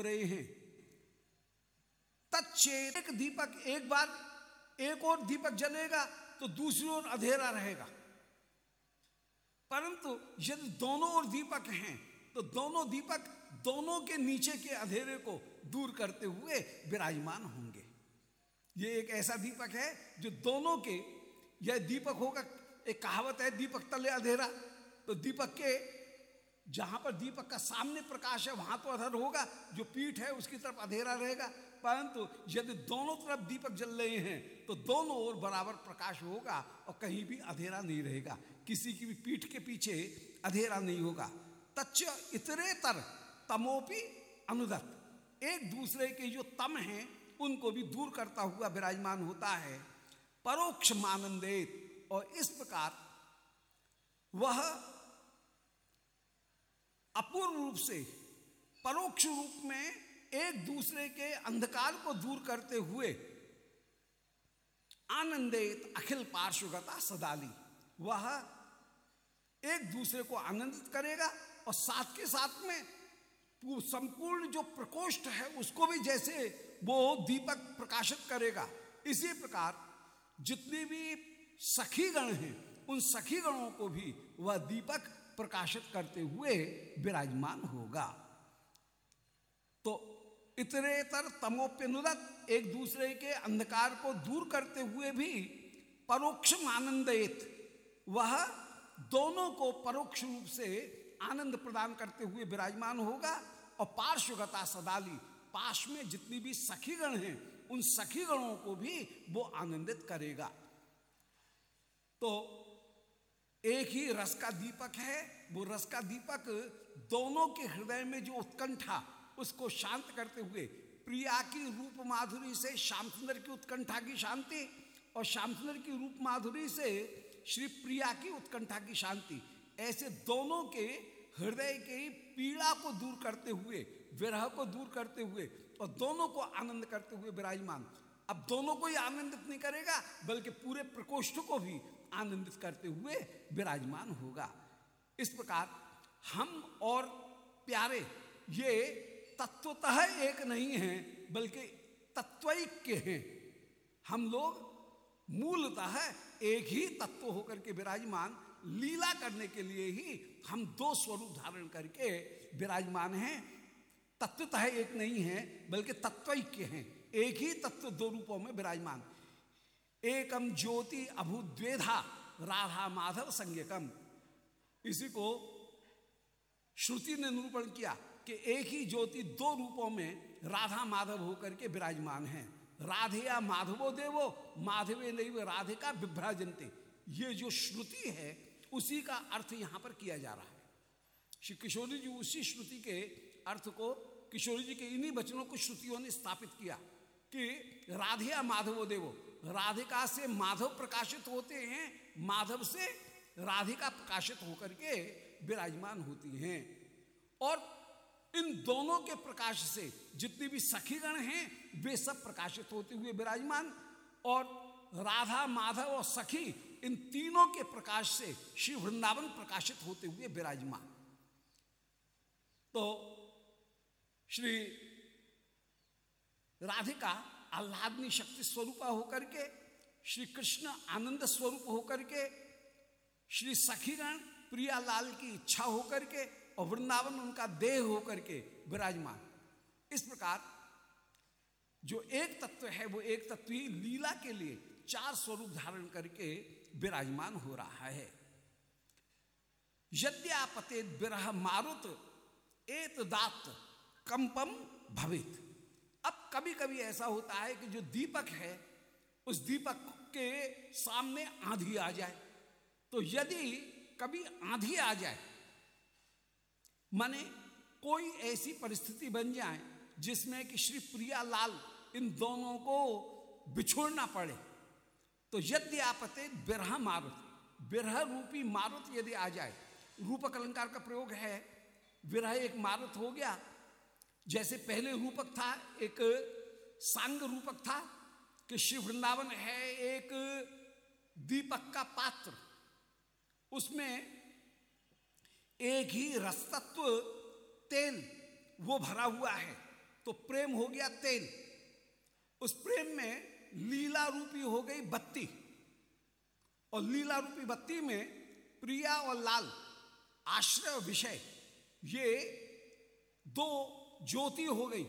रहे हैं। तत्चेत दीपक एक बार, एक और दीपक जलेगा तो दूसरी ओर अंधेरा रहेगा। परंतु यदि दोनों ओर दीपक हैं तो दोनों दीपक दोनों के नीचे के अंधेरे को दूर करते हुए विराजमान होंगे। ये एक ऐसा दीपक है, जो दोनों के, यह दीपक होगा, एक कहावत है, दीपक तले अंधेरा। तो दीपक के जहाँ पर दीपक का सामने प्रकाश है, वहाँ तो अधर होगा, जो पीठ है उसकी तरफ़ अंधेरा रहेगा। परंतु यदि दोनों तरफ़ दीपक जल रहे हैं तो दोनों ओर बराबर प्रकाश होगा और कहीं भी अधेरा नहीं रहेगा। किसी की भी पीठ के पीछे अंधेरा नहीं होगा। तच्च इतरेतर तमोपी अनुदत एक दूसरे के जो तम हैं, उनको भी दूर करता हुआ विराजमान होता है। परोक्ष मानंदित, और इस प्रकार वह अपूर्व रूप से, परोक्ष रूप में एक दूसरे के अंधकार को दूर करते हुए आनंदित अखिल पार्श्वगता सदाली वह एक दूसरे को आनंदित करेगा और साथ के साथ में संपूर्ण जो प्रकोष्ठ है, उसको भी जैसे वो दीपक प्रकाशित करेगा। इसी प्रकार जितने भी सखी गण हैं, उन सखी गणों को भी वह दीपक प्रकाशित करते हुए विराजमान होगा। तो इतरेतर तमोप्यनुदत एक दूसरे के अंधकार को दूर करते हुए भी परोक्ष आनंदित, वह दोनों को परोक्ष रूप से आनंद प्रदान करते हुए विराजमान होगा और पार्श्वगता सदाली, पाश में जितनी भी सखीगण हैं, उन सखीगणों को भी वो आनंदित करेगा। तो एक ही रस का दीपक है, वो रस का दीपक दोनों के हृदय में जो उत्कंठा, उसको शांत करते हुए, प्रिया की रूप माधुरी से श्याम सुंदर की उत्कंठा की शांति और श्याम सुंदर की रूप माधुरी से श्री प्रिया की उत्कंठा की शांति। ऐसे दोनों के हृदय के पीड़ा को दूर करते हुए, विरह को दूर करते हुए और दोनों को आनंद करते हुए विराजमान। अब दोनों को ही आनंदित नहीं करेगा, बल्कि पूरे प्रकोष्ठ को भी आनंदित करते हुए विराजमान होगा। इस प्रकार हम और प्यारे, ये तत्वतः एक नहीं हैं, बल्कि तत्वैक्य हैं। हम लोग मूलतः एक ही तत्व होकर के विराजमान, लीला करने के लिए ही हम दो स्वरूप धारण करके विराजमान हैं। तत्वतः एक नहीं है, बल्कि तत्वैक्य हैं। एक ही तत्व दो रूपों में विराजमान। एकम ज्योति अभुद्वेधा, राधा माधव संज्ञकम। इसी को श्रुति ने निरूपण किया कि एक ही ज्योति दो रूपों में राधा माधव होकर के विराजमान हैं। राधेया माधवो देवो, माधवे नहीं राधे का विभ्राजनते। ये जो श्रुति है, उसी का अर्थ यहाँ पर किया जा रहा है। श्री किशोरी जी उसी श्रुति के अर्थ को, किशोरी जी के इन्हीं वचनों को श्रुतियों ने स्थापित किया कि राधिया माधवो देवो राधिका से माधव प्रकाशित होते हैं, माधव से राधिका प्रकाशित होकर के विराजमान होती हैं। और इन दोनों के प्रकाश से जितनी भी सखीगण हैं, वे सब प्रकाशित होते हुए विराजमान। और राधा, माधव और सखी इन तीनों के प्रकाश से श्री वृंदावन प्रकाशित होते हुए विराजमान। तो श्री राधिका आह्लादनी शक्ति स्वरूपा होकर के, श्री कृष्ण आनंद स्वरूप होकर के, श्री सखीगण प्रियालाल की इच्छा होकर के और वृंदावन उनका देह होकर के विराजमान। इस प्रकार जो एक तत्व है, वो एक तत्व ही लीला के लिए चार स्वरूप धारण करके विराजमान हो रहा है। यद्यापते विरह मारुत एत दात कंपम भवित। कभी कभी ऐसा होता है कि जो दीपक है, उस दीपक के सामने आंधी आ जाए। तो यदि कभी आंधी आ जाए, माने कोई ऐसी परिस्थिति बन जाए जिसमें कि श्री प्रिया लाल इन दोनों को बिछोड़ना पड़े तो यदि आपते बिरह मारुत, बिरह रूपी मारुत यदि आ जाए, रूपक अलंकार का प्रयोग है विरह एक मारुत हो गया जैसे पहले रूपक था, एक सांग रूपक था कि शिव वृंदावन है एक दीपक का पात्र। उसमें एक ही रसतत्व तेल वो भरा हुआ है तो प्रेम हो गया तेल। उस प्रेम में लीला रूपी हो गई बत्ती। और लीला रूपी बत्ती में प्रिया और लाल, आश्रय विषय, ये दो ज्योति हो गई।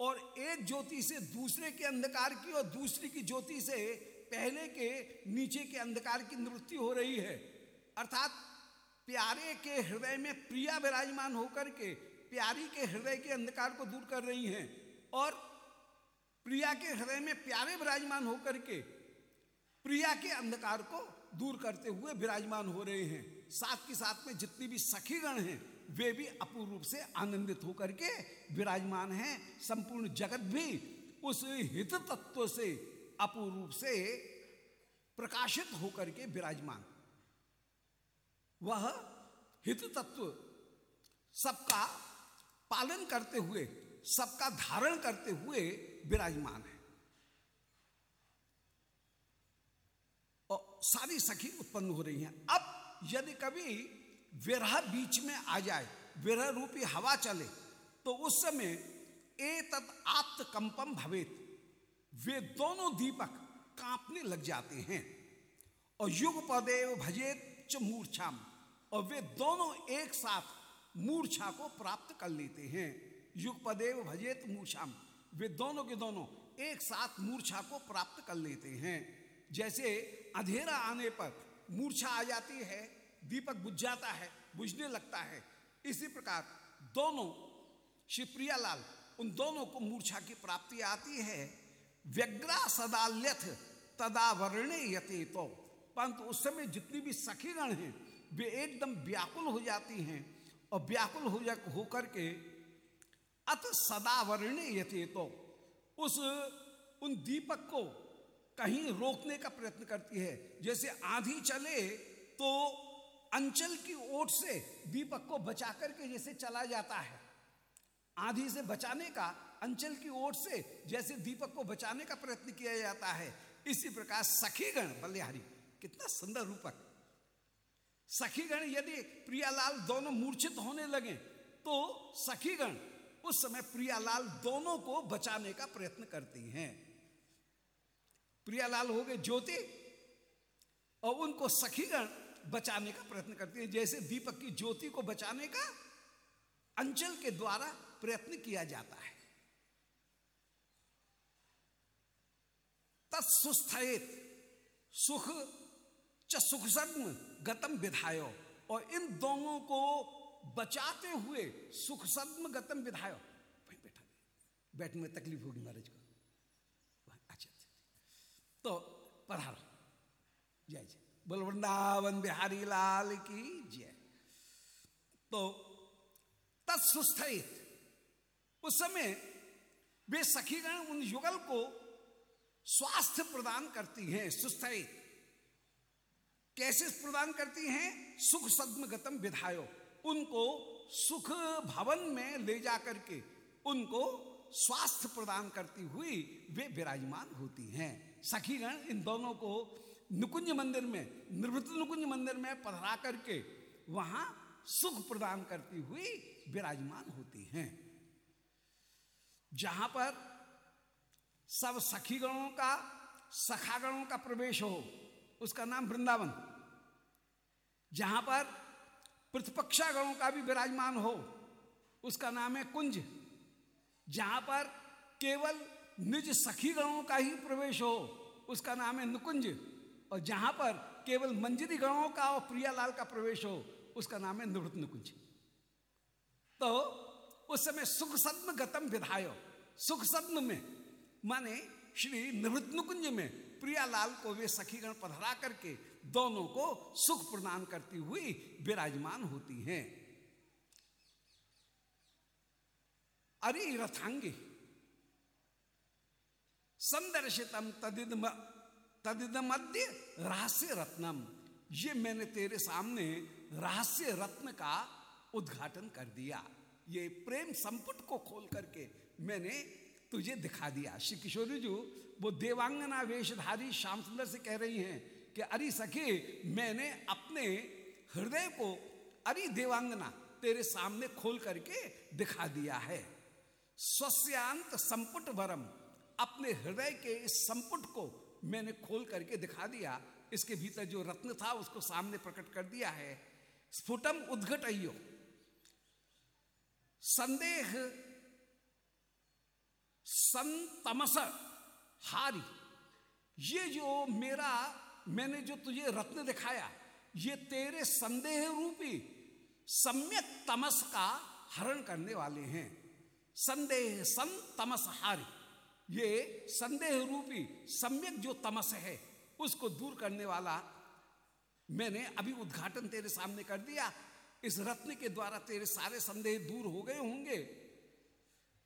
और एक ज्योति से दूसरे के अंधकार की और दूसरी की ज्योति से पहले के नीचे के अंधकार की निवृत्ति हो रही है। अर्थात प्यारे के हृदय में प्रिया विराजमान होकर के प्यारी के हृदय के अंधकार को दूर कर रही हैं और प्रिया के हृदय में प्यारे विराजमान होकर के प्रिया के अंधकार को दूर करते हुए विराजमान हो रहे हैं। साथ के साथ में जितनी भी सखीगण हैं वे भी अपूर्ण रूप से आनंदित होकर के विराजमान हैं। संपूर्ण जगत भी उस हित तत्व से अपूर्ण रूप से प्रकाशित होकर के विराजमान। वह हित तत्व सबका पालन करते हुए, सबका धारण करते हुए विराजमान है। और सारी सखी उत्पन्न हो रही हैं। अब यदि कभी विरह बीच में आ जाए, विरह रूपी हवा चले तो उस समय ए तत् आत्मकंपम भवेत। वे दोनों दीपक कांपने लग जाते हैं। और युग पदेव भजेत च मूर्छाम, और वे दोनों एक साथ मूर्छा को प्राप्त कर लेते हैं। युग पदेव भजेत मूर्छाम, वे दोनों के दोनों एक साथ मूर्छा को प्राप्त कर लेते हैं। जैसे अंधेरा आने पर मूर्छा आ जाती है दीपक बुझ जाता है, बुझने लगता है। इसी प्रकार दोनों शिवप्रिया लाल उन दोनों को मूर्छा की प्राप्ति आती है। व्यग्रा सदाल्यथ तदा वर्णे यते तो परंतु उस समय जितनी भी सखीगण हैं, वे एकदम व्याकुल हो जाती हैं और व्याकुल हो जा होकर के अत सदा वर्णे यते तो उस, उन दीपक को कहीं रोकने का प्रयत्न करती है। जैसे आंधी चले तो अंचल की ओट से दीपक को बचा करके जैसे चला जाता है। आंधी से बचाने का, अंचल की ओट से जैसे दीपक को बचाने का प्रयत्न किया जाता है। इसी प्रकार सखीगण बल्लिहारी कितना सुंदर रूपक। सखीगण यदि प्रियालाल दोनों मूर्छित होने लगे तो सखीगण उस समय प्रियालाल दोनों को बचाने का प्रयत्न करती हैं। प्रियालाल हो गए ज्योति, और उनको सखीगण बचाने का प्रयत्न करती है। जैसे दीपक की ज्योति को बचाने का अंचल के द्वारा प्रयत्न किया जाता है। तत्सुस्थित, सुख, च सुख सद्म गतम विधायो। और इन दोनों को बचाते हुए सुख सद्म गतम विधायो। वहीं बैठा। बैठने में तकलीफ़ होगी महाराज को। अच्छा अच्छा। तो पधार। जय जय। बोल, वृंदावन बिहारी लाल की जय। तो तत्सुस्थित उस समय वे सखीगण उन युगल को स्वास्थ्य प्रदान करती हैं सुस्थित कैसे प्रदान करती हैं? सुख सद्म गतम विधायो। उनको सुख भवन में ले जा करके उनको स्वास्थ्य प्रदान करती हुई वे विराजमान होती हैं। सखीगण इन दोनों को नुकुंज मंदिर में निवृत्त नुकुंज मंदिर में पधरा करके वहाँ सुख प्रदान करती हुई विराजमान होती हैं। जहाँ पर सब सखीगणों का, सखागणों का प्रवेश हो, उसका नाम वृंदावन। जहाँ पर प्रतिपक्षा गणों का भी विराजमान हो, उसका नाम है कुंज। जहाँ पर केवल निज सखी गणों का ही प्रवेश हो, उसका नाम है नुकुंज। और जहाँ पर केवल मंजरी गणों का और प्रियालाल का प्रवेश हो, उसका नाम है निवृत्त नुकुंज। तो उस समय सुख सद्म गतम विधायो। सुख सद्म में, माने श्री निवृत्त नुकुंज में प्रियालाल को वे सखीगण पधरा करके दोनों को सुख प्रदान करती हुई विराजमान होती हैं। अरे रथांगी संदर्शितम तदिदम तदिदमद्य रहस्य रत्नम। ये मैंने तेरे सामने रहस्य रत्न का उद्घाटन कर दिया। ये प्रेम संपुट को खोल करके मैंने तुझे दिखा दिया। श्री किशोरी जी, वो देवांगना वेशधारी श्याम सुंदर से कह रही हैं कि, अरे सखे, मैंने अपने हृदय को अरे देवांगना तेरे सामने खोल करके दिखा दिया है। स्वस्यांत संपुट वरम अपने हृदय के इस संपुट को मैंने खोल करके दिखा दिया, इसके भीतर जो रत्न था उसको सामने प्रकट कर दिया है। स्फुटम उद्घट संदेह संतमस हारी। ये जो मेरा, मैंने जो तुझे रत्न दिखाया, ये तेरे संदेह रूपी, सम्यक तमस का हरण करने वाले हैं। संदेह संतमस हारी। ये संदेह रूपी सम्यक जो तमस है, उसको दूर करने वाला मैंने अभी उद्घाटन तेरे सामने कर दिया। इस रत्न के द्वारा तेरे सारे संदेह दूर हो गए होंगे।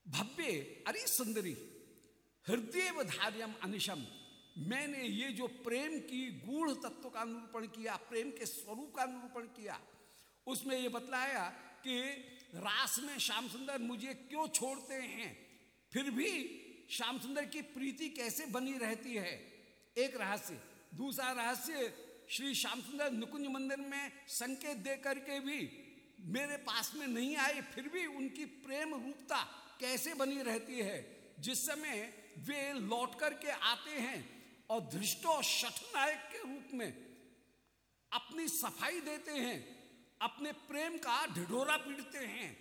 भव्य अरे सुंदरी हृदय धार्यम अनिशम, मैंने ये जो प्रेम की गूढ़ तत्व का अनुरूपण किया, प्रेम के स्वरूप का अनुरूपण किया, उसमें ये बतलाया कि रास में श्याम सुंदर मुझे क्यों छोड़ते हैं? फिर भी श्याम सुंदर की प्रीति कैसे बनी रहती है? एक रहस्य। दूसरा रहस्य, श्री श्याम सुंदर नुकुंज मंदिर में संकेत दे करके भी मेरे पास में नहीं आए, फिर भी उनकी प्रेम रूपता कैसे बनी रहती है? जिस समय वे लौट करके आते हैं और धृष्टो शठ नायक के रूप में अपनी सफ़ाई देते हैं, अपने प्रेम का ढिढोरा पीटते हैं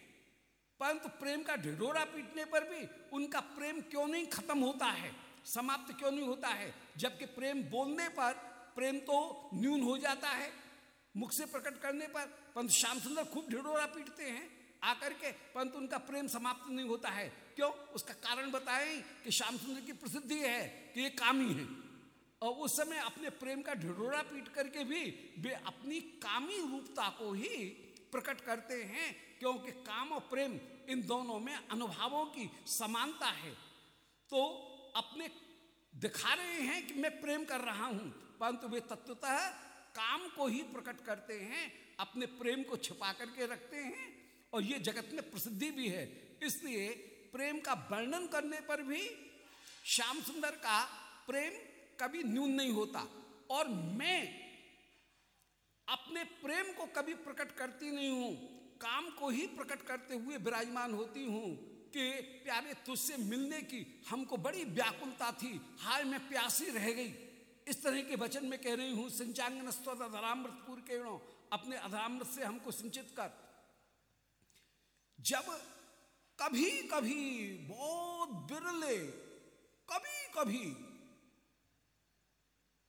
परंतु प्रेम का ढिढोरा पीटने पर भी उनका प्रेम क्यों नहीं खत्म होता है? समाप्त क्यों नहीं होता है? जबकि प्रेम बोलने पर प्रेम तो न्यून हो जाता है, मुख से प्रकट करने पर। परंतु श्याम सुंदर खूब ढिढोरा पीटते हैं, आकर के, परंतु उनका प्रेम समाप्त नहीं होता है। क्यों? उसका कारण बताएँ कि श्याम सुंदर की प्रसिद्धि है कि ये कामी है। और उस समय अपने प्रेम का ढिढोरा पीट करके भी वे अपनी कामी रूपता को ही प्रकट करते हैं, क्योंकि काम और प्रेम इन दोनों में अनुभवों की समानता है। तो अपने दिखा रहे हैं कि मैं प्रेम कर रहा हूँ, परंतु वे तत्वतः काम को ही प्रकट करते हैं, अपने प्रेम को छिपा करके रखते हैं, और ये जगत में प्रसिद्धि भी है। इसलिए प्रेम का वर्णन करने पर भी श्याम सुंदर का प्रेम कभी न्यून नहीं होता, और मैं अपने प्रेम को कभी प्रकट करती नहीं हूँ। काम को ही प्रकट करते हुए विराजमान होती हूँ कि प्यारे तुझसे मिलने की हमको बड़ी व्याकुलता थी। हाय, मैं प्यासी रह गई। इस तरह के वचन में कह रही हूँ, सिंचांगन अधरामृत पूर्व के अपने अधरामृत से हमको सिंचित कर। जब कभी कभी बहुत बिरले कभी कभी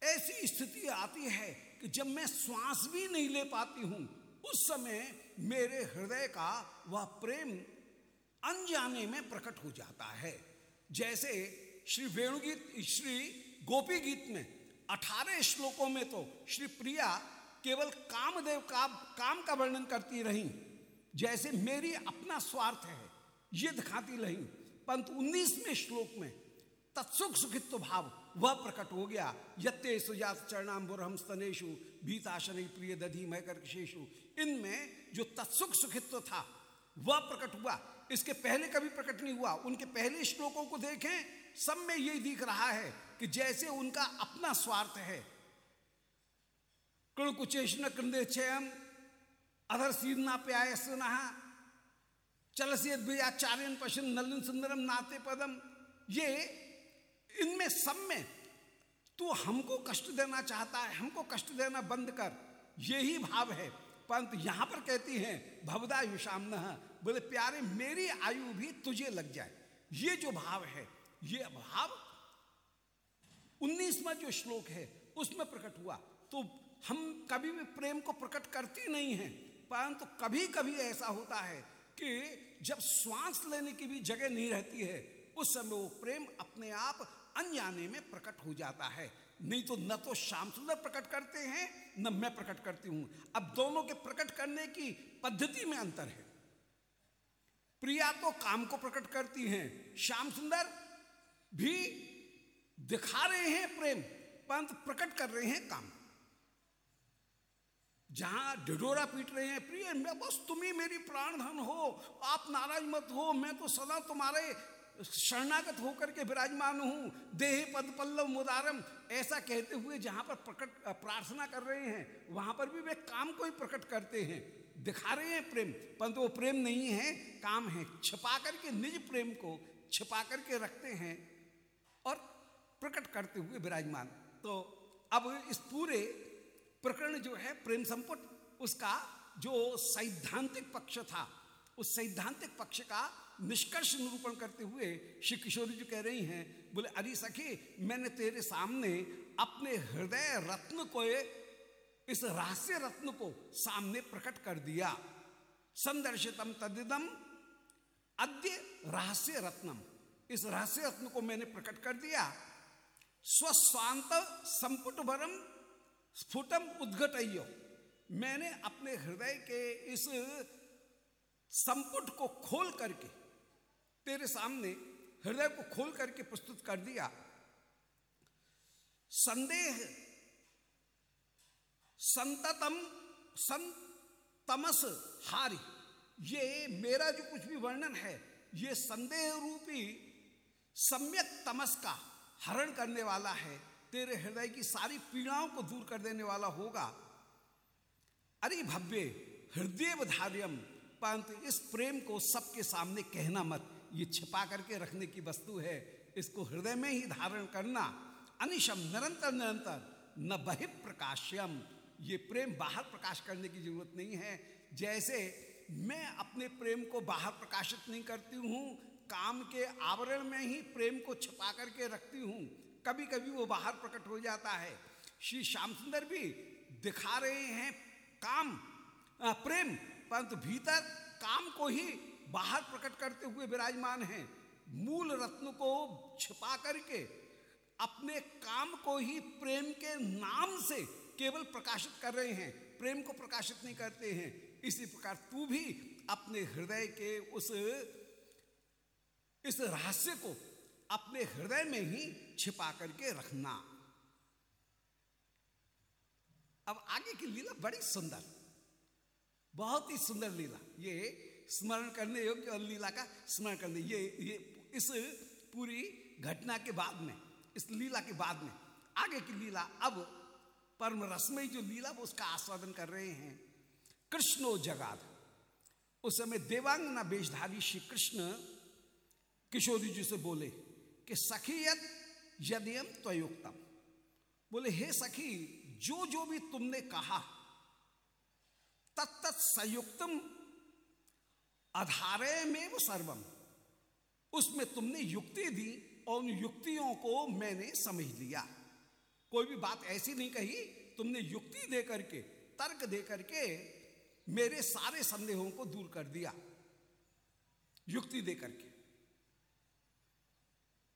ऐसी स्थिति आती है कि जब मैं श्वास भी नहीं ले पाती हूँ उस समय मेरे हृदय का वह प्रेम अनजाने में प्रकट हो जाता है। जैसे श्री वेणुगीत, श्री गोपी गीत में अठारह श्लोकों में तो श्री प्रिया केवल कामदेव का, काम का वर्णन करती रही। जैसे मेरी अपना स्वार्थ है, ये दिखाती रही। परंतु उन्नीसवें श्लोक में तत्सुख सुखित्व भाव, वह प्रकट हो गया। यत्ते सुजात चरणाम्बुरहम स्तनेशु भीताशन प्रिय दधी महकर्षेशु इनमें जो तत्सुख सुखित्व था, वह प्रकट हुआ। इसके पहले कभी प्रकट नहीं हुआ। उनके पहले श्लोकों को देखें, सब में यही दिख रहा है कि जैसे उनका अपना स्वार्थ है। कुचेश न कृदे चयम अधर सीरना प्याय सुना चलसियत चार्यन पशन नलिन सुंदरम नाते पदम। ये इनमें सब में तू हमको कष्ट देना चाहता है, हमको कष्ट देना बंद कर। यही भाव है। परंतु यहाँ पर कहती हैं, भवदा युषाम बोले, प्यारे, मेरी आयु भी तुझे लग जाए। ये जो भाव है, ये भाव उन्नीसवा जो श्लोक है, उसमें प्रकट हुआ। तो हम कभी भी प्रेम को प्रकट करती नहीं है, परंतु कभी कभी ऐसा होता है कि जब श्वास लेने की भी जगह नहीं रहती है, उस समय वो प्रेम अपने आप अनजाने में प्रकट हो जाता है। नहीं तो न तो श्याम सुंदर प्रकट करते हैं, न मैं प्रकट करती हूँ। अब दोनों के प्रकट करने की पद्धति में अंतर है। प्रिया तो काम को प्रकट करती हैं, श्याम सुंदर भी दिखा रहे हैं प्रेम, परंतु प्रकट कर रहे हैं काम। जहाँ ढिढोरा पीट रहे हैं, प्रिय, मैं बस तुम ही मेरी प्राण धन हो, आप नाराज़ मत हो, मैं तो सदा तुम्हारे शरणागत होकर के विराजमान हूँ। देह, पद, पल्लव, मुदारम, ऐसा कहते हुए जहाँ पर प्रकट प्रार्थना कर रहे हैं, वहाँ पर भी वे काम को ही प्रकट करते हैं। दिखा रहे हैं प्रेम, परंतु वो प्रेम नहीं है, काम है। छिपा करके, निज प्रेम को छिपा करके रखते हैं और प्रकट करते हुए विराजमान। तो अब इस पूरे प्रकरण जो है, प्रेम संपुट, उसका जो सैद्धांतिक पक्ष था, उस सैद्धांतिक पक्ष का निष्कर्ष निरूपण करते हुए श्री किशोरी जी कह रही हैं, बोले, अरे सखी, मैंने तेरे सामने अपने हृदय रत्न को, इस रहस्य रत्न को सामने प्रकट कर दिया। संदर्शितम तदिदम अद्य रहस्य रत्नम। इस रहस्य रत्न को मैंने प्रकट कर दिया। स्वस्वांत संपुट भरम स्फुटम उद्घट मैंने अपने हृदय के इस संपुट को खोल करके तेरे सामने हृदय को खोल करके प्रस्तुत कर दिया। संदेह। संततम, संतमस हारी। ये मेरा जो कुछ भी वर्णन है, ये संदेह रूपी, सम्यक तमस का हरण करने वाला है। तेरे हृदय की सारी पीड़ाओं को दूर कर देने वाला होगा। अरे भव्य हृदय धार्यम परंतु इस प्रेम को सबके सामने कहना मत। ये छिपा करके रखने की वस्तु है, इसको हृदय में ही धारण करना। अनिशम, निरंतर निरंतर, न बहि बहिप्रकाश्यम। ये प्रेम बाहर प्रकाश करने की ज़रूरत नहीं है। जैसे मैं अपने प्रेम को बाहर प्रकाशित नहीं करती हूँ, काम के आवरण में ही प्रेम को छिपा करके रखती हूँ कभी कभी वो बाहर प्रकट हो जाता है। श्री श्याम सुंदर भी दिखा रहे हैं काम प्रेम, परंतु भीतर काम को ही बाहर प्रकट करते हुए विराजमान हैं। मूल रत्न को छिपा करके अपने काम को ही प्रेम के नाम से केवल प्रकाशित कर रहे हैं। प्रेम को प्रकाशित नहीं करते हैं। इसी प्रकार तू भी अपने हृदय के उस, इस रहस्य को अपने हृदय में ही छिपा करके रखना। अब आगे की लीला बड़ी सुंदर, बहुत ही सुंदर लीला। ये स्मरण करने योग्य और लीला का स्मरण करने। ये ये इस पूरी घटना के बाद में, इस लीला के बाद में, आगे की लीला, अब परम रसमय जो लीला, वो उसका आस्वादन कर रहे हैं। कृष्णो जगाद। उस समय देवांगना बेशधारी श्री कृष्ण किशोरी जी से बोले कि, सखी, यद, यदियम त्वयुक्तम। बोले, हे सखी, जो जो भी तुमने कहा तत्त संयुक्तम आधारे में वो सर्वम। उसमें तुमने युक्ति दी और उन युक्तियों को मैंने समझ लिया। कोई भी बात ऐसी नहीं कही, तुमने युक्ति दे करके, तर्क दे करके मेरे सारे संदेहों को दूर कर दिया। युक्ति दे करके।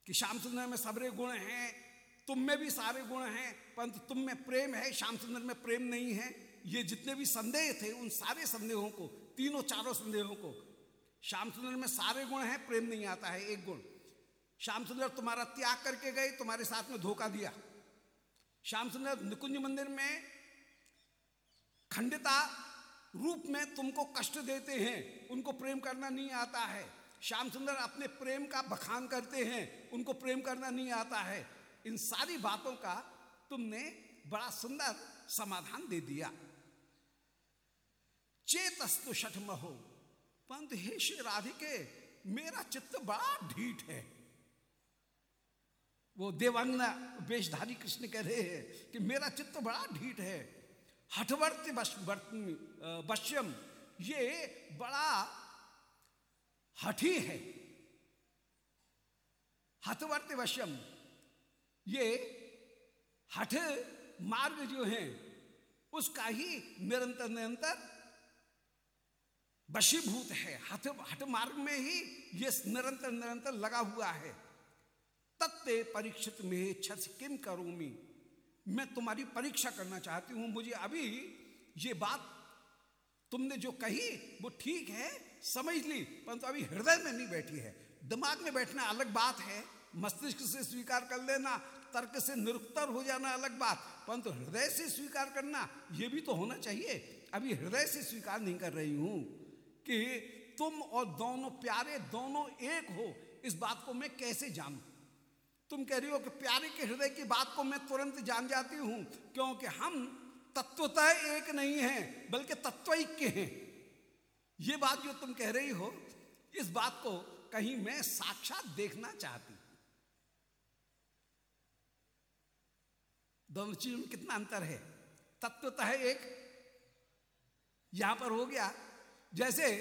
कि श्याम सुंदर में सबरे गुण हैं, तुम में भी सारे गुण हैं, परंतु तुम में प्रेम है, श्याम सुंदर में प्रेम नहीं है। ये जितने भी संदेह थे, उन सारे संदेहों को, तीनों चारों संदेहों को श्याम सुंदर में सारे गुण हैं, प्रेम नहीं आता है, एक गुण। श्याम सुंदर तुम्हारा त्याग करके गए, तुम्हारे साथ में धोखा दिया। श्याम सुंदर निकुंज मंदिर में खंडिता रूप में तुमको कष्ट देते हैं, उनको प्रेम करना नहीं आता है। श्याम सुंदर अपने प्रेम का बखान करते हैं, उनको प्रेम करना नहीं आता है। इन सारी बातों का तुमने बड़ा सुंदर समाधान दे दिया। चेतस्तु शठ पंत हे श्री राधिके मेरा चित्त बड़ा ढीठ है। वो देवांगना वेशधारी कृष्ण कह रहे हैं कि मेरा चित्त बड़ा ढीठ है। हठवर्ती वश्यम ये बड़ा हठी है। हठवर्ती वश्यम ये हठ मार्ग जो है, उसका ही निरंतर निरंतर वशीभूत है। हठ हठ मार्ग में ही ये निरंतर निरंतर लगा हुआ है। तत्ते परीक्षित में छस किम करूमी। मैं तुम्हारी परीक्षा करना चाहती हूँ। मुझे अभी ये बात तुमने जो कही, वो ठीक है, समझ ली, परंतु अभी हृदय में नहीं बैठी है। दिमाग में बैठना अलग बात है। मस्तिष्क से स्वीकार कर लेना, तर्क से निरुत्तर हो जाना अलग बात, परंतु हृदय से स्वीकार करना, ये भी तो होना चाहिए। अभी हृदय से स्वीकार नहीं कर रही हूँ। कि तुम और दोनों, प्यारे दोनों एक हो, इस बात को मैं कैसे जानू? तुम कह रही हो कि प्यारे के हृदय की बात को मैं तुरंत जान जाती हूँ, क्योंकि हम तत्वतः एक नहीं हैं, बल्कि तत्वैक्य हैं। ये बात जो तुम कह रही हो, इस बात को कहीं मैं साक्षात देखना चाहती दोनों चीज़ों में कितना अंतर है? तत्वतः एक, यहाँ पर हो गया जैसे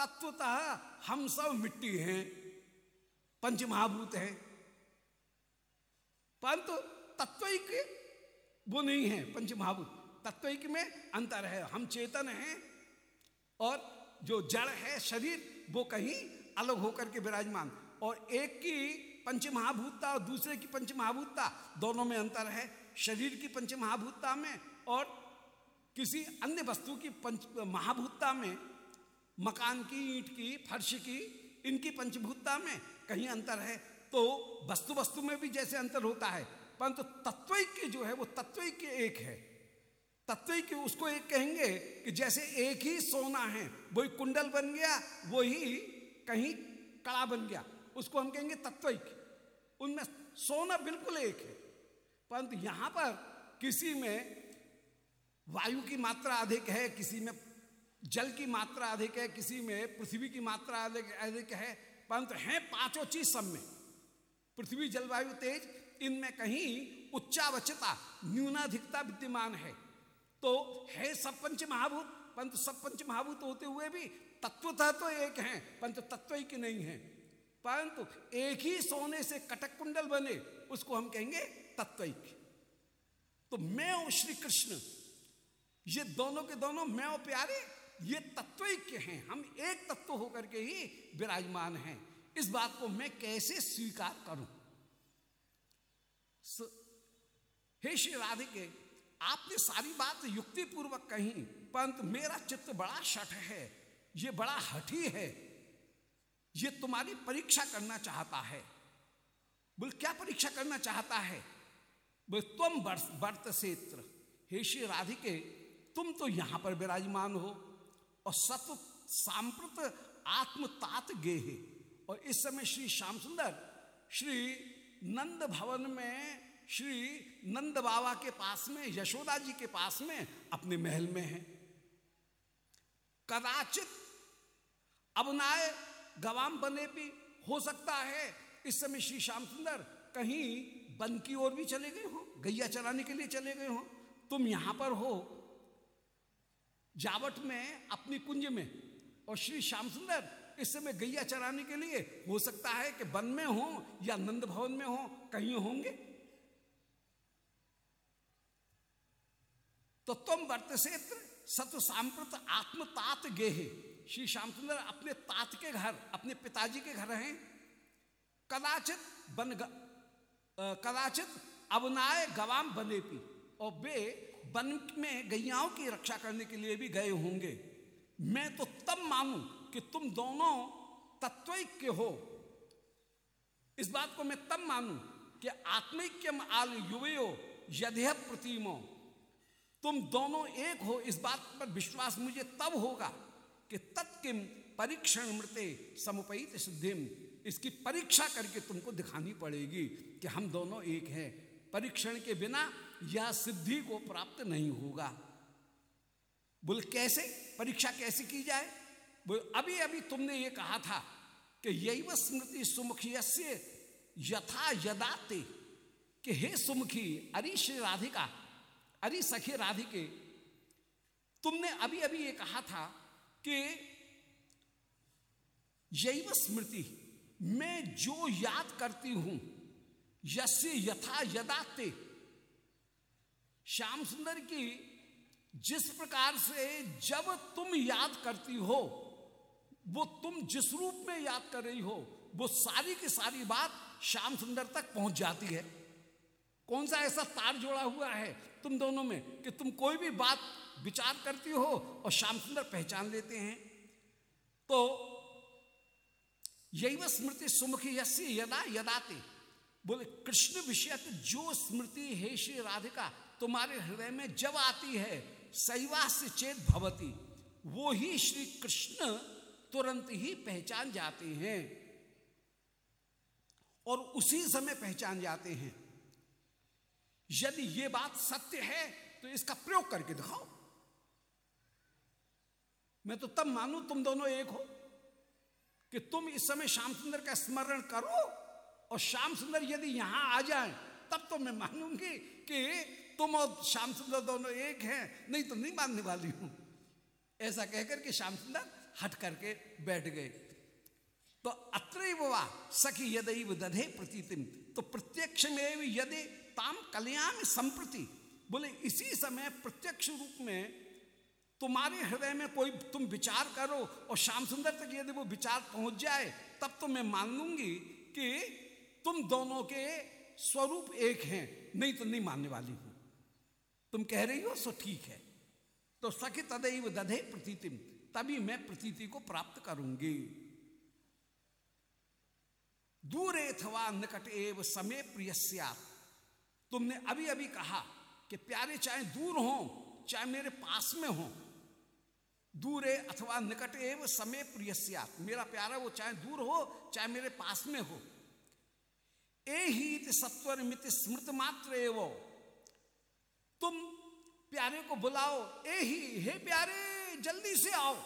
तत्वतः हम सब मिट्टी हैं पंच महाभूत हैं। परंतु तत्विक वो नहीं है पंच महाभूत तत्विक में अंतर है। हम चेतन हैं और जो जड़ है, शरीर, वो कहीं अलग होकर के विराजमान। और एक की पंच महाभूतता और दूसरे की पंच महाभूतता दोनों में अंतर है। शरीर की पंच महाभूतता में और किसी अन्य वस्तु की पंच, महाभूतता में, मकान की, ईंट की, फर्श की, इनकी पंचभूतता में कहीं अंतर है? तो वस्तु वस्तु में भी जैसे अंतर होता है, परंतु तो तत्विक जो है वो तत्विक एक है। तत्विक उसको एक कहेंगे कि जैसे एक ही सोना है, वही कुंडल बन गया, वही कहीं कड़ा बन गया। उसको हम कहेंगे तत्विक उनमें सोना बिल्कुल एक है। परंतु यहाँ पर किसी में वायु की मात्रा अधिक है, किसी में जल की मात्रा अधिक है, किसी में पृथ्वी की मात्रा अधिक अधिक है, परंतु है पाँचों चीज़ सब में। पृथ्वी, जलवायु तेज, इनमें कहीं उच्चावचता, न्यूनाधिकता विद्यमान है। तो है सब पंच महाभूत, परंतु सब पंच महाभूत होते हुए भी तत्वतः तो एक हैं, परंतु तत्व ही नहीं है। परंतु एक ही सोने से कटक कुंडल बने, उसको हम कहेंगे तत्व तो मैं और श्री कृष्ण ये दोनों के दोनों मैं और प्यारे, ये तत्व के हैं। हम एक तत्व होकर के ही विराजमान हैं। इस बात को मैं कैसे स्वीकार करूँ? हे श्री राधिके, आपने सारी बात युक्ति पूर्वक कही, परंतु मेरा चित्त बड़ा शठ है, ये बड़ा हठी है। ये तुम्हारी परीक्षा करना चाहता है। बोल, क्या परीक्षा करना चाहता है? बोल, तुम वर्त क्षेत्र हे श्री राधिके तुम तो यहाँ पर विराजमान हो और सत्व सांप्रत आत्मतात गेहे। और इस समय श्री श्याम सुंदर, श्री नंद भवन में, श्री नंद बाबा के पास में, यशोदा जी के पास में अपने महल में है। कदाचित अबनाए गवाम बने भी हो सकता है। इस समय श्री श्याम सुंदर कहीं वन की ओर भी चले गए हो, गैया चराने के लिए चले गए हो। तुम यहाँ पर हो जावट में, अपनी कुंज में। और श्री श्याम सुंदर, इस समय गैया चराने के लिए, हो सकता है कि वन में हो या नंद भवन में हो, कहीं होंगे। तो तुम वर्त क्षेत्र सत सांप्रत आत्मतात गेहे। श्री श्याम सुंदर अपने तात के घर, अपने पिताजी के घर हैं। कदाचित बन कदाचित अवनाय गवाम बने पी और वे वन में गैयाओं की रक्षा करने के लिए भी गए होंगे। मैं तो तब मानूं कि तुम दोनों तत्विक हो। इस बात को मैं तब मानूं कि आत्मिक्यम आल युवयो यद्य प्रतिमो। तुम दोनों एक हो, इस बात पर विश्वास मुझे तब होगा कि तत्किम परीक्षण मृते समुपैत सिद्धिम। इसकी परीक्षा करके तुमको दिखानी पड़ेगी कि हम दोनों एक हैं। परीक्षण के बिना यह सिद्धि को प्राप्त नहीं होगा। बोल, कैसे? परीक्षा कैसे की जाए? बोल, अभी अभी तुमने ये कहा था कि यही वह स्मृति सुमुखी से यथा यदाते कि हे सुमुखी, अरे श्री राधिका, अरे सखी राधिके, तुमने अभी अभी ये कहा था कि यही स्मृति, मैं जो याद करती हूँ, यस्य यथा यदाते श्याम सुंदर की, जिस प्रकार से जब तुम याद करती हो, वो तुम जिस रूप में याद कर रही हो, वो सारी की सारी बात श्याम सुंदर तक पहुँच जाती है। कौन सा ऐसा तार जोड़ा हुआ है तुम दोनों में कि तुम कोई भी बात विचार करती हो और श्याम सुंदर पहचान लेते हैं? तो यही वह स्मृति सुमुखी यदा यदाते। बोले, कृष्ण विषय जो स्मृति है श्री राधिका तुम्हारे हृदय में जब आती है सैवास्य चेत भवती, वो ही श्री कृष्ण तुरंत ही पहचान जाते हैं। और उसी समय पहचान जाते हैं। यदि ये बात सत्य है तो इसका प्रयोग करके दिखाओ। मैं तो तब मानू तुम दोनों एक हो, कि तुम इस समय श्याम सुंदर का स्मरण करो, और श्याम सुंदर यदि यहाँ आ जाए, तब तो मैं मानूँगी कि तुम और श्याम सुंदर दोनों एक हैं, नहीं तो नहीं मानने वाली हूँ। ऐसा कहकर के श्याम सुंदर हट करके बैठ गए। तो अत्र सखी यदैव दधे प्रतीतिम। तो प्रत्यक्ष में यदि ताम कल्याण संप्रति। बोले, इसी समय प्रत्यक्ष रूप में तुम्हारे हृदय में कोई तुम विचार करो और श्याम सुंदर तक यदि वो विचार पहुँच जाए, तब तो मैं मान लूँगी कि तुम दोनों के स्वरूप एक हैं, नहीं तो नहीं मानने वाली हूँ। तुम कह रही हो, सो ठीक है। तो सखी तदैव दधे प्रतीतिम, तभी मैं प्रतीति को प्राप्त करूँगी। दूर अथवा निकट एव समय प्रिय तुमने अभी अभी कहा कि प्यारे चाहे दूर हो, चाहे मेरे पास में हो, दूरे अथवा निकट एव समय प्रिय मेरा प्यारा वो चाहे दूर हो, चाहे मेरे पास में हो। ए ही सत्वर मित स्मृत मात्र एव। तुम प्यारे को बुलाओ, ए ही, हे प्यारे, जल्दी से आओ।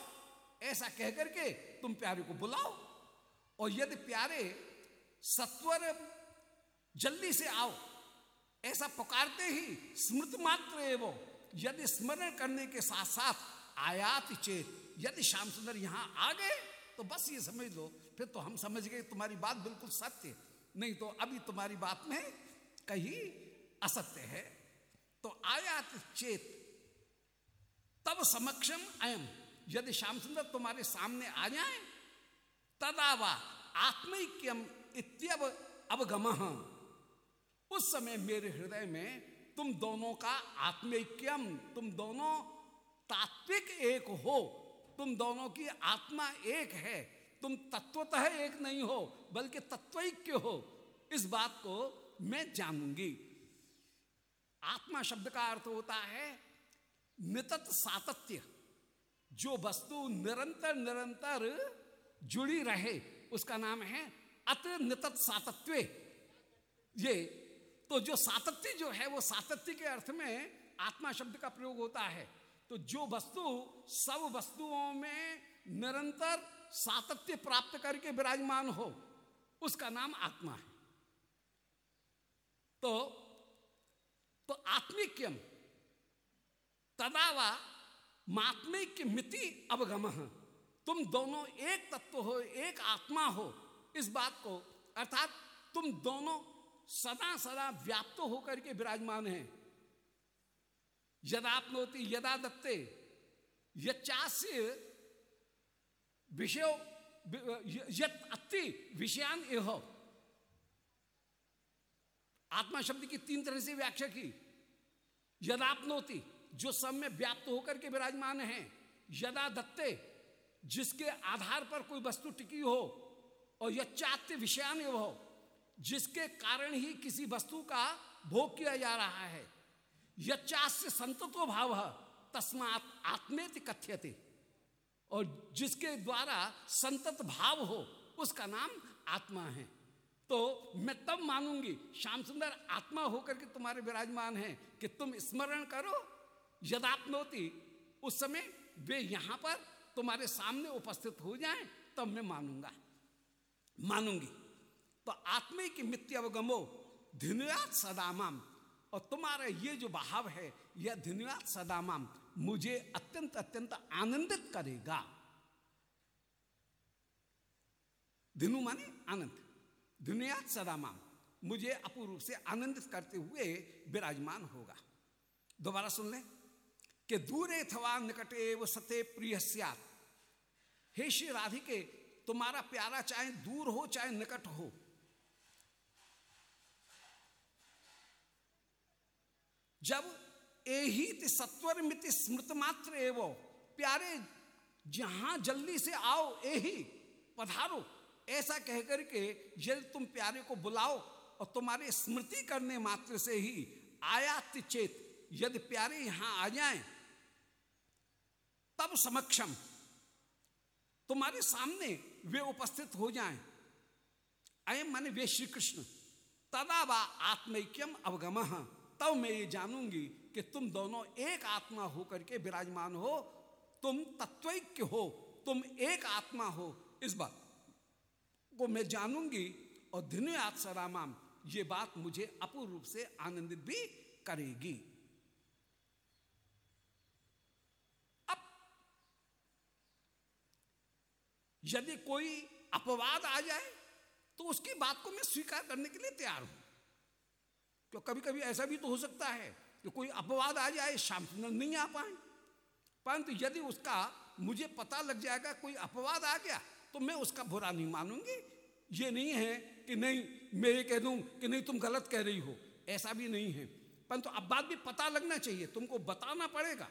ऐसा कह करके तुम प्यारे को बुलाओ। और यदि प्यारे सत्वर जल्दी से आओ, ऐसा पुकारते ही स्मृत मात्र एवं यदि स्मरण करने के साथ साथ आयात चेत, यदि श्याम सुंदर यहाँ आ गए तो बस ये समझ लो, फिर तो हम समझ गए तुम्हारी बात बिल्कुल सत्य नहीं तो अभी तुम्हारी बात में कहीं असत्य है। तो आयात चेत। तब समक्षम अयम। यदि श्याम सुंदर तुम्हारे सामने आ जाए, तदावा आत्मिक्यम इत्यव अवगम। उस समय मेरे हृदय में तुम दोनों का आत्मिक्यम, तुम दोनों तात्विक एक हो, तुम दोनों की आत्मा एक है, तुम तत्वतः एक नहीं हो, बल्कि तत्विक्य हो। इस बात को मैं जानूँगी। आत्मा शब्द का अर्थ होता है नितत सातत्य। जो वस्तु निरंतर निरंतर जुड़ी रहे, उसका नाम है अत्र नितत सातत्व। ये तो जो सातत्य जो है, वो सातत्य के अर्थ में आत्मा शब्द का प्रयोग होता है। तो जो वस्तु, सब वस्तुओं में निरंतर सातत्य प्राप्त करके विराजमान हो, उसका नाम आत्मा है। तो तो आत्मिक्यम। तदावा मात्मिक मिति अवगम। तुम दोनों एक तत्व हो, एक आत्मा हो। इस बात को, अर्थात तुम दोनों सदा सदा व्याप्त होकर के विराजमान हैं। यदापनोति यदा दत्ते यचास्य विषय यत अति विषयान एह आत्मा शब्द की तीन तरह से व्याख्या की। यदापनोति जो सब में व्याप्त होकर के विराजमान है। यदा दत्ते जिसके आधार पर कोई वस्तु टिकी हो, और यच्चात्य विषयान हो, जिसके कारण ही किसी वस्तु का भोग किया जा रहा है। यच्चास्य संतत्व भाव, तस्मात आत्मेति कथ्यते। और जिसके द्वारा संतत भाव हो, उसका नाम आत्मा है। तो मैं तब मानूँगी, श्याम सुंदर आत्मा होकर के तुम्हारे विराजमान है कि तुम स्मरण करो, यदात्मोति, उस समय वे यहाँ पर तुम्हारे सामने उपस्थित हो जाएँ, तब मैं मानूँगा। मानूँगी। तो आत्मे की मित्यवगमो धिनुयात सदामाम, और तुम्हारा ये जो भाव है, यह धिनुयात सदामाम मुझे अत्यंत अत्यंत आनंदित करेगा। धिनु माने आनंद। धिनुयात सदामाम मुझे अपूर्व से आनंदित करते हुए विराजमान होगा। दोबारा सुन ले कि दूरे थवा निकटे व सते प्रिय हे श्री राधिके, तुम्हारा प्यारा चाहे दूर हो चाहे निकट हो। जब एहित सत्वर मिति स्मृत मात्र एवं, प्यारे जहाँ जल्दी से आओ एही, पधारो। ऐसा कहकर के यदि तुम प्यारे को बुलाओ और तुम्हारे स्मृति करने मात्र से ही आयात चेत यदि प्यारे यहाँ आ जाएँ, तब समक्षम तुम्हारे सामने वे उपस्थित हो जाएँ। अयम माने वे श्री कृष्ण तदा वा आत्मैक्यम अवगम। तब मैं ये जानूँगी कि तुम दोनों एक आत्मा होकर के विराजमान हो, तुम तत्वैक्य हो, तुम एक आत्मा हो। इस बात को मैं जानूँगी और धिन्यात सरामाम ये बात मुझे अपूर्व रूप से आनंदित भी करेगी। अब, यदि कोई अपवाद आ जाए तो उसकी बात को मैं स्वीकार करने के लिए तैयार हूँ। क्यों कभी कभी ऐसा भी तो हो सकता है कि कोई अपवाद आ जाए शाम नहीं आ पाए। परंतु यदि उसका मुझे पता लग जाएगा कोई अपवाद आ गया तो मैं उसका बुरा नहीं मानूँगी। ये नहीं है कि नहीं, मैं ये कह दूँ कि नहीं, तुम गलत कह रही हो। ऐसा भी नहीं है। परंतु अब बात भी पता लगना चाहिए। तुमको बताना पड़ेगा।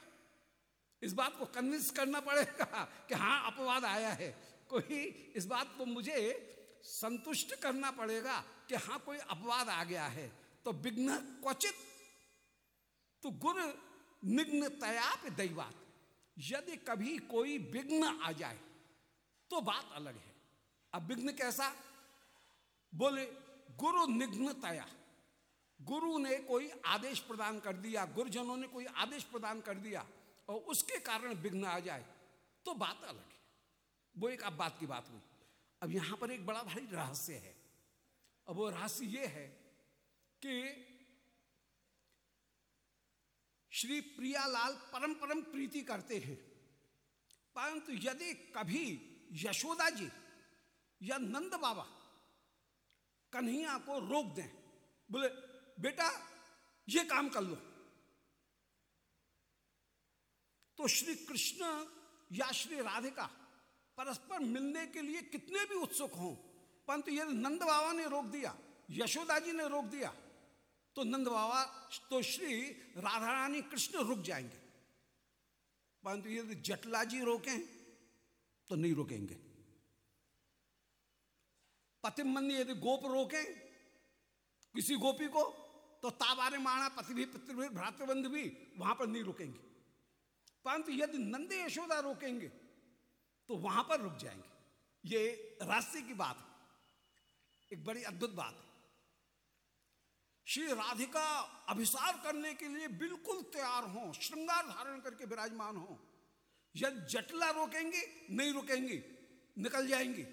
इस बात को कन्विंस करना पड़ेगा कि हाँ अपवाद आया है। कोई इस बात को मुझे संतुष्ट करना पड़ेगा कि हाँ कोई अपवाद आ गया है। तो विघ्न क्वचित तो गुरु निग्न तयाप दैवात। यदि कभी कोई विघ्न आ जाए तो बात अलग है। अब विघ्न कैसा? बोले, गुरु निघ्नतया गुरु ने कोई आदेश प्रदान कर दिया, गुरुजनों ने कोई आदेश प्रदान कर दिया, और उसके कारण विघ्न आ जाए तो बात अलग है। वो एक अब बात की बात हुई। अब यहाँ पर एक बड़ा भारी रहस्य है। अब वो रहस्य ये है कि श्री प्रियालाल परम परम प्रीति करते हैं। परंतु यदि कभी यशोदा जी या नंद बाबा, कन्हैया को रोक दें। बोले, बेटा, ये काम कर लो। तो श्री कृष्ण या श्री राधिका परस्पर मिलने के लिए कितने भी उत्सुक हों, परंतु यदि नंद बाबा ने रोक दिया, यशोदा जी ने रोक दिया तो नंद बाबा तो श्री राधा रानी कृष्ण रुक जाएँगे। परंतु यदि जटला जी रोकें तो नहीं रोकेंगे। पतिमन यदि गोप रोके किसी गोपी को तो ताबारे माणा पति भी पितृ भ्रातृबंध भी वहाँ पर नहीं रुकेंगे। परंतु यदि नंदे यशोदा रोकेंगे तो वहाँ पर रुक जाएँगे। ये रास्ते की बात है। एक बड़ी अद्भुत बात है। श्री राधिका अभिसार करने के लिए बिल्कुल तैयार हो, श्रृंगार धारण करके विराजमान हो। यदि जटला रोकेंगे, नहीं रुकेंगी, निकल जाएँगे।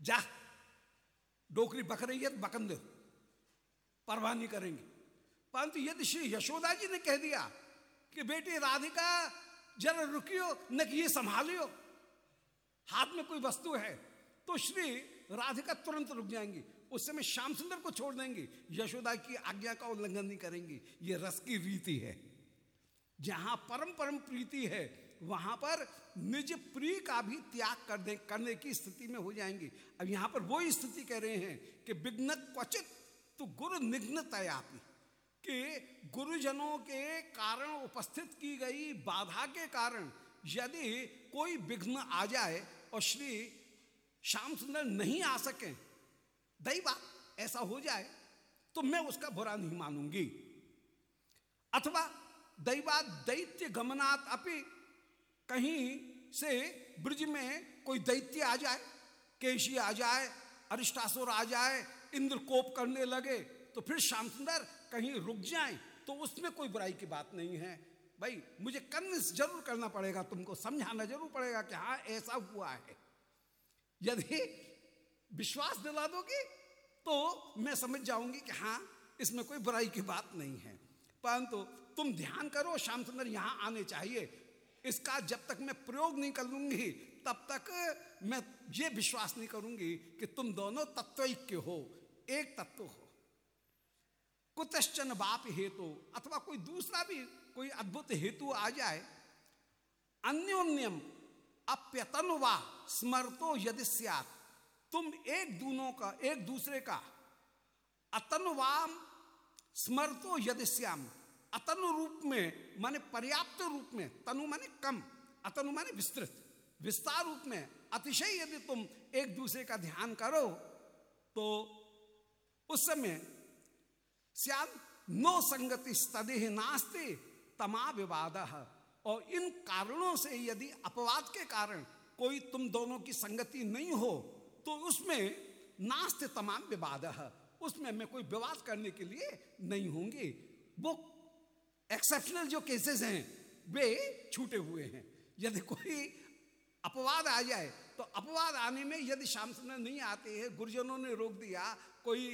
जा, डोकरी बक रही है तो बकन परवाह नहीं करेंगे। परंतु यदि श्री यशोदा जी ने कह दिया कि बेटी राधिका, जरा रुकियो, न कि ये संभालियो। हाथ में कोई वस्तु है तो श्री राधिका तुरंत रुक जाएँगी। उस समय श्याम सुंदर को छोड़ देंगे। यशोदा की आज्ञा का उल्लंघन नहीं करेंगे। ये रस की रीति है। जहाँ परम परम प्रीति है वहाँ पर निज प्रिय का भी त्याग कर दे, करने की स्थिति में हो जाएँगे। अब यहाँ पर वो स्थिति कह रहे हैं कि विघ्न क्वचित तो गुरु निघ्न तयापी कि गुरुजनों के कारण उपस्थित की गई बाधा के कारण यदि कोई विघ्न आ जाए और श्री श्याम सुंदर नहीं आ सके, दई बात, ऐसा हो जाए तो मैं उसका बुरा नहीं मानूँगी। अथवा दैवा दैत्य गमनात् अपि कहीं से ब्रिज में कोई दैत्य आ जाए, केशी आ जाए, अरिष्टासुर आ जाए इंद्र कोप करने लगे तो फिर श्याम सुंदर कहीं रुक जाए तो उसमें कोई बुराई की बात नहीं है। भाई, मुझे कन्विंस ज़रूर करना पड़ेगा, तुमको समझाना ज़रूर पड़ेगा कि हाँ ऐसा हुआ है। यदि विश्वास दिला दोगे तो मैं समझ जाऊँगी कि हाँ इसमें कोई बुराई की बात नहीं है। परंतु तुम ध्यान करो, श्याम सुंदर यहाँ आने चाहिए। इसका जब तक मैं प्रयोग नहीं कर लूँगी, तब तक मैं ये विश्वास नहीं करूँगी कि तुम दोनों तत्वैक्य हो, एक तत्व हो। कुतश्चन बाप हेतु अथवा कोई दूसरा भी कोई अद्भुत हेतु आ जाए, अन्योन्यम अप्यतनुवा स्मरतो यदि तुम एक दूनों का, एक दूसरे का अतनुवाम स्मरतो यदिश्याम अतनु रूप में, माने पर्याप्त रूप में, तनु माने कम, अतनु माने विस्तृत। विस्तार रूप में, अतिशय यदि तुम एक दूसरे का ध्यान करो तो उस समय श्याम नो संगति स्तदेह नास्ते तमा विवाद। और इन कारणों से यदि अपवाद के कारण कोई तुम दोनों की संगति नहीं हो तो उसमें नास्ते तमाम विवाद। उसमें मैं कोई विवाद करने के लिए नहीं होंगे। वो एक्सेप्शनल जो केसेस हैं, वे छूटे हुए हैं। यदि कोई अपवाद आ जाए तो अपवाद आने में यदि श्याम सुंदर नहीं आते हैं, गुरुजनों ने रोक दिया, कोई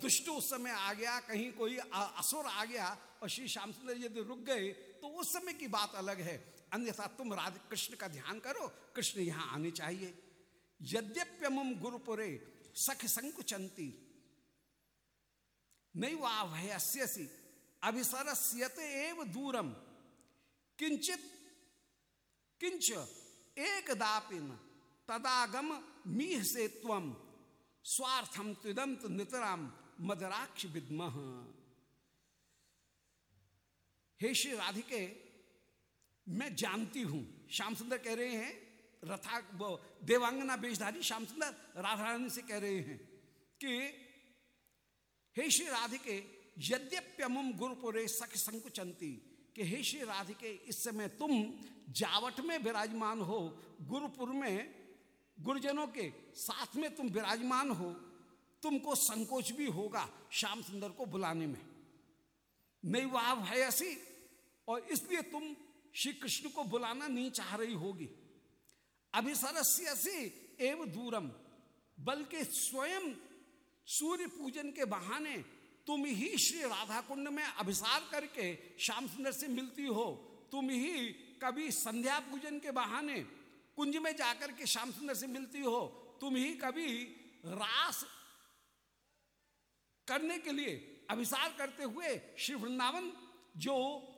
दुष्ट उस समय आ गया, कहीं कोई असुर आ गया, और श्री श्याम सुंदर यदि रुक गए तो उस समय की बात अलग है। अन्यथा तुम राधे कृष्ण का ध्यान करो, कृष्ण यहाँ आने चाहिए। यद्यप्यम गुरुपुरे, सख संकुचंती। नहीं वाह भयस्यसी अभिसरस्यते एव दूरम। किंचित, किंच, एक दापिन, तदागम मीह से त्वम स्वार्थम त्विदंत नितराम मदराक्ष विद्मह हे श्री राधिके, मैं जानती हूँ, श्याम सुंदर कह रहे हैं, रथा, वो देवांगना बेशधारी श्याम सुंदर राधा रानी से कह रहे हैं कि, हे श्री राधिके यद्यप्यमुम गुरुपुरे सख संकुचंती, कि हे श्री राधिके, इस समय तुम जावट में विराजमान हो, गुरुपुर में, गुरुजनों के साथ में तुम विराजमान हो, तुमको संकोच भी होगा श्याम सुंदर को बुलाने में। नहीं वह भयसी और इसलिए तुम श्री कृष्ण को बुलाना नहीं चाह रही होगी। अभिसरस्य एवं दूरम, बल्कि स्वयं सूर्य पूजन के बहाने तुम ही श्री राधा कुंड में अभिसार करके श्याम सुंदर से मिलती हो। तुम ही कभी संध्या पूजन के बहाने कुंज में जाकर के श्याम सुंदर से मिलती हो। तुम ही कभी रास करने के लिए अभिसार करते हुए श्री वृंदावन जो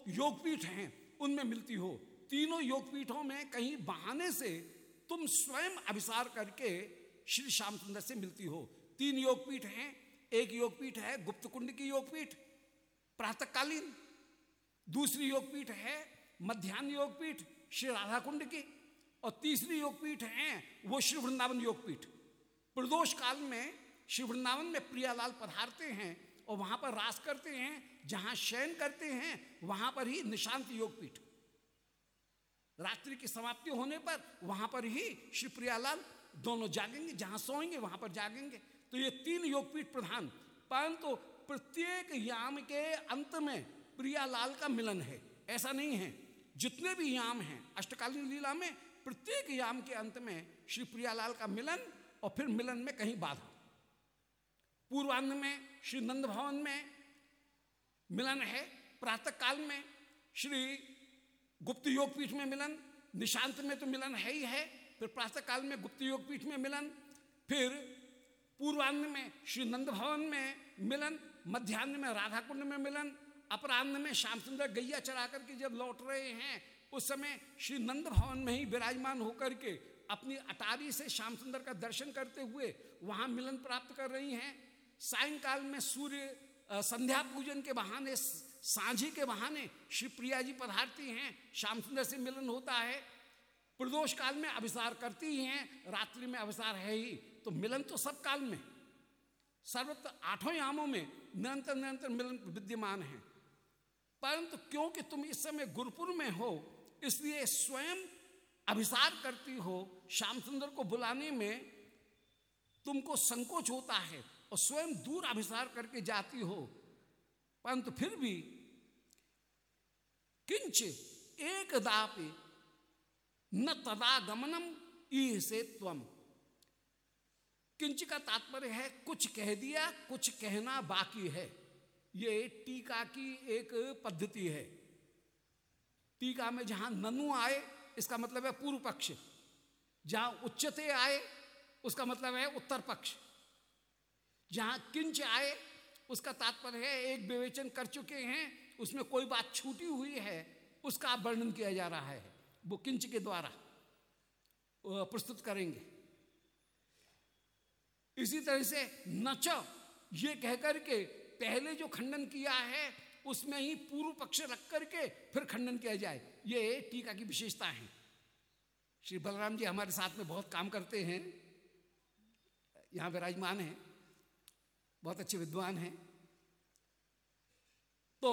योगपीठ हैं, उनमें मिलती हो। तीनों योगपीठों में कहीं बहाने से तुम स्वयं अभिसार करके श्री श्याम सुंदर से मिलती हो। तीन योगपीठ हैं एक योगपीठ है गुप्त कुंड की योगपीठ, प्रातकालीन। दूसरी योगपीठ है मध्यान्ह योगपीठ, श्री राधा कुंड की। और तीसरी योगपीठ है वो श्री वृंदावन योगपीठ। प्रदोष काल में श्री वृंदावन में प्रियालाल पधारते हैं और वहाँ पर रास करते हैं, जहाँ शयन करते हैं, वहाँ पर ही निशांत योगपीठ। रात्रि की समाप्ति होने पर वहाँ पर ही श्री प्रियालाल दोनों जागेंगे, जहाँ सोएँगे वहाँ पर जागेंगे। तो ये तीन योगपीठ प्रधान, परंतु प्रत्येक याम के अंत में प्रियालाल का मिलन है। ऐसा नहीं है। जितने भी याम हैं, अष्टकालीन लीला में प्रत्येक याम के अंत में श्री प्रियालाल का मिलन और फिर मिलन में कहीं बाधा। पूर्वान्न में, श्री नंद भवन में मिलन है। प्रातः काल में श्री गुप्त योगपीठ में मिलन, निशांत में तो मिलन है ही है। फिर प्रातः काल में गुप्त योगपीठ में मिलन, फिर पूर्वान्न में श्री नंद भवन में मिलन, मध्यान्ह में राधा कुंड में मिलन, अपराह्न में श्याम सुंदर गैया चरा करके जब लौट रहे हैं, उस समय श्री नंद भवन में ही विराजमान होकर के अपनी अटारी से श्याम सुंदर का दर्शन करते हुए वहाँ मिलन प्राप्त कर रही हैं। सायंकाल में सूर्य संध्या पूजन के बहाने सांझी के बहाने श्री प्रिया जी पधारती हैं, श्याम सुंदर से मिलन होता है। प्रदोष काल में अभिसार करती ही हैं, रात्रि में अभिसार है ही। तो मिलन तो सब काल में। सर्वत्र आठों यामों में निरंतर निरंतर मिलन विद्यमान है। परंतु क्योंकि तुम इस समय गुरुपुर में हो, इसलिए स्वयं अभिसार करती हो श्याम सुंदर को बुलाने में तुमको संकोच होता है और स्वयं दूर अभिसार करके जाती हो। परंतु फिर भी किंच एक दापे न तदागमनम ई से त्वम किंच का तात्पर्य है, कुछ कह दिया, कुछ कहना बाकी है। ये टीका की एक पद्धति है। टीका में जहाँ ननु आए, इसका मतलब है पूर्व पक्ष। जहाँ उच्चते आए, उसका मतलब है उत्तर पक्ष। जहाँ किंच आए, उसका तात्पर्य है, एक विवेचन कर चुके हैं, उसमें कोई बात छूटी हुई है, उसका वर्णन किया जा रहा है। वो किंच के द्वारा प्रस्तुत करेंगे। इसी तरह से नच, ये कहकर के पहले जो खंडन किया है, उसमें ही पूर्व पक्ष रख करके फिर खंडन किया जाए। ये टीका की विशेषता है। श्री बलराम जी हमारे साथ में बहुत काम करते हैं। यहाँ विराजमान हैं। बहुत अच्छे विद्वान हैं। तो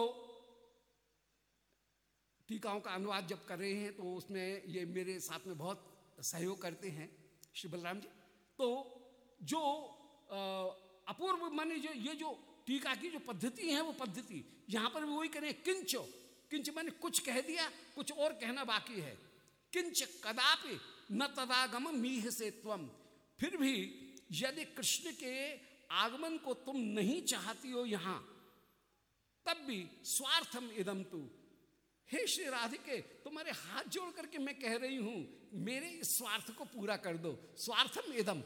टीकाओं का अनुवाद जब कर रहे हैं तो उसमें ये मेरे साथ में बहुत सहयोग करते हैं। श्री बलराम जी तो जो अपूर्व माने जो, ये जो टीका की जो पद्धति है, वो पद्धति, यहाँ पर भी वही करें, किंच। किंच मैंने कुछ कह दिया, कुछ और कहना बाकी है। किंच कदापि न तदागम मीह से त्वम फिर भी यदि कृष्ण के आगमन को तुम नहीं चाहती हो यहाँ, तब भी स्वार्थम इदम तू। हे श्री राधिके, तुम्हारे हाथ जोड़ करके मैं कह रही हूँ, मेरे इस स्वार्थ को पूरा कर दो। स्वार्थम इदम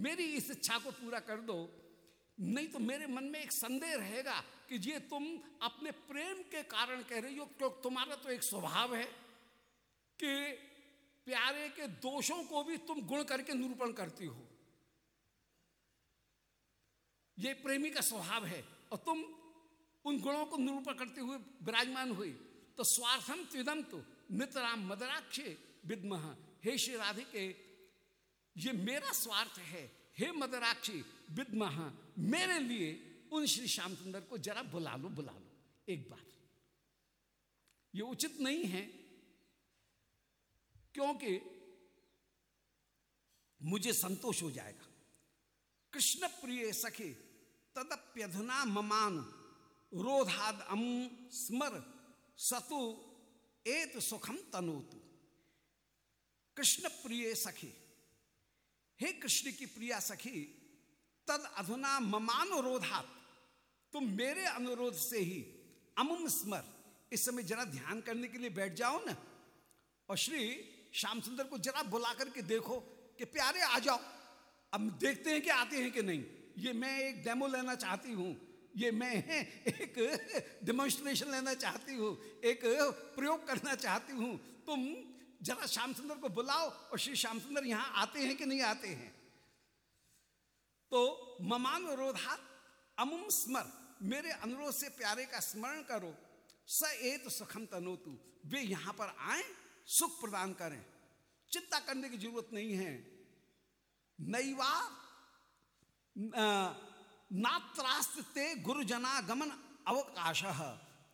मेरी इस इच्छा को पूरा कर दो। नहीं तो मेरे मन में एक संदेह रहेगा कि ये तुम अपने प्रेम के कारण कह रही हो, क्योंकि तुम्हारा तो एक स्वभाव है कि प्यारे के दोषों को भी तुम गुण करके निरूपण करती हो। ये प्रेमी का स्वभाव है और तुम उन गुणों को निरूपण करते हुए विराजमान हुई तो स्वार्थम त्विदम तो नितराम मदराक्षे विद्मह हे श्री राधिके ये मेरा स्वार्थ है। हे मदराक्षी, विद्मह, मेरे लिए उन श्री श्याम सुंदर को जरा बुला लो बुला लो, एक बार। ये उचित नहीं है, क्योंकि मुझे संतोष हो जाएगा। कृष्ण प्रिय सखे, तदप्यधुना ममान, रोधाद अम स्मर, सतु एत सुखम तनोतु। कृष्ण प्रिय सखी हे कृष्ण की प्रिया सखी, तद अधुना ममानुरोधात। तुम मेरे अनुरोध से ही अमुम स्मर। इस समय जरा ध्यान करने के लिए बैठ जाओ ना। और श्री श्याम सुंदर को जरा बुला करके देखो कि प्यारे आ जाओ। अब देखते हैं कि आते हैं कि नहीं। ये मैं एक डेमो लेना चाहती हूँ। ये मैं एक डेमोन्स्ट्रेशन लेना चाहती हूँ। एक प्रयोग करना चाहती हूँ। तुम जरा श्याम सुंदर को बुलाओ और श्री श्याम सुंदर यहाँ आते हैं कि नहीं आते हैं? तो ममान रोधात अमुम स्मर, मेरे अनुरोध से प्यारे का स्मरण करो। स एत सुखम तनो तनोतु, वे यहाँ पर आए, सुख प्रदान करें। चिंता करने की ज़रूरत नहीं है। नैवा नात्रास्ते गुरुजना गमन अवकाश।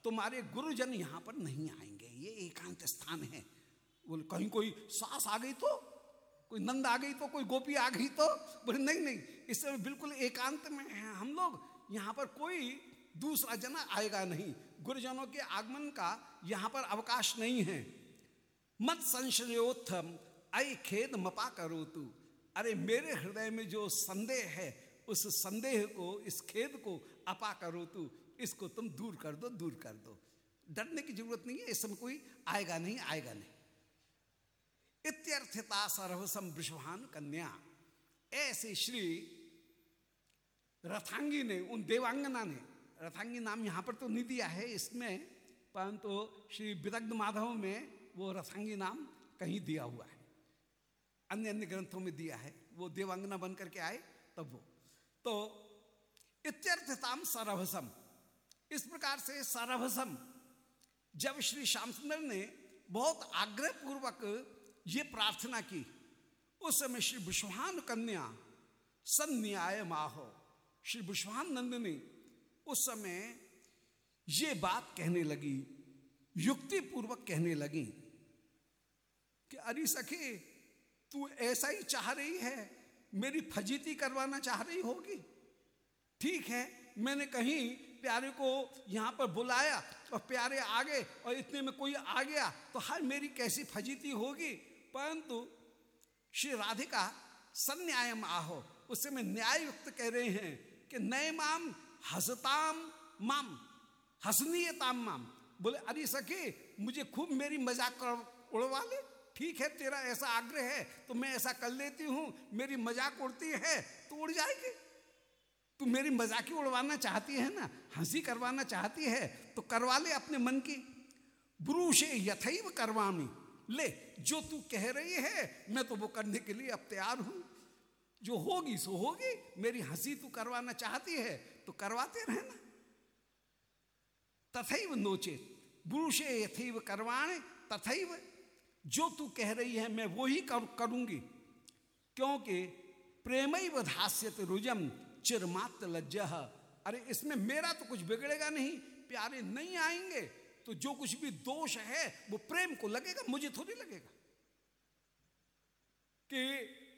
तुम्हारे गुरुजन यहाँ पर नहीं आएँगे। ये एकांत स्थान है। बोले, कहीं कोई सास आ गई तो? कोई नंद आ गई तो? कोई गोपी आ गई तो? बोले, नहीं नहीं, इस समय बिल्कुल एकांत में है हम लोग। यहाँ पर कोई दूसरा जना आएगा नहीं। गुरुजनों के आगमन का यहाँ पर अवकाश नहीं है। मत संशयोत्थम आई खेद मपा करो तू अरे, मेरे हृदय में जो संदेह है, उस संदेह को, इस खेद को अपा करो तू इसको तुम दूर कर दो, दूर कर दो। डरने की ज़रूरत नहीं है, इस समय कोई आएगा नहीं आएगा नहीं। इत्यर्थता सर्वसम विश्वान कन्या। ऐसे श्री रथांगी ने, उन देवांगना ने, रथांगी नाम यहाँ पर तो नहीं दिया है इसमें, परंतु तो श्री विदग्ध माधव में वो रथांगी नाम कहीं दिया हुआ है। अन्य अन्य ग्रंथों में दिया है, वो देवांगना बन करके आए, तब वो। तो इत्यर्थताम सरभसम इस प्रकार से सरभसम जब श्री श्याम सुंदर ने बहुत आग्रह पूर्वक ये प्रार्थना की। उस समय श्री विश्वान कन्या सन्याय माहो। श्री विश्वान नंद ने उस समय ये बात कहने लगी युक्ति पूर्वक कहने लगी कि, अरे सखी, तू ऐसा ही चाह रही है? मेरी फजीती करवाना चाह रही होगी? ठीक है, मैंने कहीं प्यारे को यहाँ पर बुलाया और प्यारे आ गए और इतने में कोई आ गया तो हर मेरी कैसी फजीती होगी? परंतु श्री राधिका संन्यायम आहो। उससे में न्याय युक्त कह रहे हैं कि नए माम, हसताम माम, हसनीयताम माम। बोले, अरे सखी, मुझे खूब मेरी मज़ाक उड़वा ले। ठीक है, तेरा ऐसा आग्रह है तो मैं ऐसा कर लेती हूँ। मेरी मज़ाक उड़ती है तो उड़ जाएगी। तू मेरी मज़ाक ही उड़वाना चाहती है ना? हँसी करवाना चाहती है तो करवा ले अपने मन की। ब्रूशे यथैव करवामी। ले जो तू कह रही है मैं तो वो करने के लिए अब तैयार हूँ। जो होगी सो होगी। मेरी हँसी तू करवाना चाहती है तो करवाते रहना। तथैव नोचेत। पुरुषे यथैव करवाणे तथैव जो तू कह रही है मैं वो ही कर, करूँगी। क्योंकि प्रेम धास्यत रुजम चिरमात लज्जा अरे इसमें मेरा तो कुछ बिगड़ेगा नहीं। प्यारे नहीं आएँगे। तो जो कुछ भी दोष है, वो प्रेम को लगेगा, मुझे थोड़ी लगेगा। कि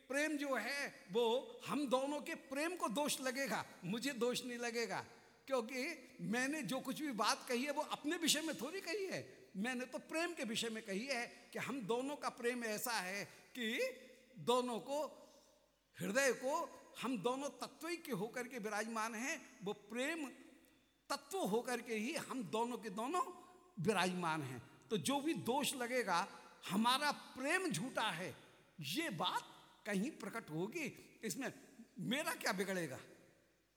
प्रेम जो है, वो हम दोनों के प्रेम को दोष लगेगा, मुझे दोष नहीं लगेगा। क्योंकि मैंने जो कुछ भी बात कही है, वो अपने विषय में थोड़ी कही है। मैंने तो प्रेम के विषय में कही है कि हम दोनों का प्रेम ऐसा है कि दोनों को, हृदय को हम दोनों तत्व के होकर के विराजमान हैं। वो प्रेम तत्व होकर के ही हम दोनों के दोनों विराजमान हैं। तो जो भी दोष लगेगा, हमारा प्रेम झूठा है। ये बात कहीं प्रकट होगी। इसमें मेरा क्या बिगड़ेगा?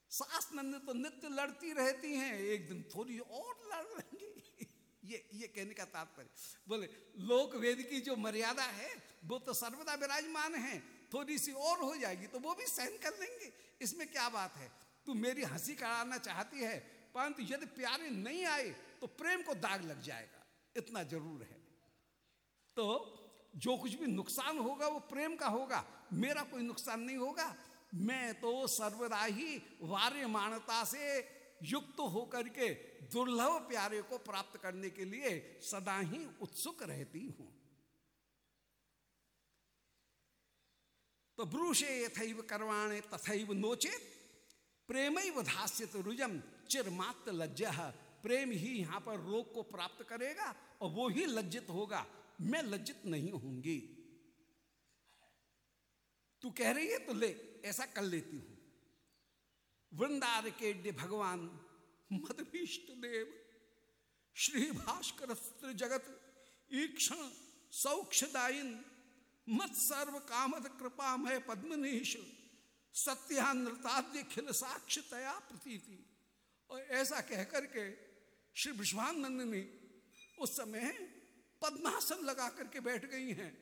सास नंद तो नित्य लड़ती रहती हैं, एक दिन थोड़ी और लड़ लेंगे। ये ये कहने का तात्पर्य। बोले लोक वेद की जो मर्यादा है, वो तो सर्वदा विराजमान है। थोड़ी सी और हो जाएगी तो वो भी सहन कर लेंगे। इसमें क्या बात है? तू मेरी हँसी कराना चाहती है, परंतु यदि प्यारे नहीं आए तो प्रेम को दाग लग जाएगा। इतना ज़रूर है। तो जो कुछ भी नुकसान होगा, वो प्रेम का होगा। मेरा कोई नुकसान नहीं होगा। मैं तो सर्वदा ही वार्यमानता से युक्त होकर के दुर्लभ प्यारे को प्राप्त करने के लिए सदा ही उत्सुक रहती हूँ। तो ब्रूषे यथैव करवाणे तथैव नोचेत। प्रेम धास्यत रुजम चिर चिरमात्र लज्ज प्रेम ही यहाँ पर रोग को प्राप्त करेगा और वो ही लज्जित होगा। मैं लज्जित नहीं होंगी तू कह रही है तो ले, ऐसा कर लेती हूँ। वृंदार के भगवान, मदभीष्ट देव, श्री भास्कर जगत, ईक्षण सौक्षदायिन मत सर्व कामद कृपा मय पद्मनीश, सत्यानृताद्य खिल साक्षतया प्रतीति। और ऐसा कहकर के श्री विश्वानंद ने उस समय पद्मासन लगा करके बैठ गई हैं।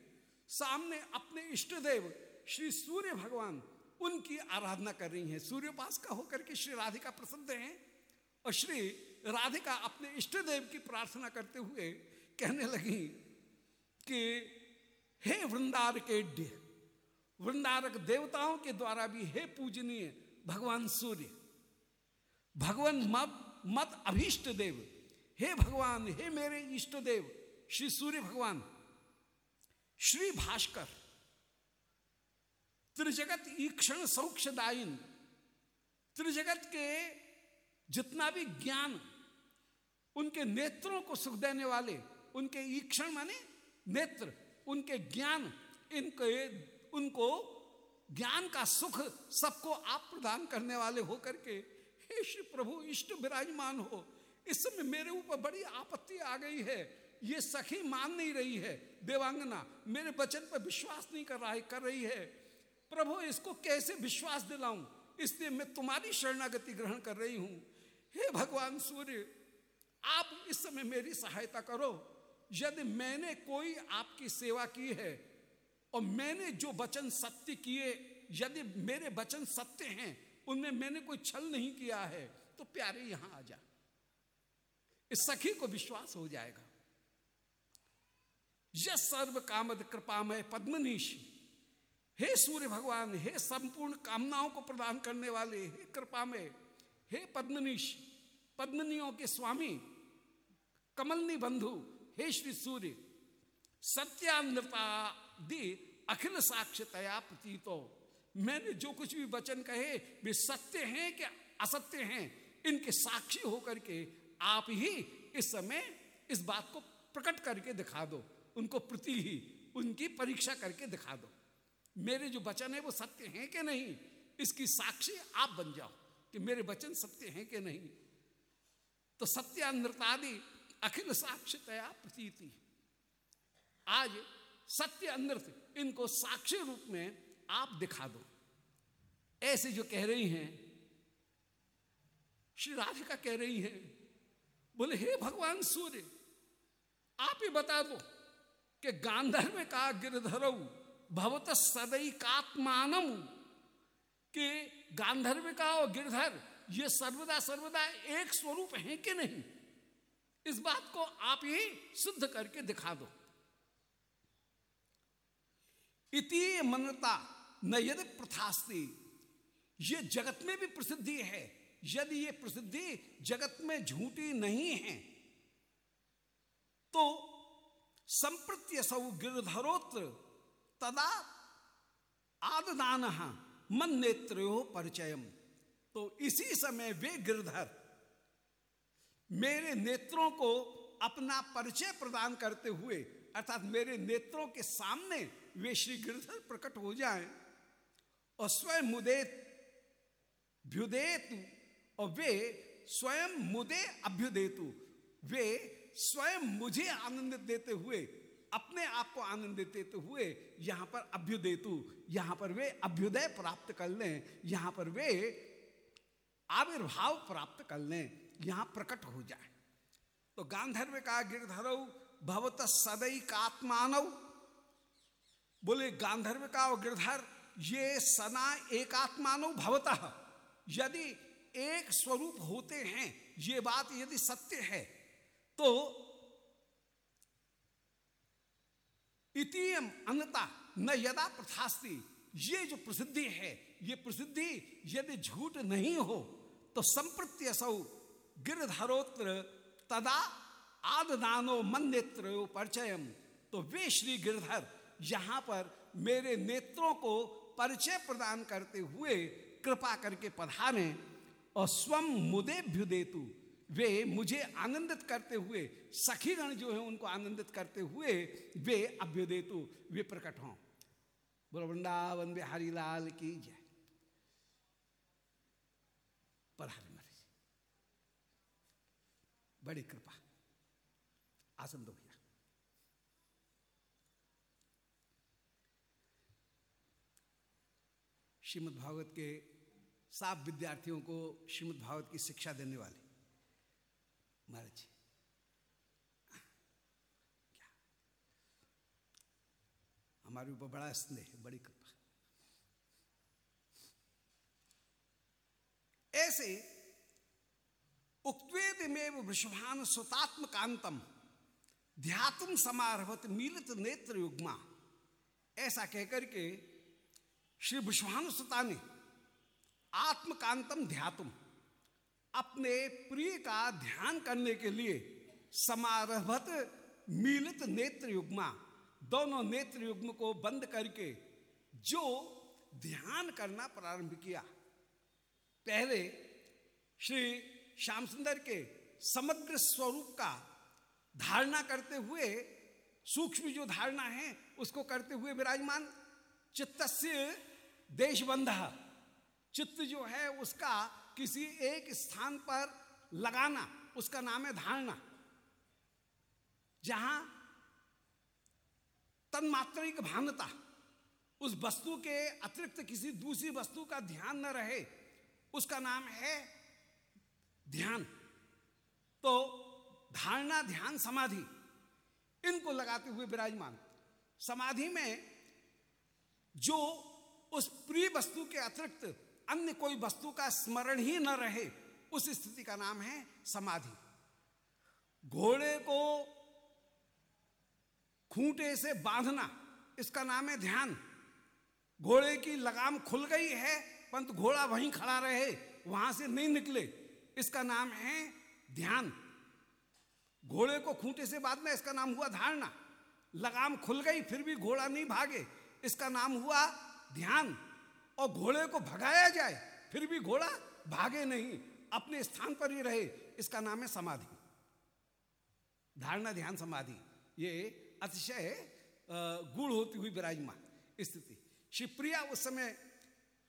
सामने अपने इष्ट देव श्री सूर्य भगवान उनकी आराधना कर रही हैं। सूर्योपास का होकर के श्री राधिका प्रसन्न हैं और श्री राधिका अपने इष्ट देव की प्रार्थना करते हुए कहने लगी कि, हे वृंदार के वृंदारक देवताओं के द्वारा भी हे पूजनीय भगवान सूर्य, भगवान मत मत अभीष्ट देव। हे भगवान, हे मेरे इष्ट देव, श्री सूर्य भगवान, श्री भास्कर, त्रिजगत ईक्षण सौक्षदायिन त्रिजगत के जितना भी ज्ञान, उनके नेत्रों को सुख देने वाले, उनके ईक्षण माने नेत्र, उनके ज्ञान, इनके, उनको ज्ञान का सुख सबको आप प्रदान करने वाले होकर करके हे श्री प्रभु, इष्ट विराजमान हो। इस समय मेरे ऊपर बड़ी आपत्ति आ गई है। ये सखी मान नहीं रही है। देवांगना, मेरे वचन पर विश्वास नहीं कर रहा है, कर रही है। प्रभु, इसको कैसे विश्वास दिलाऊं? इसलिए मैं तुम्हारी शरणागति ग्रहण कर रही हूँ। हे भगवान सूर्य, आप इस समय मेरी सहायता करो। यदि मैंने कोई आपकी सेवा की है और मैंने जो वचन सत्य किए, यदि मेरे वचन सत्य हैं उनमें मैंने कोई छल नहीं किया है तो प्यारे यहाँ आ जा। इस सखी को विश्वास हो जाएगा। यह सर्व कामद कृपामय पद्मनीश, हे सूर्य भगवान, हे संपूर्ण कामनाओं को प्रदान करने वाले, हे कृपामय, हे पद्मनीश, पद्मनियों के स्वामी, कमलनी बंधु, हे श्री सूर्य सत्यानृता दी अखिल साक्ष्यतया प्रतीतो। मैंने जो कुछ भी वचन कहे, वे सत्य हैं कि असत्य हैं? इनके साक्षी होकर के आप ही इस समय इस बात को प्रकट करके दिखा दो। उनको प्रति ही उनकी परीक्षा करके दिखा दो। मेरे जो वचन है, वो सत्य हैं कि नहीं? इसकी साक्षी आप बन जाओ कि मेरे वचन सत्य हैं कि नहीं। तो सत्य सत्यानृतादि अखिल साक्षितया प्रतीति। आज सत्य अनृत इनको साक्षी रूप में आप दिखा दो। ऐसे जो कह रही हैं, श्री राधिका कह रही हैं, बोले, हे भगवान सूर्य, आप ही बता दो कि गांधर्व का गिरधर, भवत सदई कात्मानम कि गांधर्व का और गिरधर, ये सर्वदा सर्वदा एक स्वरूप है कि नहीं? इस बात को आप ही सिद्ध करके दिखा दो। इति मनता न यदि प्रथास्ती, ये जगत में भी प्रसिद्धि है। यदि ये प्रसिद्धि जगत में झूठी नहीं है तो संप्रत्य सौ गिरधरोत्र तदा आददान मन नेत्रो परिचयम। तो इसी समय वे गिरधर मेरे नेत्रों को अपना परिचय प्रदान करते हुए, अर्थात मेरे नेत्रों के सामने वे श्री गिरधर प्रकट हो जाएँ। और स्वयं मुदेत, भ्युदेतु, और वे स्वयं मुदे अभ्युदेतु। वे स्वयं मुझे आनंद देते हुए, अपने आप को आनंद देते हुए यहाँ पर अभ्युदेतु, यहाँ पर वे अभ्युदय प्राप्त कर लें, यहाँ पर वे आविर्भाव प्राप्त कर लें, यहाँ प्रकट हो जाए। तो गांधर्व का गिरधर, भवत सदैक कात्मानव बोले, गांधर्व का और गिरधर ये सना एकात्मानव भवतः। यदि एक स्वरूप होते हैं, ये बात यदि सत्य है तो इतियम अनता न यदा प्रथास्ती। ये जो प्रसिद्धि है, ये प्रसिद्धि यदि झूठ नहीं हो तो संप्रत्यसौ गिरधरोत्र तदा आददानो मन नेत्र परिचयम। तो वे श्री गिरधर यहाँ पर मेरे नेत्रों को परिचय प्रदान करते हुए कृपा करके पधारे और स्वम मुदे भ्युदेतु वे मुझे आनंदित करते हुए, सखीगण जो है उनको आनंदित करते हुए वे अभ्युदेतु वे प्रकट हों। बोलो, वृंदावन बिहारी लाल की जय। महाराज बड़ी कृपा। आसन दो भैया। श्रीमद् भागवत के साफ़ विद्यार्थियों को श्रीमद् भागवत की शिक्षा देने वाले। महाराज जी। क्या? हमारे ऊपर बड़ा स्नेह बड़ी कृपा। ऐसे उक्वेद में वृषभान सुतात्म कांतम ध्यातुम समारभत मिलित नेत्र युग्मा। ऐसा कहकर के श्री विश्वान ने आत्मकांतम ध्यातुम, अपने प्रिय का ध्यान करने के लिए समारभत मिलित नेत्र युग्मा दोनों नेत्र युग्म को बंद करके जो ध्यान करना प्रारंभ किया। पहले श्री श्याम सुंदर के समग्र स्वरूप का धारणा करते हुए, सूक्ष्म जो धारणा है, उसको करते हुए विराजमान चित्त देशबंध चित्त जो है उसका किसी एक स्थान पर लगाना, उसका नाम है धारणा। जहाँ तन्मात्रिक भानता, उस वस्तु के अतिरिक्त किसी दूसरी वस्तु का ध्यान न रहे, उसका नाम है ध्यान। तो धारणा, ध्यान, समाधि, इनको लगाते हुए विराजमान। समाधि में जो उस प्रिय वस्तु के अतिरिक्त अन्य कोई वस्तु का स्मरण ही न रहे, उस स्थिति का नाम है समाधि। घोड़े को खूंटे से बांधना, इसका नाम है ध्यान। घोड़े की लगाम खुल गई है, परंतु घोड़ा वहीं खड़ा रहे, वहाँ से नहीं निकले, इसका नाम है ध्यान। घोड़े को खूंटे से बांधना, इसका नाम हुआ धारणा। लगाम खुल गई, फिर भी घोड़ा नहीं भागे, इसका नाम हुआ ध्यान और घोड़े को भगाया जाए, फिर भी घोड़ा भागे नहीं, अपने स्थान पर ही रहे, इसका नाम है समाधि। धारणा ध्यान समाधि, ये अतिशय गुण होती हुई विराजमान स्थिति। शिवप्रिया उस समय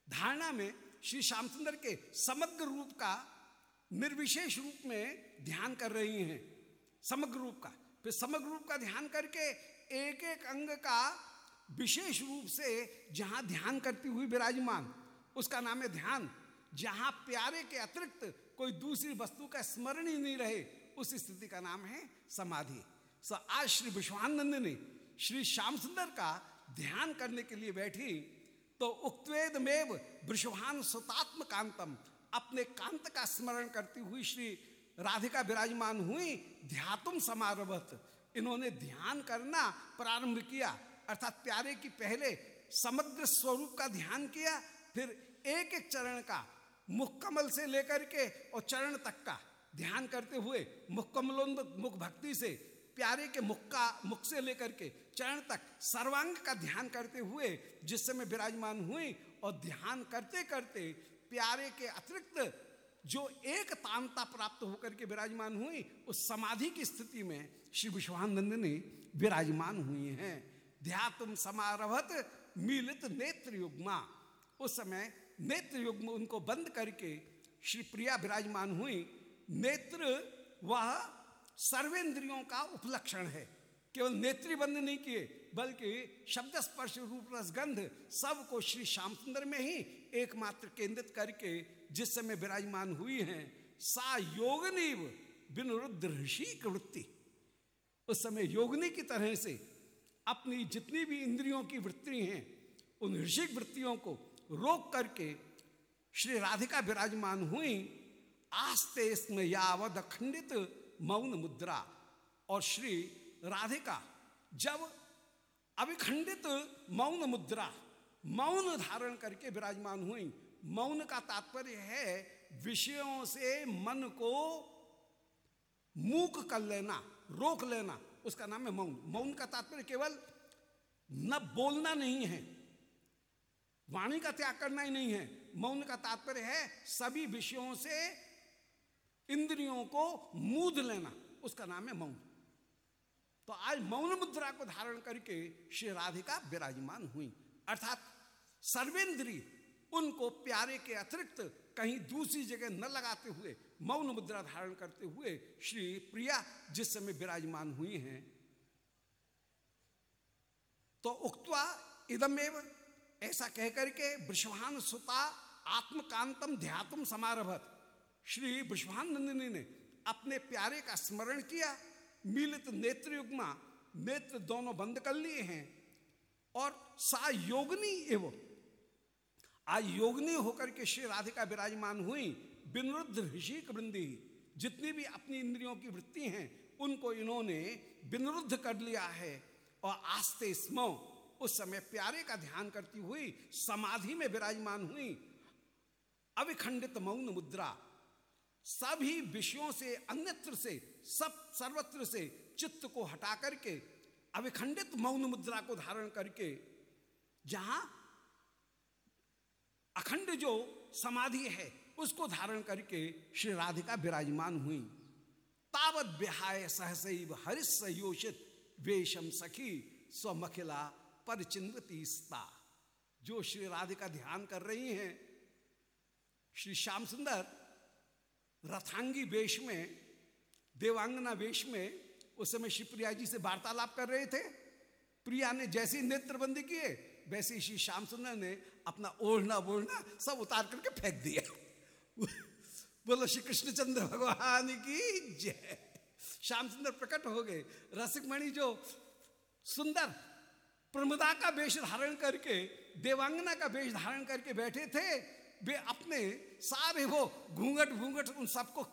धारणा में श्री श्यामचंद्र के समग्र रूप का निर्विशेष रूप में ध्यान कर रही हैं। समग्र रूप का, फिर समग्र रूप का ध्यान करके एक एक अंग का विशेष रूप से जहाँ ध्यान करती हुई विराजमान, उसका नाम है ध्यान, जहाँ प्यारे के अतिरिक्त कोई दूसरी वस्तु का स्मरण ही नहीं रहे, उस स्थिति का नाम है समाधि। सो आज श्री विश्वानंद ने श्री श्याम सुंदर का ध्यान करने के लिए बैठी तो उक्तवेद में वृषभान सुतात्म कांतम अपने कांत का स्मरण करती हुई श्री राधिका विराजमान हुई, ध्यातुम समारभत। इन्होंने ध्यान करना प्रारंभ किया। अर्थात प्यारे की पहले समग्र स्वरूप का ध्यान किया, फिर एक एक चरण का मुख कमल से लेकर के और चरण तक का ध्यान करते हुए मुख कमलोन्द मुख भक्ति से प्यारे के मुख का मुख से लेकर के चरण तक सर्वांग का ध्यान करते हुए जिस समय विराजमान हुई और ध्यान करते करते प्यारे के अतिरिक्त जो एक तांता प्राप्त होकर के विराजमान हुई, उस समाधि की स्थिति में श्री विश्वानंद ने विराजमान हुई हैं। ध्यातुम समारभत मिलित नेत्र युग्मा उस समय नेत्र युग्म उनको बंद करके श्री प्रिया विराजमान हुई। नेत्र वह सर्वेंद्रियों का उपलक्षण है। केवल नेत्री बंद नहीं किए, बल्कि शब्द स्पर्श रूप रसगंध सबको श्री श्याम सुंदर में ही एकमात्र केंद्रित करके जिस समय विराजमान हुई हैं, सा योगनीव विनुरुद्ध ऋषि वृत्ति। उस समय योगनी की तरह से अपनी जितनी भी इंद्रियों की वृत्ति हैं, उन ऋषिक वृत्तियों को रोक करके श्री राधिका विराजमान हुई। आस्ते इसमें यावद अखंडित मौन मुद्रा। और श्री राधिका, जब अविखंडित मौन मुद्रा, मौन धारण करके विराजमान हुई, मौन का तात्पर्य है विषयों से मन को मूक कर लेना, रोक लेना उसका नाम है मौन। मौन का तात्पर्य केवल न बोलना नहीं है, वाणी का त्याग करना ही नहीं है। मौन का तात्पर्य है सभी विषयों से इंद्रियों को मूद लेना। उसका नाम है मौन। तो आज मौन मुद्रा को धारण करके श्री राधिका विराजमान हुई। अर्थात सर्वेंद्री उनको प्यारे के अतिरिक्त कहीं दूसरी जगह न लगाते हुए, मौन मुद्रा धारण करते हुए, श्री प्रिया, जिस समय विराजमान हुई हैं तो उक्तवा इदमेव, ऐसा कहकर के वृषभान सुता आत्मकांतम ध्यातम समारभत। श्री वृषभानंदिनी ने अपने प्यारे का स्मरण किया, मिलित नेत्र युग्मा, नेत्र दोनों बंद कर लिए हैं, और सा योगनी एवं आज योगनी होकर के श्री राधिका विराजमान हुई। विनरुद्ध ऋषिक वृंदी, जितनी भी अपनी इंद्रियों की वृत्ति हैं, उनको इन्होंने विनरुद्ध कर लिया है। और आस्ते स्मो, उस समय प्यारे का ध्यान करती हुई समाधि में विराजमान हुई। अविखंडित मौन मुद्रा, सभी विषयों से, अन्यत्र से, सब सर्वत्र से चित्त को हटा करके अविखंडित मौन मुद्रा को धारण करके, जहाँ अखंड जो समाधि है, उसको धारण करके श्री राधिका विराजमान हुई। तावत बिहाय सहसैव हरिश योषित वेशम सखी स्वमखिला पर चिन्वतीस्ता जो श्री राधिका ध्यान कर रही हैं, श्री श्याम सुंदर रथांगी वेश में, देवांगना वेश में, उस समय श्री प्रिया जी से वार्तालाप कर रहे थे। प्रिया ने जैसे नेत्रबंदी किए वैसे श्री श्याम सुंदर ने अपना ओढ़ना बोढ़ना सब उतार करके फेंक दिया। बोलो, श्री कृष्णचंद्र भगवान की जय। श्याम सुंदर प्रकट हो गए। रसिक मणि जो सुंदर प्रमुदा का वेश धारण करके, देवांगना का वेश धारण करके बैठे थे, वे अपने सारे वो घूंघट घूंघट उन सबको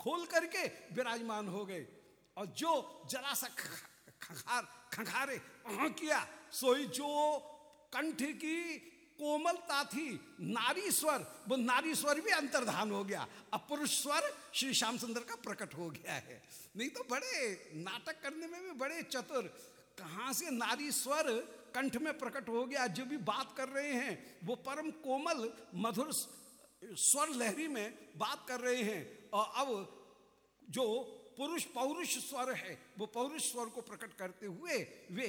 खोल करके विराजमान हो गए। और जो जरा सा खखार खखारे किया, सोई जो कंठ की कोमलता थी। नारी स्वर वो नारी स्वर भी अंतर्धान हो गया। अब पुरुष स्वर श्री श्याम सुंदर का प्रकट हो गया है। नहीं तो बड़े नाटक करने में भी बड़े चतुर। कहाँ से नारी स्वर कंठ में प्रकट हो गया? जो भी बात कर रहे हैं, वो परम कोमल, मधुर स्वर लहरी में बात कर रहे हैं। और अब जो पुरुष पौरुष स्वर है, वो पौरुष स्वर को प्रकट करते हुए वे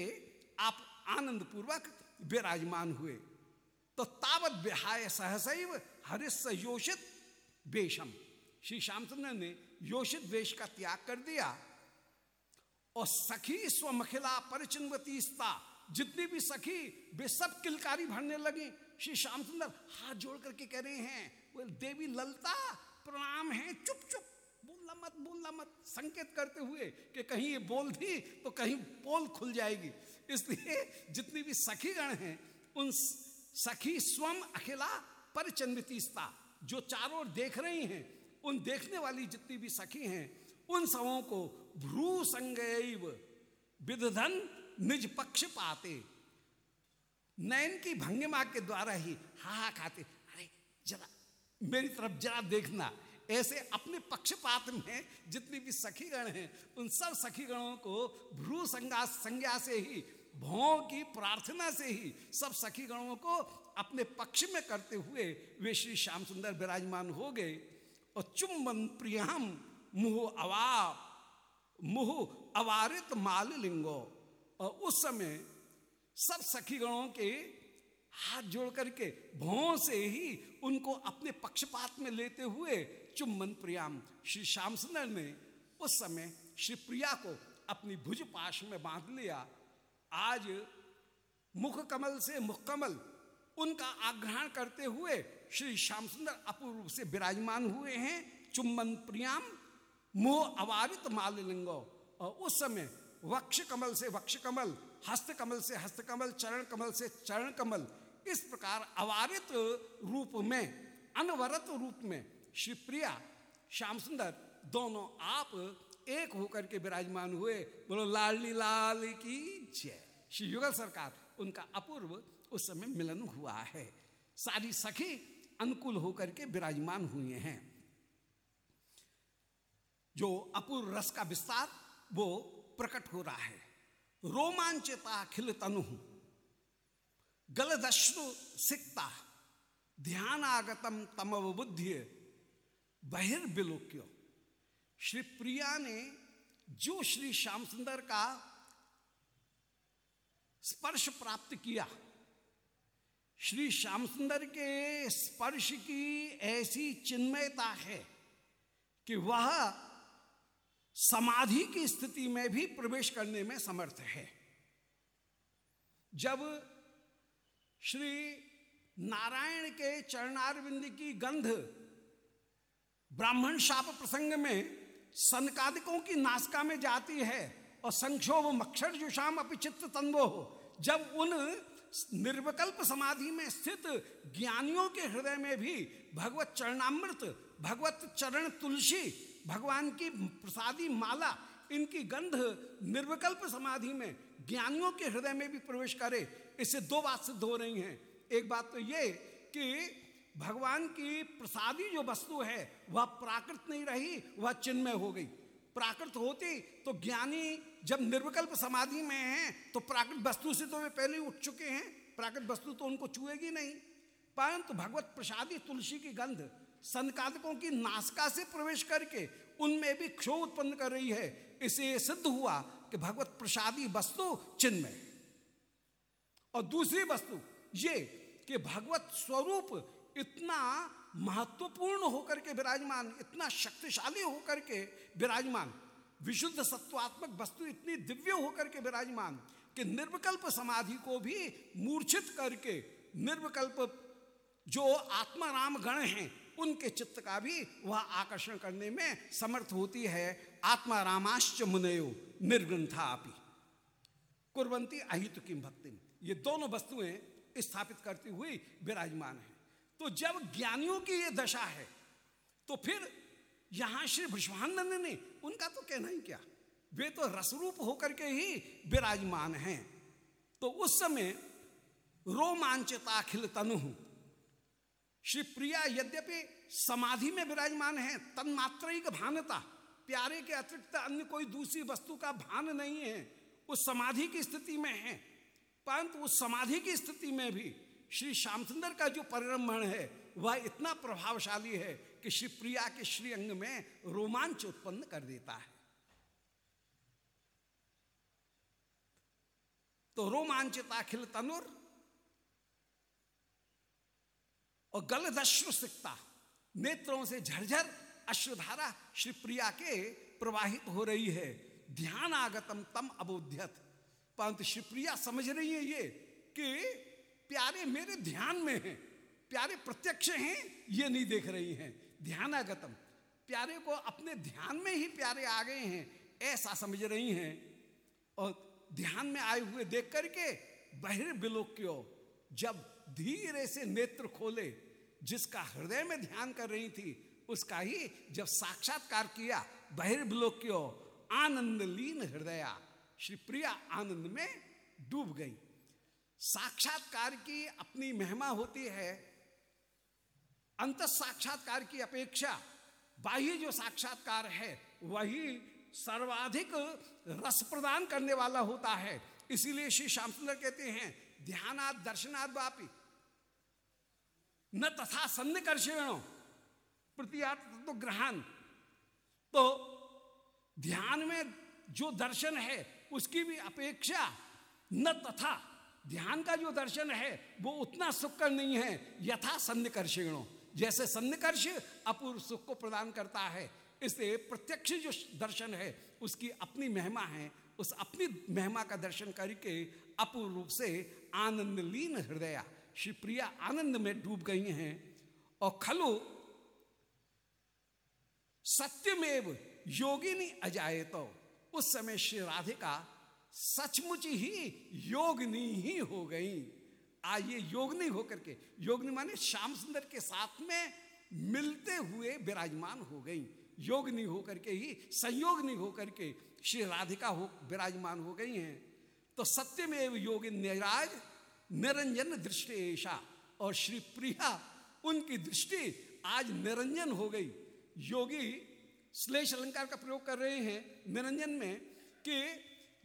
आप आनंद पूर्वक विराजमान हुए तो तावत विहाय सहसैव हरिश योषित वेशम। श्री श्यामचंद्र ने योषित वेश का त्याग कर दिया और सखी स्वमखिला परिचिनवती जितनी भी सखी, वे सब किलकारी भरने लगी। श्री श्याम सुंदर हाथ जोड़ करके कह रहे हैं वो देवी ललता, प्रणाम है, चुप चुप, बोलना मत बोलना मत। संकेत करते हुए कि कहीं ये बोल दी तो कहीं पोल खुल जाएगी। इसलिए जितनी भी सखी गण हैं, उन सखी स्वम अखिला परिचन्वितीस्ता जो चारों देख रही हैं, उन देखने वाली जितनी भी सखी हैं, उन सबों को भ्रू संगैव विदधन निज पक्ष पाते। नयन की भंगिमा के द्वारा ही हा हा खाते। अरे, जरा मेरी तरफ़ जरा देखना। ऐसे अपने पक्षपात में जितनी भी सखीगण हैं, उन सब सखीगणों को भ्रू संज्ञा संज्ञा से ही भौ की प्रार्थना से ही सब सखीगणों को अपने पक्ष में करते हुए वे श्री श्याम सुंदर विराजमान हो गए। और चुम्बन प्रियम मुह अवा, मुह अवारित माल लिंगो और उस समय सब सखी गणों के हाथ जोड़ करके भौ से ही उनको अपने पक्षपात में लेते हुए चुम्बन प्रियाम श्री श्याम सुंदर ने उस समय श्री प्रिया को अपनी भुज पाश में बाँध लिया। आज मुख कमल से मुख कमल उनका आग्रहण करते हुए श्री श्याम सुंदर अपूर्व से विराजमान हुए हैं। चुम्बन प्रियाम, मोह अवारित मालिंगो और उस समय वक्ष कमल से वक्ष कमल, हस्त कमल से हस्त कमल, चरण कमल से चरण कमल, इस प्रकार अवारित रूप में, अनवरत रूप में श्री प्रिया, श्याम सुंदर, दोनों आप एक होकर के विराजमान हुए। बोलो, लाली लाल की जय। श्री युगल सरकार, उनका अपूर्व उस समय मिलन हुआ है। सारी सखी अनुकूल होकर के विराजमान हुए हैं। जो अपूर्व रस का विस्तार, वो प्रकट हो रहा है। रोमांचिता खिल तनु। गलदश्रु सिक्ता। ध्यान आगतम तमव बुद्धि। बहिर्विलोक्यो। श्री प्रिया ने जो श्री श्याम सुंदर का स्पर्श प्राप्त किया, श्री श्याम सुंदर के स्पर्श की ऐसी चिन्मयता है कि वह समाधि की स्थिति में भी प्रवेश करने में समर्थ है। जब श्री नारायण के चरणारविंद की गंध ब्राह्मण शाप प्रसंग में सनकादिकों की नासका में जाती है और संक्षोभ मक्षर जुषाम अपिचित तंदो हो। जब उन निर्विकल्प समाधि में स्थित ज्ञानियों के हृदय में भी भगवत चरणामृत, भगवत चरण तुलसी, भगवान की प्रसादी माला, इनकी गंध निर्विकल्प समाधि में ज्ञानियों के हृदय में भी प्रवेश करे, इससे दो बात सिद्ध हो रही हैं। एक बात तो ये कि भगवान की प्रसादी जो वस्तु है, वह प्राकृत नहीं रही, वह चिन्मय हो गई। प्राकृत होती तो ज्ञानी जब निर्विकल्प समाधि में है तो प्राकृत वस्तु से तो वे पहले उठ चुके हैं, प्राकृत वस्तु तो उनको छुएगी नहीं। परंतु भगवत प्रसादी तुलसी की गंध संकादकों की नासका से प्रवेश करके उनमें भी क्षोभ उत्पन्न कर रही है। इसे सिद्ध हुआ कि भगवत प्रसादी वस्तु चिन्मय। और दूसरी वस्तु ये कि भगवत स्वरूप इतना महत्वपूर्ण होकर के विराजमान, इतना शक्तिशाली होकर के विराजमान, विशुद्ध सत्वात्मक वस्तु इतनी दिव्य होकर के विराजमान कि निर्विकल्प समाधि को भी मूर्छित करके निर्विकल्प जो आत्मा राम गण हैं, उनके चित्त का भी वह आकर्षण करने में समर्थ होती है। आत्मा रामाश्च मुनयो निर्ग्रंथा अपी कुरबंती अहित किम भक्ति। ये दोनों वस्तुएँ स्थापित करती हुई विराजमान है। तो जब ज्ञानियों की ये दशा है तो फिर यहाँ श्री विश्वानंद ने, उनका तो कहना ही क्या? वे तो रसरूप होकर के ही विराजमान हैं। तो उस समय रोमांचता अखिल तनु। श्री प्रिया यद्यपि समाधि में विराजमान है तन्मात्रिक भानता, प्यारे के अतिरिक्त अन्य कोई दूसरी वस्तु का भान नहीं है, उस समाधि की स्थिति में है। परंतु उस समाधि की स्थिति में भी श्री श्याम सुंदर का जो परिरंभण है, वह इतना प्रभावशाली है कि श्री प्रिया के श्री अंग में रोमांच उत्पन्न कर देता है। तो रोमांचित अखिल तनुर और गलदश्रु सिकता, नेत्रों से झरझर अश्वधारा श्री प्रिया के प्रवाहित हो रही है। ध्यान आगतम तम अबोध्यत। परंतु श्री प्रिया समझ रही है ये कि प्यारे मेरे ध्यान में हैं, प्यारे प्रत्यक्ष हैं, ये नहीं देख रही हैं। ध्यानागतम, प्यारे को अपने ध्यान में ही प्यारे आ गए हैं, ऐसा समझ रही हैं। और ध्यान में आए हुए देख करके बहिर्विलोक्यो जब धीरे से नेत्र खोले, जिसका हृदय में ध्यान कर रही थी, उसका ही जब साक्षात्कार किया बहिर्विलोक्यो आनंद लीन हृदया, श्री प्रिया आनंद में डूब गई। साक्षात्कार की अपनी महिमा होती है अंत साक्षात्कार की अपेक्षा बाह्य जो साक्षात्कार है, वही सर्वाधिक रस प्रदान करने वाला होता है। इसीलिए श्री श्याम सुंदर कहते हैं ध्यानाद दर्शनाद वापी। न तथा सन्निकर्षणों प्रतियात तो ग्रहण। तो ध्यान में जो दर्शन है, उसकी भी अपेक्षा न तथा ध्यान का जो दर्शन है, वो उतना सुखकर नहीं है, यथा सन्निकर्षिणों। जैसे सन्निकर्ष अपूर्व सुख को प्रदान करता है इसलिए प्रत्यक्ष जो दर्शन है, उसकी अपनी महिमा है, उस अपनी महिमा का दर्शन करके अपूर्व रूप से आनंद लीन हृदय श्री प्रिया आनंद में डूब गई हैं। और खलु सत्यमेव योगिनी अजाए तो उस समय श्री राधिका सचमुच ही योगनी ही हो गई। ये योगनी होकर के, योगनी माने श्याम सुंदर के साथ में मिलते हुए विराजमान हो गई। योगनी होकर के ही, संयोगनी होकर के श्री राधिका हो, विराजमान हो गई हैं। तो सत्य में योगी निराज निरंजन दृष्टि ऐसा और श्री प्रिया, उनकी दृष्टि आज निरंजन हो गई। योगी श्लेष अलंकार का प्रयोग कर रहे हैं निरंजन में कि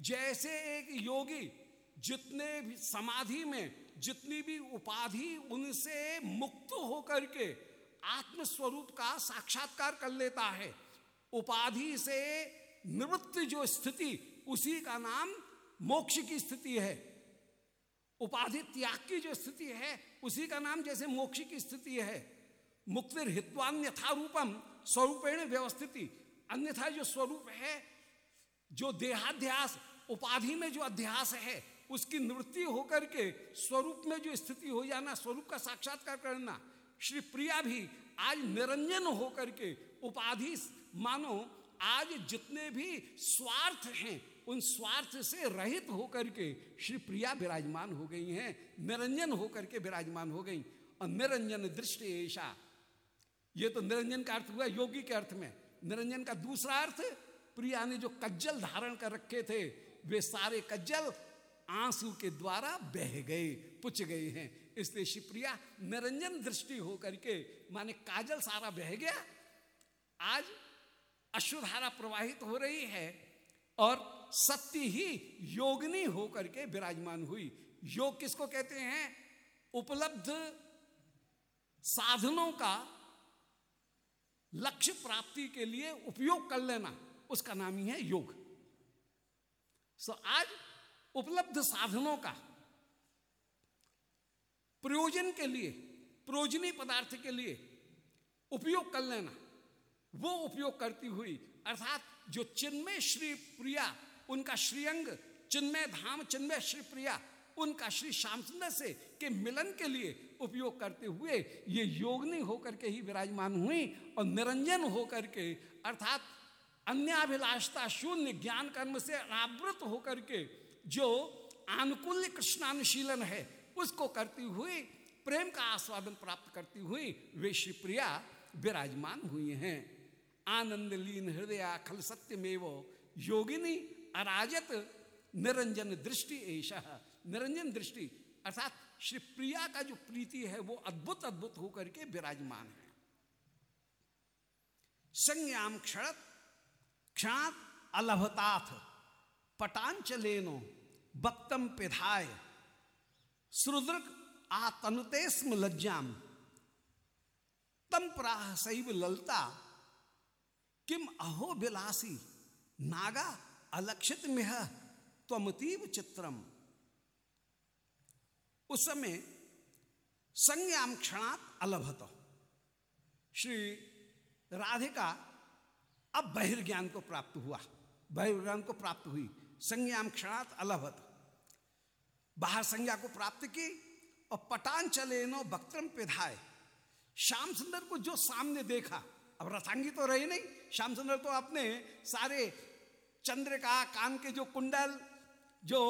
जैसे एक योगी जितने भी समाधि में, जितनी भी उपाधि उनसे मुक्त होकर के आत्मस्वरूप का साक्षात्कार कर लेता है। उपाधि से निवृत्त जो स्थिति, उसी का नाम मोक्ष की स्थिति है। उपाधि त्याग की जो स्थिति है, उसी का नाम जैसे मोक्ष की स्थिति है। मुक्तिर हित्वान रूपम स्वरूपेण व्यवस्थिति, अन्यथा जो स्वरूप है जो देहाध्यास, उपाधि में जो अध्यास है, उसकी निवृत्ति होकर के स्वरूप में जो स्थिति हो जाना, स्वरूप का साक्षात्कार करना, श्री प्रिया भी आज निरंजन होकर के उपाधि मानो आज जितने भी स्वार्थ हैं, उन स्वार्थ से रहित होकर के श्री प्रिया विराजमान हो गई हैं, निरंजन होकर के विराजमान हो गई। और निरंजन दृष्टि ऐसा, ये तो निरंजन का अर्थ हुआ योगी के अर्थ में, निरंजन का दूसरा अर्थ प्रिया ने जो कज्जल धारण कर रखे थे, वे सारे कज्जल आँसू के द्वारा बह गए, पुच गए हैं। इसलिए शिवप्रिया निरंजन दृष्टि होकर के, माने काजल सारा बह गया। आज अश्वधारा प्रवाहित हो रही है और सत्य ही योगनी होकर के विराजमान हुई। योग किसको कहते हैं? उपलब्ध साधनों का लक्ष्य प्राप्ति के लिए उपयोग कर लेना। उसका नाम ही है योग। सो आज उपलब्ध साधनों का, प्रयोजन के लिए प्रयोजनी पदार्थ के लिए उपयोग कर लेना। वो उपयोग करती हुई, अर्थात जो चिन्मय श्री प्रिया, उनका श्रीअंग चिन्मय धाम, चिन्मय श्री प्रिया, उनका श्री श्याम सुंदर से के मिलन के लिए उपयोग करते हुए, ये योगनी होकर के ही विराजमान हुई और निरंजन होकर के, अर्थात अन्याभिलाषता शून्य ज्ञान कर्म से आवृत होकर के जो अनुकूल कृष्णानुशीलन है, उसको करती हुई, प्रेम का आस्वादन प्राप्त करती हुई, वे श्रीप्रिया विराजमान हुई हैं। आनंद लीन हृदय खल सत्यमेव योगिनी अराजत निरंजन दृष्टि ऐसा निरंजन दृष्टि, अर्थात श्री प्रिया का जो प्रीति है, वो अद्भुत अद्भुत होकर के विराजमान है। संज्ञाम क्षणत क्षणात अलभताथ पटांचलेनो बक्तम पिधाय। श्रुद्रक आतनुते स्म लज्जाम। तम प्राह सैव ललता, किम अहो विलासी नागा अलक्षित मिह, त्वमतीव चित्रम। उस समय संज्ञाम क्षणात अलभत। श्री राधिका अब बहिर्ज्ञान को प्राप्त हुआ। बहिर्ज्ञान को प्राप्त हुई। संज्ञाम क्षणात अलभत। बाहर संज्ञा को प्राप्त की और पटान चले नो बक्त्रम पिधाए श्याम सुंदर को जो सामने देखा, अब रथांगी तो रही नहीं। श्याम सुंदर तो अपने सारे चंद्र का कान के जो कुंडल, जो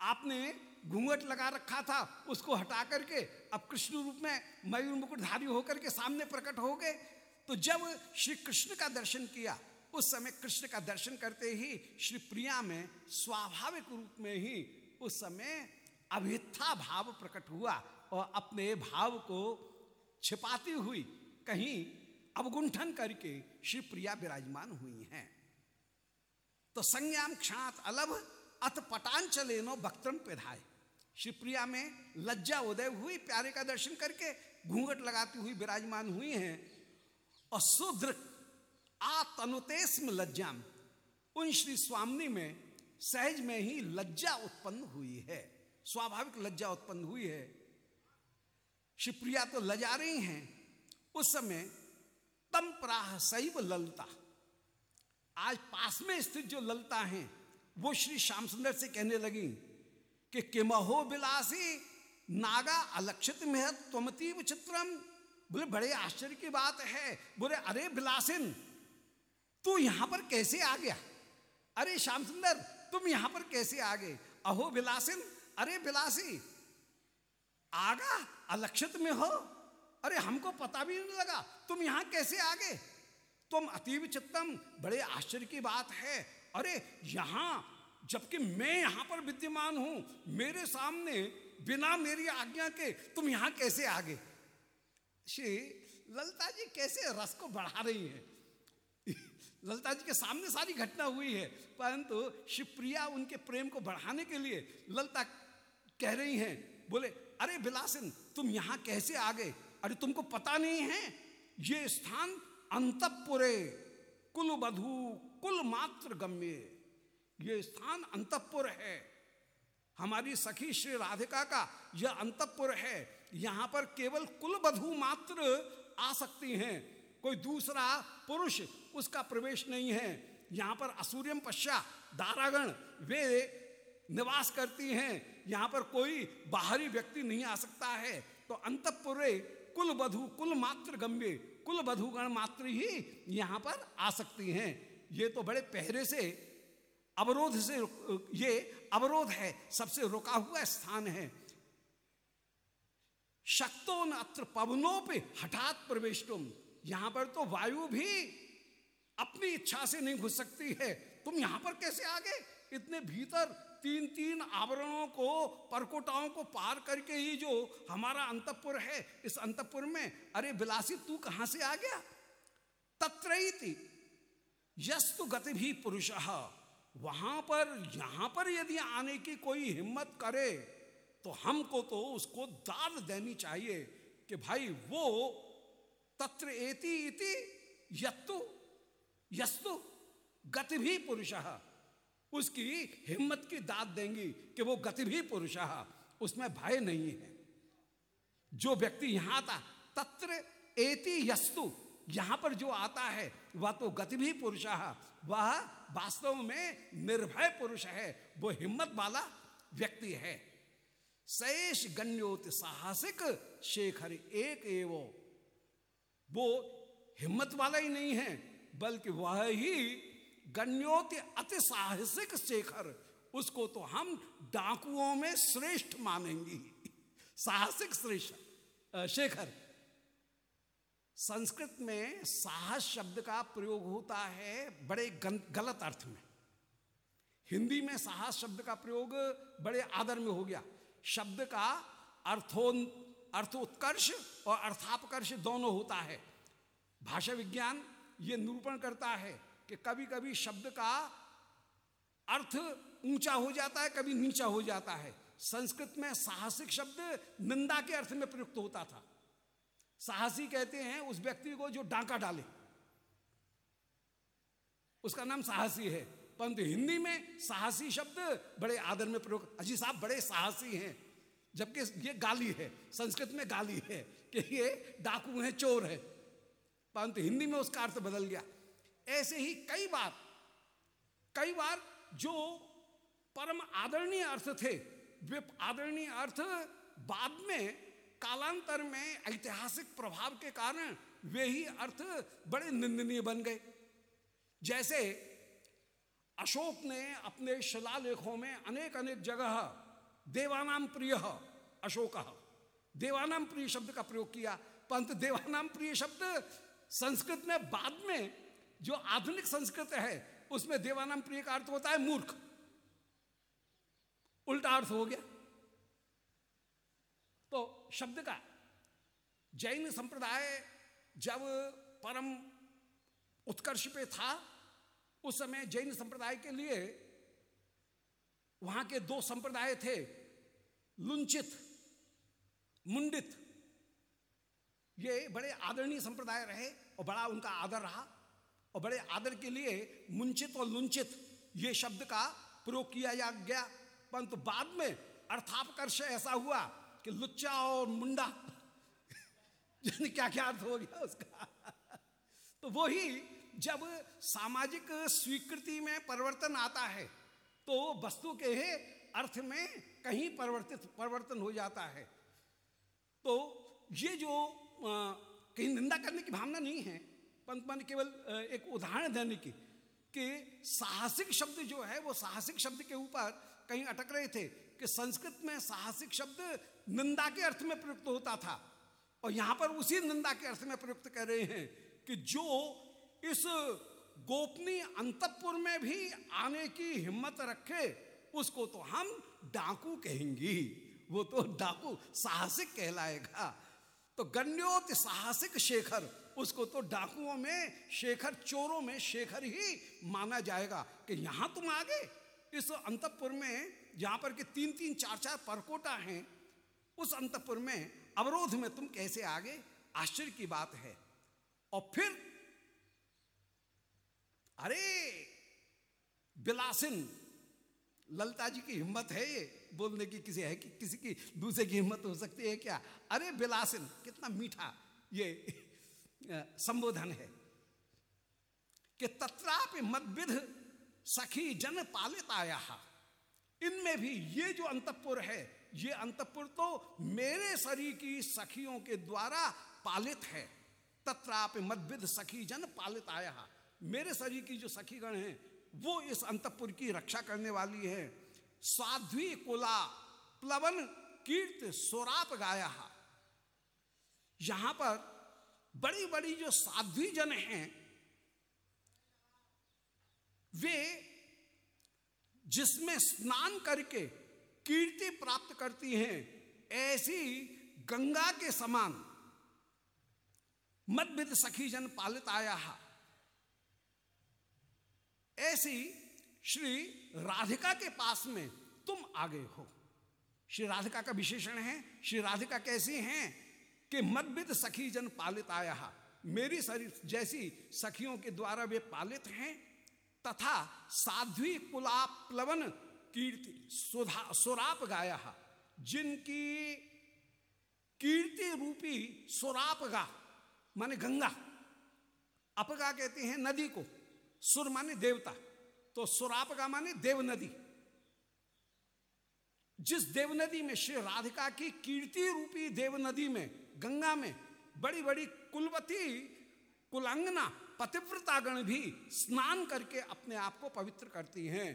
आपने घूंघट लगा रखा था, उसको हटा करके अब कृष्ण रूप में मयूर मुकुटधारी होकर के सामने प्रकट हो गए। तो जब श्री कृष्ण का दर्शन किया, उस समय कृष्ण का दर्शन करते ही श्री प्रिया में स्वाभाविक रूप में ही उस समय अभिथा भाव प्रकट हुआ और अपने भाव को छिपाती हुई कहीं अवगुंठन करके श्री प्रिया विराजमान हुई हैं। तो संज्ञाम क्षात अलभ अथ पटांचले नो भक्तम पिधाए प्रिया में लज्जा उदय हुई, प्यारे का दर्शन करके घूंघट लगाती हुई विराजमान हुई हैं। और आतनुतेस्म लज्जाम। उन श्री स्वामी में सहज में ही लज्जा उत्पन्न हुई है। स्वाभाविक लज्जा उत्पन्न हुई है। शिवप्रिया तो लजा रही हैं। उस समय तम प्राह सैव ललता। आज पास में स्थित जो ललता हैं, वो श्री श्याम सुंदर से कहने लगी कि किमहो बिलासी नागा अलक्षित में त्वमती चित्रम। बोले, बड़े आश्चर्य की बात है। बोले, अरे बिलासिन, तू यहाँ पर कैसे आ गया? अरे श्याम सुंदर तुम यहाँ पर कैसे आ गए? अहो बिलासिन, अरे बिलासी, आगा, अलक्षित में हो? अरे हमको पता भी नहीं लगा, तुम यहाँ कैसे आ गए? तुम अतीब चित्तम बड़े आश्चर्य की बात है। अरे यहाँ, जबकि मैं यहाँ पर विद्यमान हूँ, मेरे सामने, बिना मेरी आज्ञा के, तुम यहाँ कैसे आ गए? श्री ललता जी कैसे रस को बढ़ा रही है? ललता जी के सामने सारी घटना हुई है, परंतु शिवप्रिया उनके प्रेम को बढ़ाने के लिए ललता कह रही हैं, बोले, अरे बिलासिन, तुम यहाँ कैसे आ गए? अरे तुमको पता नहीं है? ये स्थान अंतपुरे कुल बधु कुल मात्र गम्य ये स्थान अंतपुर है। हमारी सखी श्री राधिका का यह अंतपुर है। यहाँ पर केवल कुल बधु मात्र आ सकती हैं। कोई दूसरा पुरुष उसका प्रवेश नहीं है। यहाँ पर असूर्यम पश्चा, दारागण, वे निवास करती हैं। यहाँ पर कोई बाहरी व्यक्ति नहीं आ सकता है। तो अंतपुरे कुल बधु, कुल मात्र गंभे कुल बधुगण मात्र ही यहाँ पर आ सकती हैं। ये तो बड़े पहरे से अवरोध से, ये अवरोध है। सबसे रुका हुआ स्थान है। शक्तो नत्र पवनों पे हठात प्रवेश तुम यहाँ पर तो वायु भी अपनी इच्छा से नहीं घुस सकती है। तुम यहाँ पर कैसे आ गए इतने भीतर तीन तीन आवरणों को, परकोटाओं को पार करके ही जो हमारा अंतपुर है, इस अंतपुर में, अरे बिलासी, तू कहाँ से आ गया? तत्रैति, यस्तु गति भी पुरुष। वहाँ पर, यहाँ पर यदि आने की कोई हिम्मत करे तो हमको तो उसको दाद देनी चाहिए कि भाई वो तत्र एति इति यत्तु, यस्तु गति भी पुरुष। उसकी हिम्मत की दाद देंगी कि वो गति भी पुरुष, उसमें भय नहीं है। जो व्यक्ति यहाँ आता, तत्र एति यस्तु, यहाँ पर जो आता है, वह तो गति भी पुरुष, वह वास्तव में निर्भय पुरुष है, वो हिम्मत वाला व्यक्ति है। शेष गण्योत साहसिक शेखर एक एवो। वो हिम्मत वाला ही नहीं है, बल्कि वह ही गण्योत अति साहसिक शेखर, उसको तो हम डाकुओं में श्रेष्ठ मानेंगे। साहसिक श्रेष्ठ शेखर, संस्कृत में साहस शब्द का प्रयोग होता है बड़े गलत अर्थ में। हिंदी में साहस शब्द का प्रयोग बड़े आदर में हो गया। शब्द का अर्थोन, अर्थोत्कर्ष और अर्थापकर्ष दोनों होता है। भाषा विज्ञान ये निरूपण करता है कि कभी कभी शब्द का अर्थ ऊँचा हो जाता है, कभी नीचा हो जाता है। संस्कृत में साहसिक शब्द निंदा के अर्थ में प्रयुक्त होता था। साहसी कहते हैं, उस व्यक्ति को जो डांका डाले। उसका नाम साहसी है। परंतु हिंदी में साहसी शब्द बड़े आदर में प्रयोग अजी साहब बड़े साहसी हैं, जबकि ये गाली है, संस्कृत में गाली है कि ये डाकू है, चोर है। परंतु हिंदी में उसका अर्थ बदल गया। ऐसे ही कई बार कई बार जो परम आदरणीय अर्थ थे वे आदरणीय अर्थ बाद में, कालांतर में ऐतिहासिक प्रभाव के कारण वे ही अर्थ बड़े निंदनीय बन गए। जैसे अशोक ने अपने शिलालेखों में अनेक अनेक जगह देवानाम प्रिय अशोक देवानाम प्रिय शब्द का प्रयोग किया। परंतु देवानाम प्रिय शब्द संस्कृत में बाद में जो आधुनिक संस्कृत है, उसमें देवानाम प्रिय का अर्थ होता है मूर्ख। उल्टा अर्थ हो गया। तो शब्द का जैन संप्रदाय जब परम उत्कर्ष पे था उस समय जैन संप्रदाय के लिए वहाँ के दो संप्रदाय थे, लुंचित, मुंडित। ये बड़े आदरणीय संप्रदाय रहे और बड़ा उनका आदर रहा और बड़े आदर के लिए मुंचित और लुंचित ये शब्द का प्रयोग किया जा गया। परंतु बाद में अर्थापकर्ष ऐसा हुआ कि लुच्चा और मुंडा क्या क्या अर्थ हो गया उसका? तो वही जब सामाजिक स्वीकृति में परिवर्तन आता है तो वस्तु के अर्थ में कहीं परिवर्तित, परिवर्तन हो जाता है। तो ये जो कहीं निंदा करने की भावना नहीं है, पंत मन केवल एक उदाहरण देने की, कि साहसिक शब्द जो है, वो साहसिक शब्द के ऊपर कहीं अटक रहे थे कि संस्कृत में साहसिक शब्द निंदा के अर्थ में प्रयुक्त होता था। और यहाँ पर उसी निंदा के अर्थ में प्रयुक्त कर रहे हैं कि जो इस गोपनीय अंतपुर में भी आने की हिम्मत रखे, उसको तो हम डाकू कहेंगी। वो तो डाकू साहसिक कहलाएगा। तो गण्योत साहसिक शेखर, उसको तो डाकुओं में, शेखर चोरों में शेखर ही माना जाएगा कि यहाँ तुम आ गए। इस अंतपुर में जहाँ पर के तीन तीन चार चार परकोटा हैं, उस अंतपुर में अवरोध में तुम कैसे आ गए? आश्चर्य की बात है। और फिर अरे, बिलासिन, ललता जी की हिम्मत है ये बोलने की, किसी है कि, किसी की, दूसरे की हिम्मत हो सकती है क्या? अरे, बिलासिन, कितना मीठा ये संबोधन है कि तत्राप मदविध सखी जन पालित आया इनमें भी ये जो अंतपुर है, ये अंतपुर तो मेरे शरीर की सखियों के द्वारा पालित है। तत्राप मदविध सखी जन पालित आया मेरे शरीर की जो सखी गण है, वो इस अंतपुर की रक्षा करने वाली है। साध्वी कोला प्लवन कीर्त सोराप गाया यहाँ पर बड़ी बड़ी जो साध्वी जन हैं, वे जिसमें स्नान करके कीर्ति प्राप्त करती हैं, ऐसी गंगा के समान मदविद सखी जन पालित आया ऐसी श्री राधिका के पास में तुम आगे हो। श्री राधिका का विशेषण है, श्री राधिका कैसी हैं कि मदविद सखी जन पालित आया मेरी जैसी सखियों के द्वारा वे पालित हैं, तथा साध्वी कुला प्लवन कीर्ति सुराप गाया जिनकी कीर्ति रूपी सुराप गा, माने गंगा, अपगा कहते हैं नदी को। सुर माने देवता तो सुरापगा माने देव नदी। जिस देव नदी में श्री राधिका की कीर्ति रूपी देव नदी में, गंगा में बड़ी बड़ी कुलवती, कुलांगना पतिव्रतागण भी स्नान करके अपने आप को पवित्र करती हैं।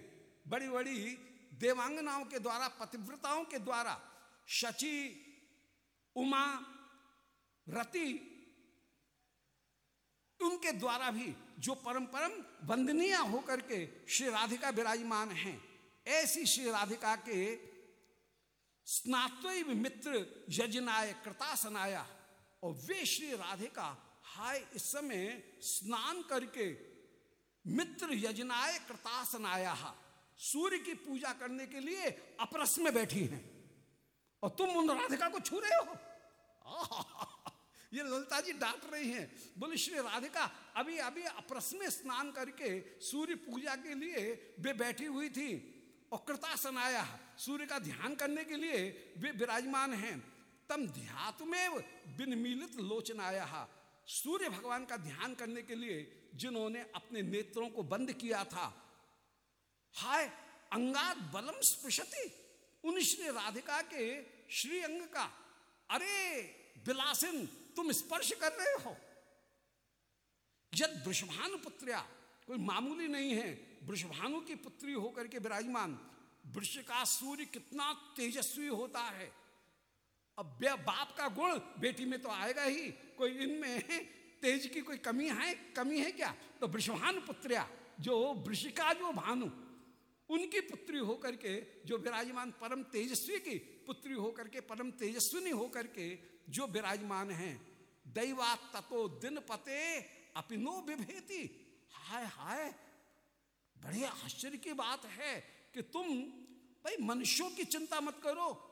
बड़ी बड़ी देवांगनाओं के द्वारा, पतिव्रताओं के द्वारा, शची, उमा, रति, उनके द्वारा भी जो परम परम वंदनीय होकर के श्री राधिका विराजमान हैं। ऐसी श्री राधिका के स्नात्व मित्र यजनाय कृतासनाया और वे श्री राधिका हाय इस समय स्नान करके मित्र यजनाय कृतासनाया सूर्य की पूजा करने के लिए अपरस में बैठी हैं। और तुम उन राधिका को छू रहे हो? ये ललिता जी डांट रही हैं। बोले, श्री राधिका, अभी अभी अपरस में स्नान करके सूर्य पूजा के लिए वे बैठी हुई थी और कृतासन आया। सूर्य का ध्यान करने के लिए वे विराजमान हैं। तम ध्यातमेव बिनमीलित लोचनाया। सूर्य भगवान का ध्यान करने के लिए जिन्होंने अपने नेत्रों को बंद किया था, हाय, अंगात बलम स्पृशति। उन श्री राधिका के श्री अंग का, अरे, बिलासिन तुम स्पर्श कर रहे हो। यद वृषभानु पुत्रिया कोई मामूली नहीं है, वृषभानु की पुत्री होकर के विराजमान, वृक्ष का सूर्य कितना तेजस्वी होता है। अब बाप का गुण बेटी में तो आएगा ही, कोई इनमें तेज की कोई कमी है कमी है क्या? तो वृषभानु पुत्रिया जो वृषिका जो भानु, उनकी पुत्री होकर के जो विराजमान परम तेजस्वी की पुत्री होकर के, परम तेजस्विनी होकर के जो विराजमान हैं, दैवा ततो दिन पते अपिनो विभेति हाय हाय, बड़े आश्चर्य की बात है कि तुम, भाई मनुष्यों की चिंता मत करो।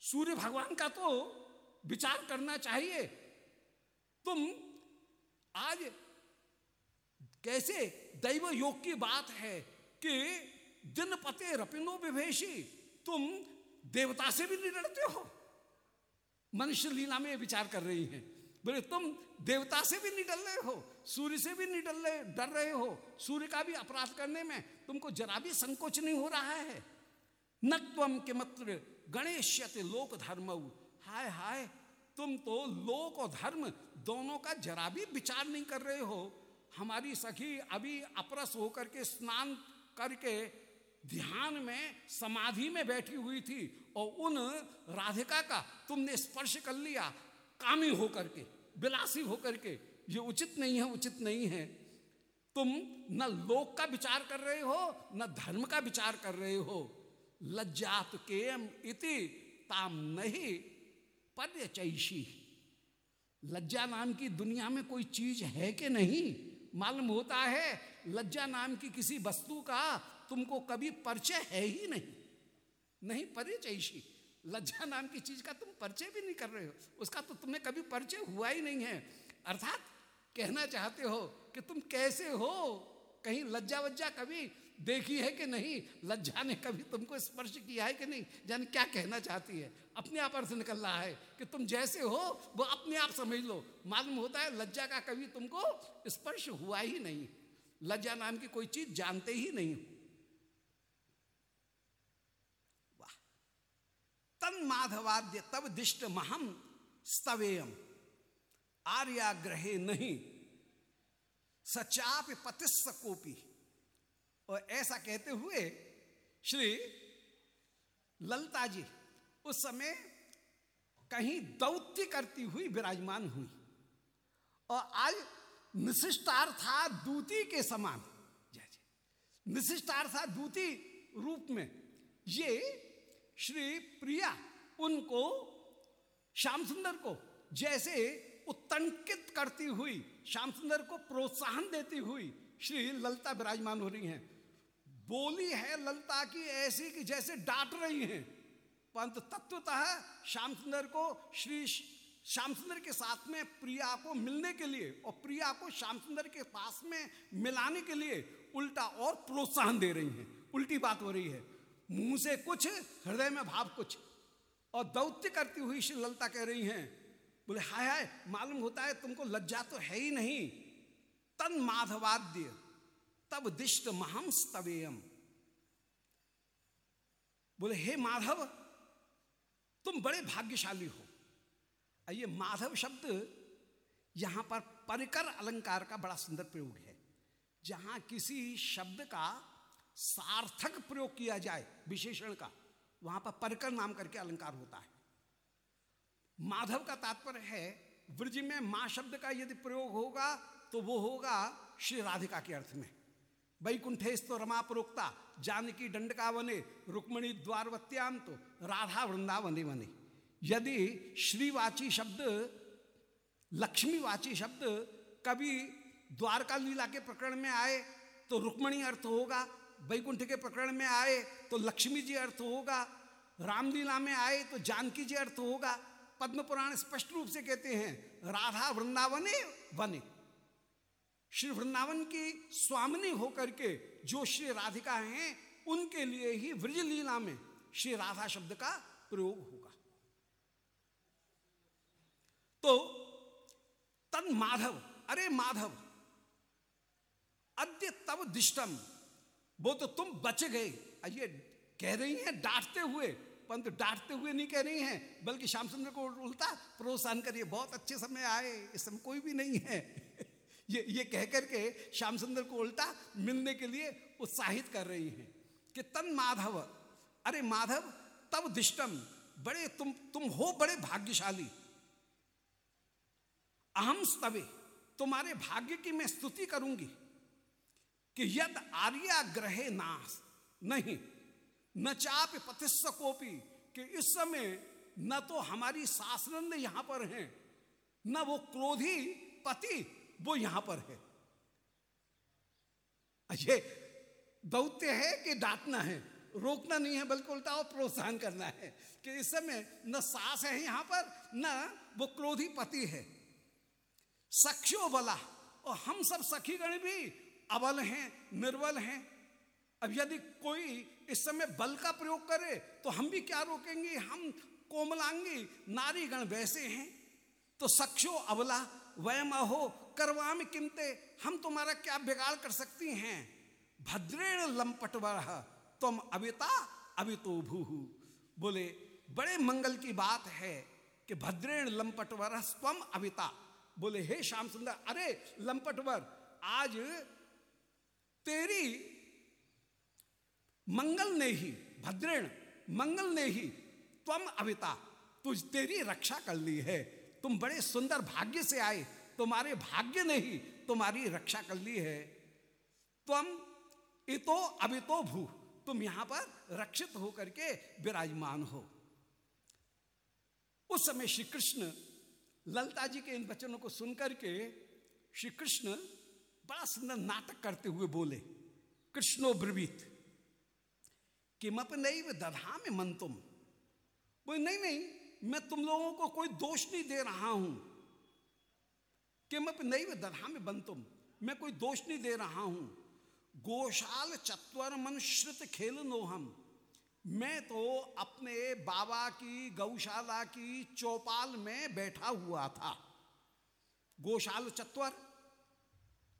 सूर्य भगवान का तो विचार करना चाहिए। तुम आज कैसे दैव योग की बात है कि दिन पते रपिनो विभेशी तुम देवता से भी नहीं डरते हो। मनुष्य लीला में विचार कर रही हैं। बोले, तुम देवता से भी नहीं डर रहे हो, सूर्य से भी नहीं डर रहे डर रहे हो, सूर्य का भी अपराध करने में तुमको जरा भी संकोच नहीं हो रहा है? नक्वम के मत्र गणेश लोक धर्म। हाय हाय, तुम तो लोक और धर्म दोनों का जरा भी विचार नहीं कर रहे हो। हमारी सखी अभी अपरस होकर के स्नान करके ध्यान में, समाधि में बैठी हुई थी और उन राधिका का तुमने स्पर्श कर लिया, कामी होकर के विलासी होकर के, ये उचित नहीं है, उचित नहीं है। तुम न लोक का विचार कर रहे हो, न धर्म का विचार कर रहे हो। लज्जात केम इति ताम नहीं पर्यचैशी लज्जा नाम की दुनिया में कोई चीज़ है कि नहीं? मालूम होता है, लज्जा नाम की किसी वस्तु का तुमको कभी परिचय है ही नहीं। नहीं परिचयशी लज्जा नाम की चीज़ का तुम परिचय भी नहीं कर रहे हो। उसका तो तुम्हें कभी परिचय हुआ ही नहीं है। अर्थात कहना चाहते हो कि तुम कैसे हो? कहीं लज्जा वज्जा कभी देखी है कि नहीं? लज्जा ने कभी तुमको स्पर्श किया है कि नहीं? जान क्या कहना चाहती है? अपने आप अर्थ निकल रहा है कि तुम जैसे हो, वो अपने आप समझ लो। मालूम होता है लज्जा का कभी तुमको स्पर्श हुआ ही नहीं। लज्जा नाम की कोई चीज़ जानते ही नहीं वाह तन माधवाद्य तब दिष्ट महम स्तवेयम। आर्याग्रहे नहीं, सचाप पतिस्स कोपी और ऐसा कहते हुए श्री ललता जी उस समय कहीं दौत्य करती हुई विराजमान हुई। और आज निशिष्टार्था दूती के समान निशिष्टार्था दूती रूप में ये श्री प्रिया उनको, श्याम सुंदर को, जैसे उत्तंकित करती हुई, श्याम सुंदर को प्रोत्साहन देती हुई, श्री ललता विराजमान हो रही हैं। बोली है ललता की ऐसी कि जैसे डांट रही हैं। परंतु तत्वतः श्याम सुंदर को, श्री श्याम सुंदर के साथ में प्रिया को मिलने के लिए और प्रिया को श्याम सुंदर के पास में मिलाने के लिए उल्टा और प्रोत्साहन दे रही हैं। उल्टी बात हो रही है। मुँह से कुछ, हृदय में भाव कुछ। और दौत्य करती हुई श्री ललता कह रही हैं, बोले, हाय हाय, मालूम होता है तुमको लज्जा तो है ही नहीं। तन माधवाद्य, तब दिष्ट महम स्तवेयम बोले, हे माधव, तुम बड़े भाग्यशाली हो। ये माधव शब्द यहाँ पर परिकर अलंकार का बड़ा सुंदर प्रयोग है। जहाँ किसी शब्द का सार्थक प्रयोग किया जाए विशेषण का, वहाँ पर परकर नाम करके अलंकार होता है। माधव का तात्पर्य है ब्रज में माँ शब्द का यदि प्रयोग होगा तो वो होगा श्री राधिका के अर्थ में। वैकुंठे स्तो रमा प्रोक्ता जानकी दंडका वने रुक्मणी द्वारवत्याम तो राधा वृंदावने वने। यदि श्रीवाची शब्द, लक्ष्मीवाची शब्द कभी द्वारका लीला के प्रकरण में आए तो रुक्मणी अर्थ होगा वैकुंठ के प्रकरण में आए तो लक्ष्मी जी अर्थ होगा, रामलीला में आए तो जानकी जी अर्थ होगा। पद्म पुराण स्पष्ट रूप से कहते हैं, राधा वृंदावने वने। श्री वृंदावन की स्वामिनी होकर के जो श्री राधिका हैं, उनके लिए ही व्रज लीला में श्री राधा शब्द का प्रयोग होगा। तो तन माधव अरे माधव, अद्य तब दिष्टम। वो तो तुम बच गए। ये कह रही हैं, डांटते हुए। परंतु डांटते हुए नहीं कह रही हैं, बल्कि श्याम सुंदर को उल्टा प्रोत्साहन करिए बहुत अच्छे समय आए, इस समय कोई भी नहीं है। ये ये कह करके श्याम सुंदर को उल्टा मिलने के लिए उत्साहित कर रही हैं कि तन माधव, अरे माधव, तब दिष्टम, बड़े तुम तुम हो बड़े भाग्यशाली। अहम स्तवे, तुम्हारे भाग्य की मैं स्तुति करूँगी। कि यद आर्याग्रहे नाश नहीं, न चाप पतिस्स कोपी कि इस समय न तो हमारी सासनंद यहाँ पर हैं, न वो क्रोधी पति वो यहाँ पर है। ये दौत्य है कि डांटना है, रोकना नहीं है, बल्कि उल्टा और प्रोत्साहन करना है कि इस समय न सास है यहाँ पर, न वो क्रोधी पति है। सख्यो बला, और हम सब सखीगण भी अबल हैं, निर्बल हैं। अब यदि कोई इस समय बल का प्रयोग करे तो हम भी क्या रोकेंगे? हम कोमलांगी, नारीगण वैसे हैं। तो सक्षो अबला, वयम अहो, करवाम किमते? हम तुम्हारा क्या बिगाड़ कर सकती हैं? भद्रेण लंपट तुम अविता अवितो भू। बोले, बड़े मंगल की बात है कि भद्रेण लंपटवर स्वम अविता। बोले, हे श्याम सुंदर, अरे लंपटवर, आज तेरी मंगल ने ही, भद्रेण, मंगल ने ही तुम अविता, तुझ तेरी रक्षा कर ली है। तुम बड़े सुंदर भाग्य से आए, तुम्हारे भाग्य ने ही तुम्हारी रक्षा कर ली है। तुम इतो अवितो भू, तुम यहाँ पर रक्षित होकर के विराजमान हो। उस समय श्री कृष्ण ललता जी के इन वचनों को सुनकर के श्री कृष्ण बड़ा सुंदर नाटक करते हुए बोले, कृष्णो ब्रवीत किमप नहीं वे दधा में मन तुम बोले, नहीं नहीं, मैं तुम लोगों को कोई दोष नहीं दे रहा हूँ। किमप नहीं वे दधा में बन तुम मैं कोई दोष नहीं दे रहा हूँ। गोशाल चतवर मन श्रुत खेल नो हम। मैं तो अपने बाबा की, गौशाला की चौपाल में बैठा हुआ था। गोशाल चतवर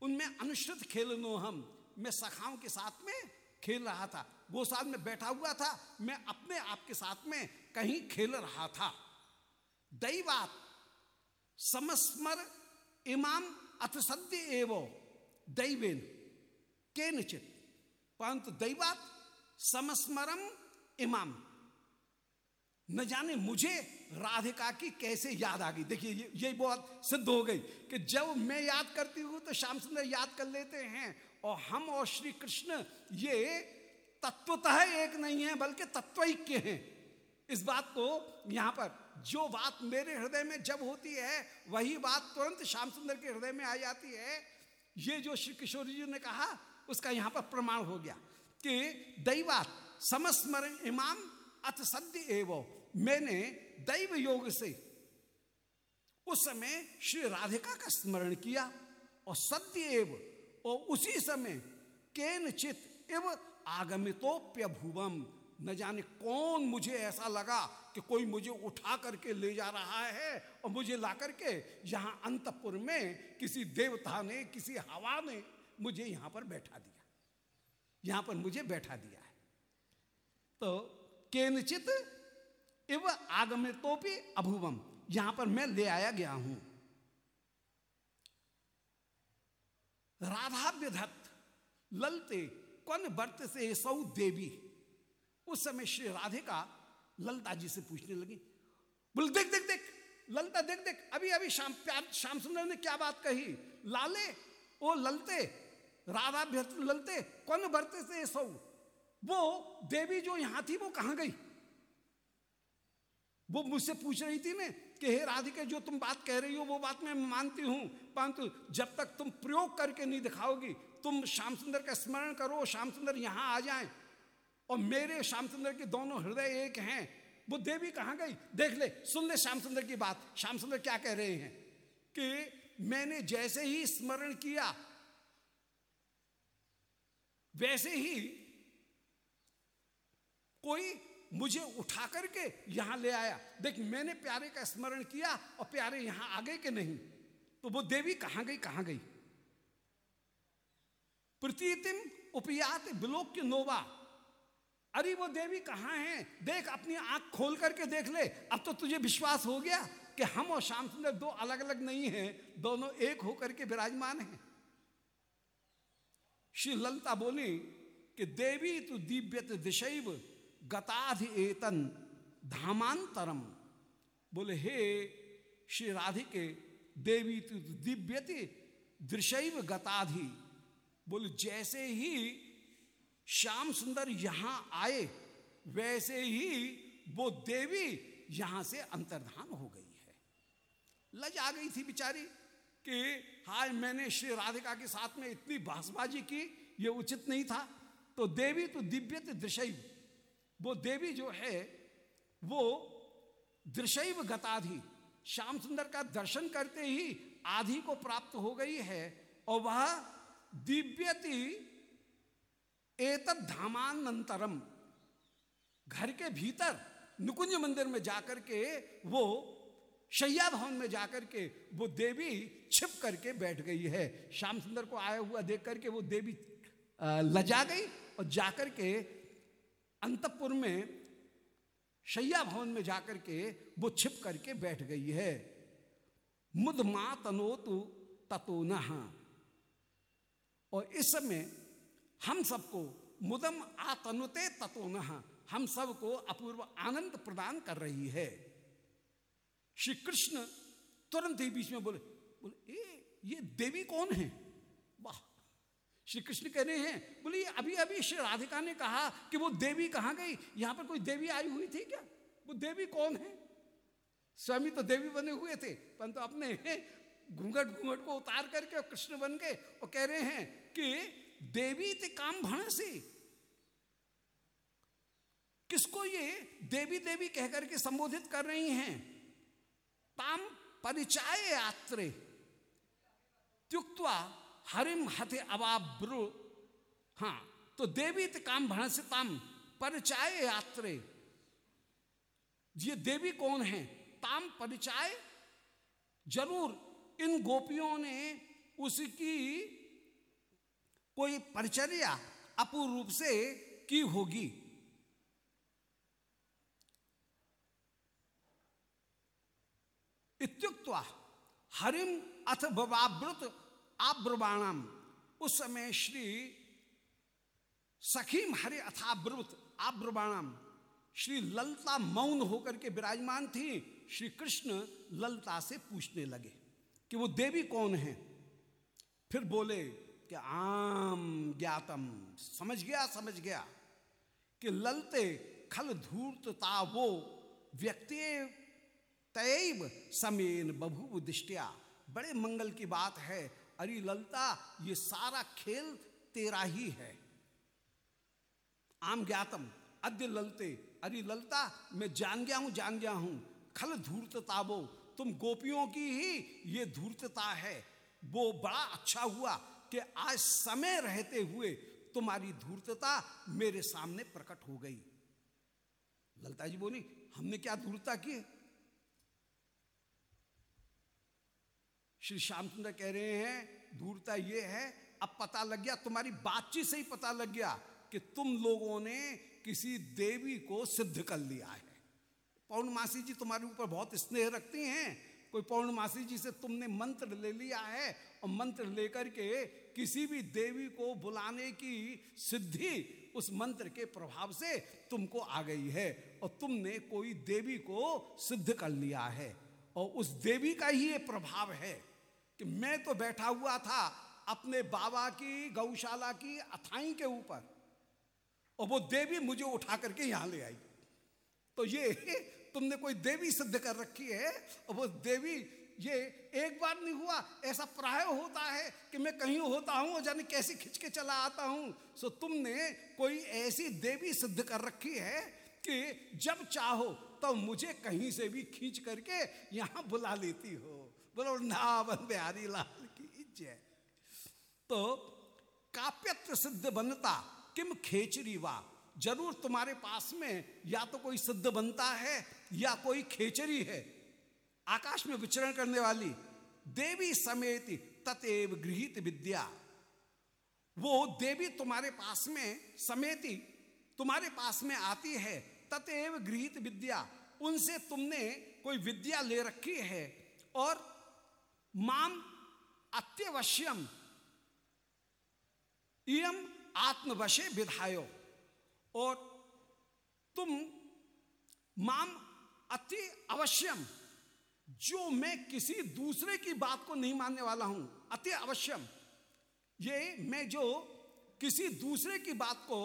उनमें अनुश्रित खेलनो हम। मैं सखाओं के साथ में खेल रहा था। गोशाल में बैठा हुआ था। मैं अपने आप के साथ में कहीं खेल रहा था। दैवात समस्मर इमाम अथसद्य एवं। दैवेन के निचित परंतु दैवात समस्मरम इमाम। न जाने मुझे राधिका की कैसे याद आ गई। देखिए, ये यही बहुत सिद्ध हो गई कि जब मैं याद करती हूँ तो श्याम सुंदर याद कर लेते हैं और हम और श्री कृष्ण ये तत्वतः एक नहीं है, बल्कि तत्वैक्य हैं। इस बात को यहाँ पर जो बात मेरे हृदय में जब होती है, वही बात तुरंत श्याम सुंदर के हृदय में आ जाती है। ये जो श्री किशोरी जी ने कहा, उसका यहाँ पर प्रमाण हो गया कि दैवात समस्मरण इमाम अथ सद्य एवं। मैंने दैव योग से उस समय श्री राधिका का स्मरण किया और सत्य एव और उसी समय केन चित एव आगमितोप्यभुवम। न जाने कौन मुझे ऐसा लगा कि कोई मुझे उठा करके ले जा रहा है और मुझे ला करके यहाँ अंतपुर में किसी देवता ने, किसी हवा ने मुझे यहाँ पर बैठा दिया। यहाँ पर मुझे बैठा दिया है। तो केनचित इव आगमे भी अभुवम। यहाँ पर मैं ले आया गया हूँ। राधाव्यधत, ललते, कौन वर्त से सौ देवी। उस समय श्री राधे का ललता जी से पूछने लगी, बोल, देख देख देख, ललता, देख देख, अभी अभी प्यार, श्याम सुंदर ने क्या बात कही? लाले, ओ ललते राधा ललते, कौन बरते से सौ? वो देवी जो यहाँ थी, वो कहाँ गई? वो मुझसे पूछ रही थी ना, कि हे राधिका, जो तुम बात कह रही हो, वो बात मैं मानती हूँ, परंतु जब तक तुम प्रयोग करके नहीं दिखाओगी, तुम श्याम सुंदर का स्मरण करो, श्याम सुंदर यहाँ आ जाए। और मेरे श्याम सुंदर के दोनों हृदय एक हैं। वो देवी कहाँ गई? देख ले, सुन ले श्याम सुंदर की बात। श्याम सुंदर क्या कह रहे हैं? कि मैंने जैसे ही स्मरण किया, वैसे ही कोई मुझे उठा करके यहाँ ले आया। देख, मैंने प्यारे का स्मरण किया और प्यारे यहाँ आ गए कि नहीं? तो वो देवी कहाँ गई कहाँ गई? प्रतीतिम उपयात के नोवा। अरे, वो देवी कहाँ है? देख, अपनी आँख खोल करके देख ले। अब तो तुझे विश्वास हो गया कि हम और श्याम सुंदर दो अलग अलग नहीं हैं, दोनों एक होकर के विराजमान हैं। श्री ललता बोली कि देवी तू दिव्यत दिशैव गताधि एतन धामांतरम। बोले, हे श्री राधिके, देवी तु दिव्यति दृशैव गताधि। बोले, जैसे ही श्याम सुंदर यहाँ आए, वैसे ही वो देवी यहाँ से अंतर्धान हो गई है। लज आ गई थी बिचारी कि हाय, मैंने श्री राधिका के साथ में इतनी बहसबाजी की, ये उचित नहीं था। तो देवी तो दिव्यत दृशैव। वो देवी जो है, वो दृशैव गताधि, श्याम सुंदर का दर्शन करते ही आधि को प्राप्त हो गई है और वह दिव्यति एतद धामानंतरम, घर के भीतर नुकुंज मंदिर में जाकर के, वो शैया भवन में जाकर के वो देवी छिप करके बैठ गई है। श्याम सुंदर को आया हुआ देख करके वो देवी लजा गई और जाकर के अंतपुर में शैया भवन में जाकर के वो छिप करके बैठ गई है। मुद मा तनोतु ततो न। और इस समय हम सबको मुदम आतनुते ततो न, हम सबको अपूर्व आनंद प्रदान कर रही है। श्री कृष्ण तुरंत ही बीच में बोले बोले, ए, ये देवी कौन है? श्री कृष्ण कह रहे हैं, बोले अभी अभी श्री राधिका ने कहा कि वो देवी कहाँ गई? यहाँ पर कोई देवी आई हुई थी क्या? वो देवी कौन है? स्वामी तो देवी बने हुए थे, परंतु अपने घूंघट घूंघट को उतार करके और कृष्ण बन गए और कह रहे हैं कि देवी ते काम भण से। किसको ये देवी देवी कहकर के संबोधित कर रही हैं? ताम परिचाय यात्रे त्युक्वा हरिम हथे अवाब्रु। हाँ तो देवी काम भणस ताम परिचय यात्रे। ये देवी कौन है? ताम परिचाय, ज़रूर इन गोपियों ने उसकी कोई परिचर्या अपूर्व रूप से की होगी। इत्युक्त्वा हरिम अथ बबावृत आब्रवाणम। उस समय श्री सखीम हरि अथाब्रुत आब्रवाणम। श्री ललता मौन होकर के विराजमान थी। श्री कृष्ण ललता से पूछने लगे कि वो देवी कौन है? फिर बोले कि आम ज्ञातम। समझ गया समझ गया कि ललते खल धूर्तता वो व्यक्ति तैव समेन बभू दृष्टिया। बड़े मंगल की बात है। अरे ललता, ये सारा खेल तेरा ही है। आम ज्ञातम, अद्य ललते, अरे ललता, मैं जान गया हूँ, जान गया हूँ। खल धूर्तता वो, तुम गोपियों की ही ये धूर्तता है। वो बड़ा अच्छा हुआ कि आज समय रहते हुए तुम्हारी धूर्तता मेरे सामने प्रकट हो गई। ललता जी बोली, हमने क्या धूर्ता की श्री श्यामचंद्र कह रहे हैं, दूरता ये है, अब पता लग गया, तुम्हारी बातचीत से ही पता लग गया कि तुम लोगों ने किसी देवी को सिद्ध कर लिया है। पौर्णमासी जी तुम्हारे ऊपर बहुत स्नेह रखती हैं। कोई पौर्णमासी जी से तुमने मंत्र ले लिया है और मंत्र लेकर के किसी भी देवी को बुलाने की सिद्धि उस मंत्र के प्रभाव से तुमको आ गई है और तुमने कोई देवी को सिद्ध कर लिया है। और उस देवी का ही ये प्रभाव है। कि मैं तो बैठा हुआ था अपने बाबा की, गौशाला की अथाई के ऊपर, और वो देवी मुझे उठा करके यहाँ ले आई। तो ये तुमने कोई देवी सिद्ध कर रखी है? और वो देवी, ये एक बार नहीं हुआ, ऐसा प्राय होता है कि मैं कहीं होता हूँ और जाने कैसे खिंच के चला आता हूँ। सो तुमने कोई ऐसी देवी सिद्ध कर रखी है कि जब चाहो तो मुझे कहीं से भी खींच करके यहाँ बुला लेती हो। बोलो वृंदावन बिहारी लाल की जय। तो काव्यत्र सिद्ध बनता, किम खेचरी वा? ज़रूर तुम्हारे पास में या तो कोई सिद्ध बनता है, या कोई खेचरी है। आकाश में विचरण करने वाली देवी समेत ततेव गृहित विद्या। वो देवी तुम्हारे पास में, समेती तुम्हारे पास में आती है, ततेव गृहित विद्या। उनसे तुमने कोई विद्या ले रखी है, और माम अत्यवश्यम इम आत्मवशे विधायो। और तुम माम अति अवश्यम, जो मैं किसी दूसरे की बात को नहीं मानने वाला हूँ, अति अवश्यम, ये मैं जो किसी दूसरे की बात को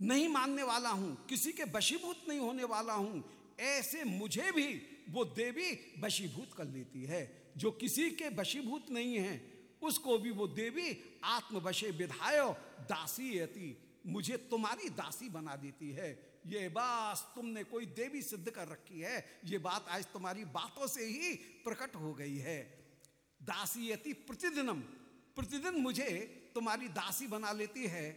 नहीं मानने वाला हूँ, किसी के वशीभूत नहीं होने वाला हूँ, ऐसे मुझे भी वो देवी वशीभूत कर लेती है। जो किसी के वशीभूत नहीं है, उसको भी वो देवी आत्मवशे विधायो, दासी अति मुझे तुम्हारी दासी बना देती है। ये बस तुमने कोई देवी सिद्ध कर रखी है, ये बात आज तुम्हारी बातों से ही प्रकट हो गई है। दासीयति प्रतिदिनम, प्रतिदिन मुझे तुम्हारी दासी बना लेती है।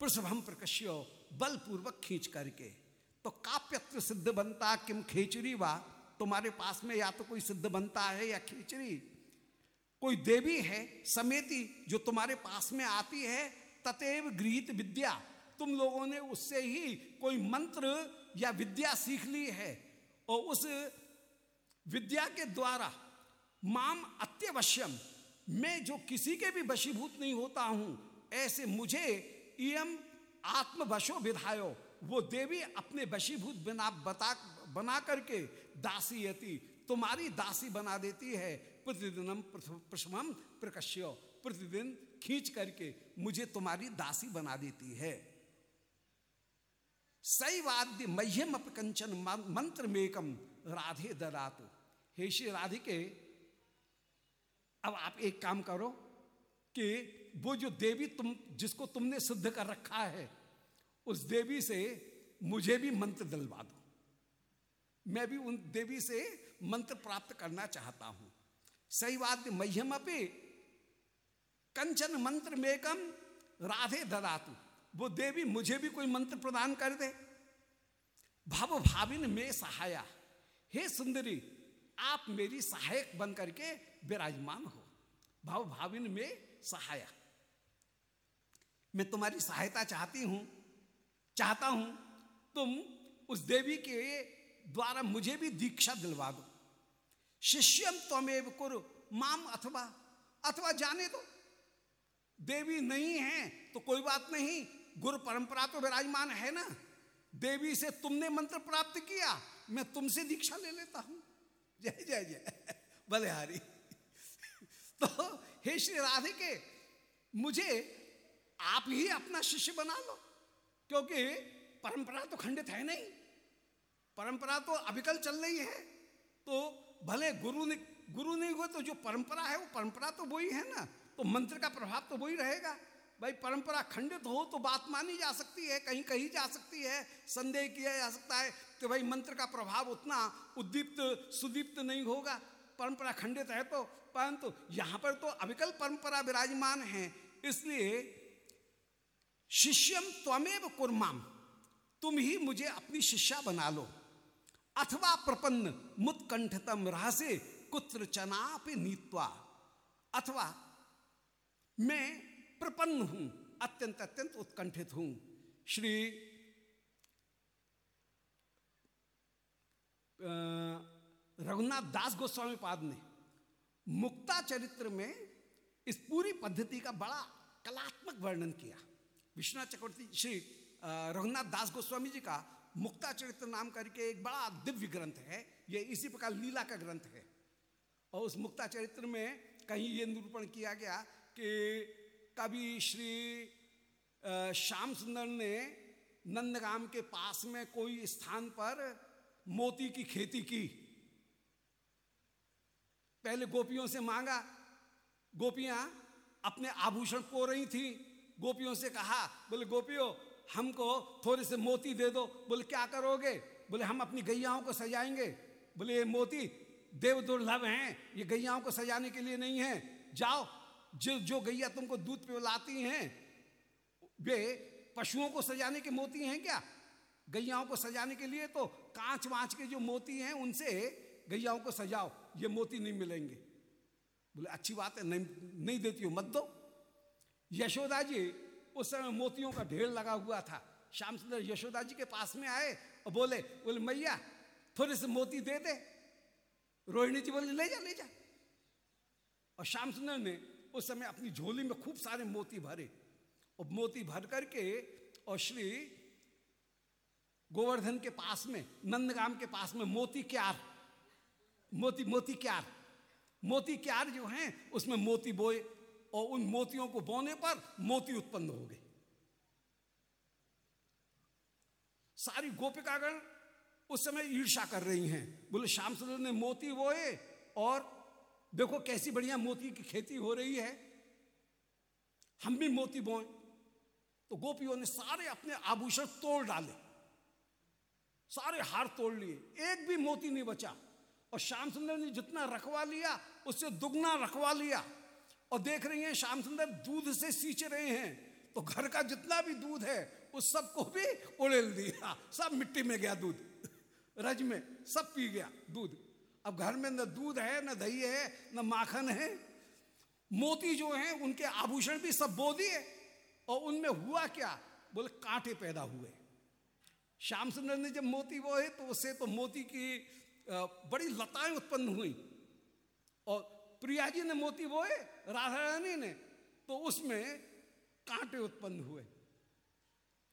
प्रसभम प्रकश्यो, बलपूर्वक खींच करके तो काप्यत्र सिद्ध बनता किम खेचरी वा तुम्हारे पास में या तो कोई सिद्ध बनता है या खिचड़ी। कोई देवी है, समेती, जो तुम्हारे पास में आती है ततेव गृहित विद्या। तुम लोगों ने उससे ही कोई मंत्र या विद्या सीख ली है और उस विद्या के द्वारा माम अत्यवश्यम, मैं जो किसी के भी वशीभूत नहीं होता हूँ, ऐसे मुझे इम आत्मवशो विधायो। वो देवी अपने वशीभूत बिना बता, बना करके दासी यति, तुम्हारी दासी बना देती है। प्रतिदिनम प्रथम प्रकश्य, प्रतिदिन खींच करके मुझे तुम्हारी दासी बना देती है। सही वाद्य मह्यम अपकंचन मंत्र मेकम राधे दरातु हे श्री राधिके, अब आप एक काम करो कि वो जो देवी तुम जिसको तुमने सिद्ध कर रखा है, उस देवी से मुझे भी मंत्र दिलवा दो। मैं भी उन देवी से मंत्र प्राप्त करना चाहता हूँ। सही बात मह्यम अपे कंचन मंत्र मेकम राधे ददातु। वो देवी मुझे भी कोई मंत्र प्रदान कर दे। भव भाविन में सहाया। हे सुंदरी, आप मेरी सहायक बन करके विराजमान हो। भाव भाविन में सहाया। मैं तुम्हारी सहायता चाहती हूँ, चाहता हूँ तुम उस देवी के द्वारा मुझे भी दीक्षा दिलवा दो। शिष्यम त्वमेव कुर, माम अथवा अथवा जाने दो। देवी नहीं है तो कोई बात नहीं, गुरु परंपरा तो विराजमान है ना। देवी से तुमने मंत्र प्राप्त किया, मैं तुमसे दीक्षा ले लेता हूँ। जय जय जय, बलिहारी। तो हे श्री राधे के मुझे आप ही अपना शिष्य बना लो, क्योंकि परंपरा तो खंडित है नहीं। परंपरा तो अभिकल चल रही है। तो भले गुरु ने, गुरु नहीं हुए तो जो परंपरा है वो परंपरा तो वही है ना। तो मंत्र का प्रभाव तो वही रहेगा। भाई परंपरा खंडित हो तो बात मानी जा सकती है, कहीं कही जा सकती है, संदेह किया जा सकता है। कि भाई मंत्र का प्रभाव उतना उद्दीप्त, सुदीप्त नहीं होगा। परंपरा खंडित है तो परंतु यहाँ पर तो अविकल परंपरा विराजमान है। इसलिए शिष्यम त्वमेव कुर्माम, तुम ही मुझे अपनी शिष्या बना लो। अथवा प्रपन्न मुत्कंठतम रहसे कुत्र चनाप नीतवा। अथवा मैं प्रपन्न हूँ, अत्यंत अत्यंत उत्कंठित हूँ। श्री रघुनाथ दास गोस्वामी पाद ने मुक्ता चरित्र में इस पूरी पद्धति का बड़ा कलात्मक वर्णन किया। विश्वनाथ चक्रवर्ती श्री रघुनाथ दास गोस्वामी जी का मुक्ता चरित्र नाम करके एक बड़ा दिव्य ग्रंथ है, ये इसी प्रकार लीला का ग्रंथ है। और उस मुक्ता चरित्र में कहीं ये निरूपण किया गया कि कभी श्री श्याम सुंदर ने नंदगाम के पास में कोई स्थान पर मोती की खेती की। पहले गोपियों से मांगा, गोपियाँ अपने आभूषण पो रही थी। गोपियों से कहा, बोले, गोपियों हमको थोड़े से मोती दे दो। बोले, क्या करोगे? बोले, हम अपनी गैयाओं को सजाएँगे। बोले, ये मोती देव दुर्लभ हैं, ये गैयाओं को सजाने के लिए नहीं है। जाओ, जो जो गैया तुमको दूध पिलाती हैं, वे पशुओं को सजाने के मोती हैं क्या? गैयाओं को सजाने के लिए तो कांच वाँच के जो मोती हैं, उनसे गैयाओं को सजाओ, ये मोती नहीं मिलेंगे। बोले, अच्छी बात है, नहीं नहीं देती हो, मत दो। यशोदा जी उस समय मोतियों का ढेर लगा हुआ था। श्याम सुंदर यशोदा जी के पास में आए और बोले बोले, मैया थोड़े से मोती दे दे। रोहिणी जी बोले, ले जा ले जा। और श्याम सुंदर ने उस समय अपनी झोली में खूब सारे मोती भरे। और मोती भर करके और श्री गोवर्धन के पास में, नंदगाम के पास में मोती क्यार, मोती मोती क्यार मोती क्यार जो हैं, उसमें मोती बोए। और उन मोतियों को बोने पर मोती उत्पन्न हो गए। सारी गोपिकागण उस समय ईर्षा कर रही हैं। बोले, श्याम सुंदर ने मोती बोए और देखो कैसी बढ़िया मोती की खेती हो रही है। हम भी मोती बोए। तो गोपियों ने सारे अपने आभूषण तोड़ डाले, सारे हार तोड़ लिए, एक भी मोती नहीं बचा। और श्याम सुंदर ने जितना रखवा लिया, उससे दुगना रखवा लिया। और देख रही हैं, श्याम सुंदर दूध से सींच रहे हैं। तो घर का जितना भी दूध है, उस सबको भी उड़ेल दिया। सब मिट्टी में गया दूध। रज में सब पी गया दूध। अब घर में न दूध है, न दही है, न माखन है। मोती जो हैं, उनके आभूषण भी सब बो दिए। और उनमें हुआ क्या? बोले, कांटे पैदा हुए। श्याम सुंदर ने जब मोती बोए तो उससे तो मोती की बड़ी लताएँ उत्पन्न हुई। और प्रिया जी ने मोती बोए राधा रानी ने तो उसमें कांटे उत्पन्न हुए।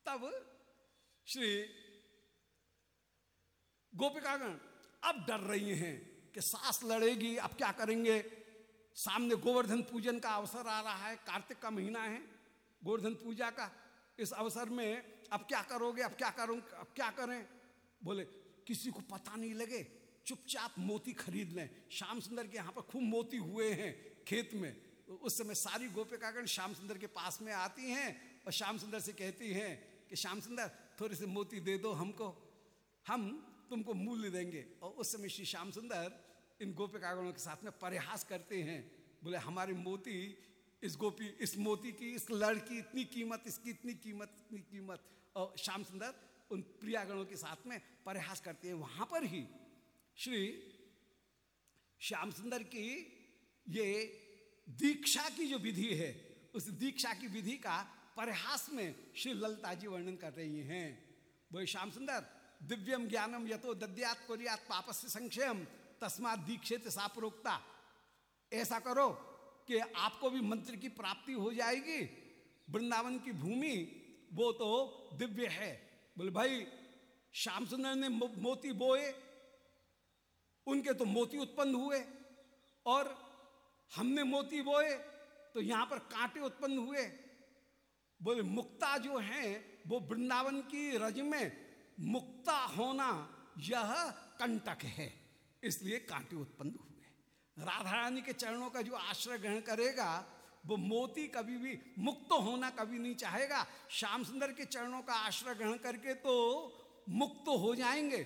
तब श्री गोपिकागण अब डर रही हैं कि सास लड़ेगी, अब क्या करेंगे? सामने गोवर्धन पूजन का अवसर आ रहा है, कार्तिक का महीना है, गोवर्धन पूजा का। इस अवसर में अब क्या करोगे, अब क्या करोगे अब क्या करें? बोले, किसी को पता नहीं लगे चुपचाप मोती खरीद लें। श्याम सुंदर के यहाँ पर खूब मोती हुए हैं खेत में। उस समय सारी गोपिकागण श्याम सुंदर के पास में आती हैं और श्याम सुंदर से कहती हैं कि, श्याम सुंदर, थोड़े से मोती दे दो हमको। हम तुमको मूल्य देंगे। और उस समय श्री श्याम सुंदर इन गोपिकागणों के साथ में परिहास करते हैं। बोले, हमारे मोती, इस गोपी, इस मोती की, इस लड़की इतनी कीमत, इसकी इतनी कीमत इतनी कीमत। और श्याम सुंदर उन प्रियागणों के साथ में परिहास करते हैं। वहाँ पर ही श्री श्याम सुंदर की ये दीक्षा की जो विधि है, उस दीक्षा की विधि का परिहास में श्री ललता जी वर्णन कर रही हैं। वो श्याम सुंदर, दिव्यम ज्ञानम यथो दद्यात कोरियात पापस संक्षेम तस्मात दीक्षित साप्रोक्ता ऐसा करो कि आपको भी मंत्र की प्राप्ति हो जाएगी। वृंदावन की भूमि, वो तो दिव्य है। बोले, भाई, श्याम सुंदर ने मोती बोए उनके तो मोती उत्पन्न हुए और हमने मोती बोए तो यहाँ पर कांटे उत्पन्न हुए। बोले, मुक्ता जो है, वो वृंदावन की रज में मुक्ता होना यह कंटक है, इसलिए कांटे उत्पन्न हुए। राधा रानी के चरणों का जो आश्रय ग्रहण करेगा, वो मोती कभी भी मुक्त होना कभी नहीं चाहेगा। श्याम सुंदर के चरणों का आश्रय ग्रहण करके तो मुक्त हो जाएँगे।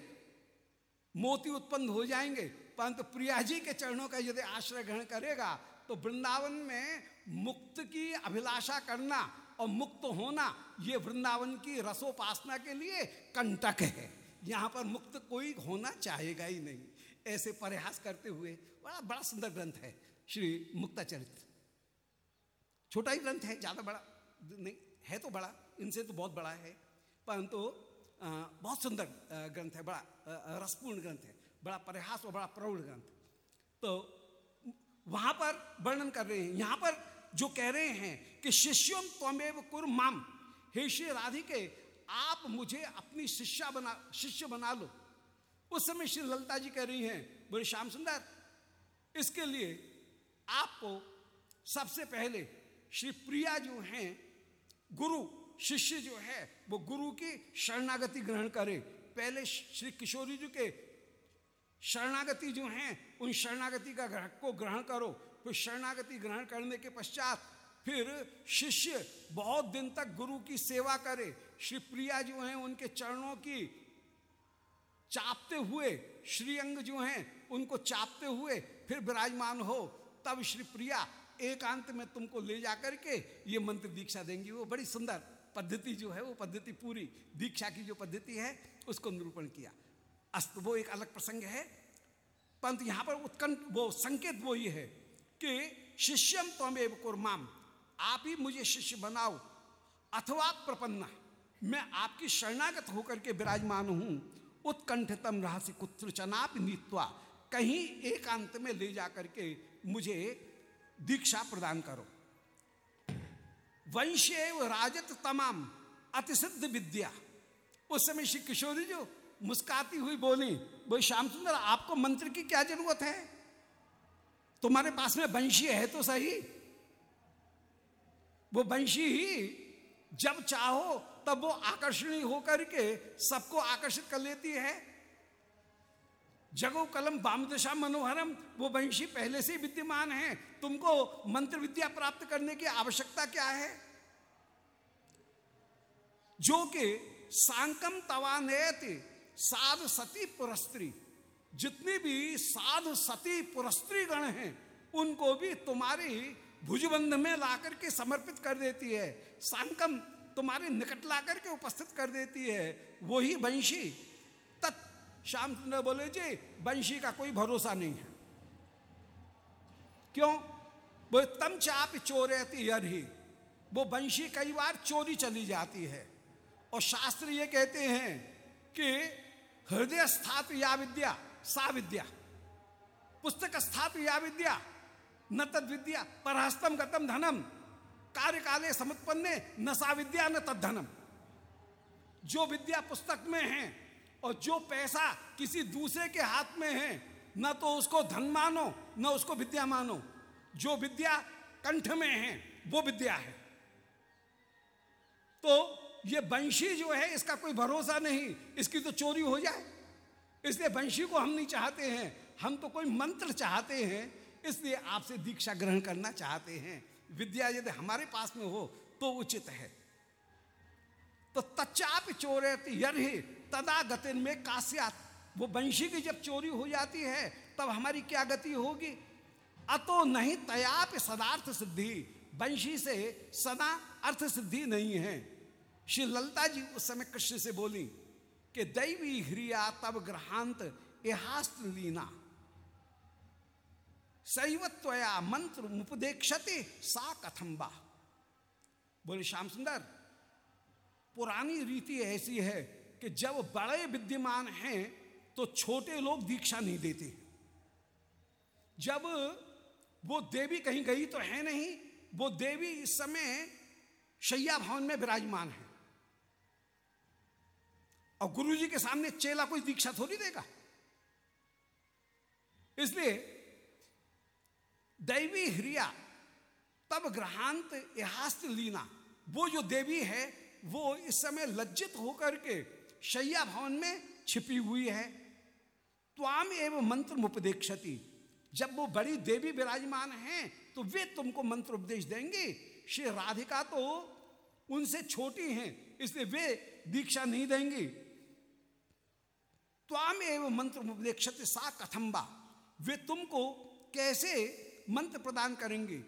मोती उत्पन्न हो जाएँगे, परंतु प्रिया जी के चरणों का यदि आश्रय ग्रहण करेगा तो वृंदावन में मुक्त की अभिलाषा करना और मुक्त होना, ये वृंदावन की रसोपासना के लिए कंटक है। यहाँ पर मुक्त कोई होना चाहेगा ही नहीं। ऐसे प्रयास करते हुए, बड़ा बड़ा सुंदर ग्रंथ है, श्री मुक्ता चरित्र छोटा ही ग्रंथ है, ज़्यादा बड़ा नहीं, है तो बड़ा, इनसे तो बहुत बड़ा है, परंतु बहुत सुंदर ग्रंथ है, बड़ा रसपूर्ण ग्रंथ है, बड़ा प्रयास और बड़ा प्रौढ़ ग्रंथ। तो वहाँ पर वर्णन कर रहे हैं, यहाँ पर जो कह रहे हैं कि शिष्यम त्वमेव कुर माम, हे श्री राधिके, आप मुझे अपनी शिष्या बना, शिष्य बना लो। उस समय श्री ललिता जी कह रही हैं, बोले, श्याम सुंदर, इसके लिए आपको सबसे पहले श्री प्रिया जो हैं, गुरु शिष्य जो है, वो गुरु की शरणागति ग्रहण करे। पहले श्री किशोरी जी के शरणागति जो हैं, उन शरणागति का को ग्रहण करो। फिर शरणागति ग्रहण करने के पश्चात फिर शिष्य बहुत दिन तक गुरु की सेवा करे। श्री प्रिया जो हैं, उनके चरणों की चापते हुए, श्रीअंग जो हैं, उनको चापते हुए फिर विराजमान हो। तब श्री प्रिया एकांत में तुमको ले जाकर के ये मंत्र दीक्षा देंगी। वो बड़ी सुंदर पद्धति जो है, वो पद्धति पूरी दीक्षा की जो पद्धति है, उसको निरूपण किया। अस्त, वो एक अलग प्रसंग है। परंतु यहाँ पर उत्कंठ, वो संकेत वो ये है कि शिष्यम त्वमेव कुरमाम, आप ही मुझे शिष्य बनाओ, अथवा प्रपन्ना, मैं आपकी शरणागत होकर के विराजमान हूँ। उत्कंठतम रहस्य कुत्र चनाप नीतवा, कहीं एकांत में ले जाकर के मुझे दीक्षा प्रदान करो। वंशेव राजत तमाम, अतिसिद्ध विद्या। उस समय श्री किशोरी जो मुस्काती हुई बोली बोले श्याम सुंदर आपको मंत्र की क्या ज़रूरत है? तुम्हारे पास में वंशी है तो सही। वो वंशी ही जब चाहो तब वो आकर्षणी होकर के सबको आकर्षित कर लेती है। जगो कलम बाम दशा मनोहरम, वो वंशी पहले से विद्यमान है। तुमको मंत्र विद्या प्राप्त करने की आवश्यकता क्या है? जो कि सांकम तवानयत साध सती पुरस्त्री। जितनी भी साध सती पुरस्त्री गण हैं, उनको भी तुम्हारी भुजबंध में ला करके समर्पित कर देती है। सांकम तुम्हारे निकट ला करके उपस्थित कर देती है। वही वंशी श्याम सुंदर बोले जी वंशी का कोई भरोसा नहीं है। क्यों? वो तम चाप चोरती ही वो वंशी कई बार चोरी चली जाती है। और शास्त्र ये कहते हैं कि हृदय स्थात या विद्या, सा विद्या। पुस्तक स्थात या विद्या, न तद विद्या परहस्तम गतम धनम। कार्य काले समुत्पन्ने, न सा विद्या, न तद धनम। जो विद्या पुस्तक में है और जो पैसा किसी दूसरे के हाथ में है, न तो उसको धन मानो, न उसको विद्या मानो। जो विद्या कंठ में है, वो विद्या है। तो ये वंशी जो है, इसका कोई भरोसा नहीं। इसकी तो चोरी हो जाए। इसलिए वंशी को हम नहीं चाहते हैं। हम तो कोई मंत्र चाहते हैं। इसलिए आपसे दीक्षा ग्रहण करना चाहते हैं। विद्या यदि हमारे पास में हो तो उचित है। तो तच्चाप चोरती यर्हि तदा गतिन में काश्यात वो वंशी की जब चोरी हो जाती है, तब हमारी क्या गति होगी? अतो नहीं तयाप सदार्थ सिद्धि। वंशी से सदा अर्थ सिद्धि नहीं है। श्री ललता जी उस समय कृष्ण से बोली कि दैवी ह्रिया तब ग्रहांत इहास्त्र लीना। सैवत्वया मंत्र उपदेक्षते सा कथम्बा। बोले, श्याम सुंदर पुरानी रीति ऐसी है कि जब बड़े विद्यमान हैं तो छोटे लोग दीक्षा नहीं देते जब वो देवी कहीं गई तो है नहीं, वो देवी इस समय शैया भवन में विराजमान है। और गुरु जी के सामने चेला कोई दीक्षा थोड़ी देगा। इसलिए दैवी हृया तब ग्रहांत, इहास्त लीना, वो जो देवी है वो इस समय लज्जित होकर के शैया भवन में छिपी हुई है। त्वाम एवं मंत्र उपदेक्षति जब वो बड़ी देवी विराजमान हैं तो वे तुमको मंत्र उपदेश देंगे। श्री राधिका तो उनसे छोटी हैं, इसलिए वे दीक्षा नहीं देंगी। त्वाम एवं मंत्र उपदेक्षति सा कथम्बा वे तुमको कैसे मंत्र प्रदान करेंगे?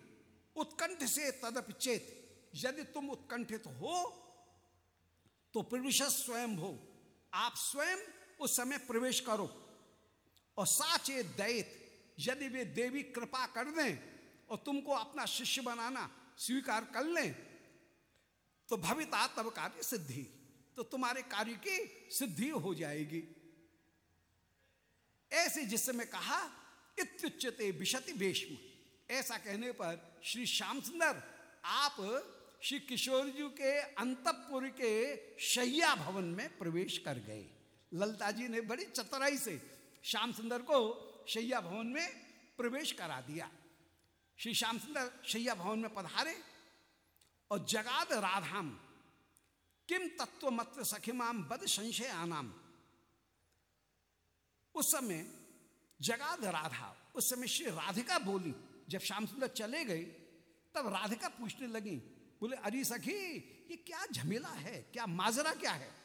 उत्कंठ से तदप चेत। यदि तुम उत्कंठित हो तो प्रवेश स्वयं हो आप स्वयं उस समय प्रवेश करो। और साचे दैत, यदि वे देवी कृपा कर दें और तुमको अपना शिष्य बनाना स्वीकार कर लें तो भविता तब कार्य सिद्धि। तो तुम्हारे कार्य की सिद्धि हो जाएगी। ऐसे जिस समय कहा इत्युच्चते विशति वेशम। ऐसा कहने पर श्री श्याम सुंदर, आप श्री किशोर जी के अंतपुर के शैया भवन में प्रवेश कर गए। ललता जी ने बड़ी चतुराई से श्याम सुंदर को शैया भवन में प्रवेश करा दिया। श्री श्याम सुंदर शैया भवन में पधारे और जगाद राधाम, किम तत्व मत सखिमाम बद संशय आनाम उस समय जगाद राधा, उस समय श्री राधिका बोली। जब श्याम सुंदर चले गए, तब राधिका पूछने लगी बोले, अरे सखी, ये क्या झमेला है? क्या माजरा क्या है?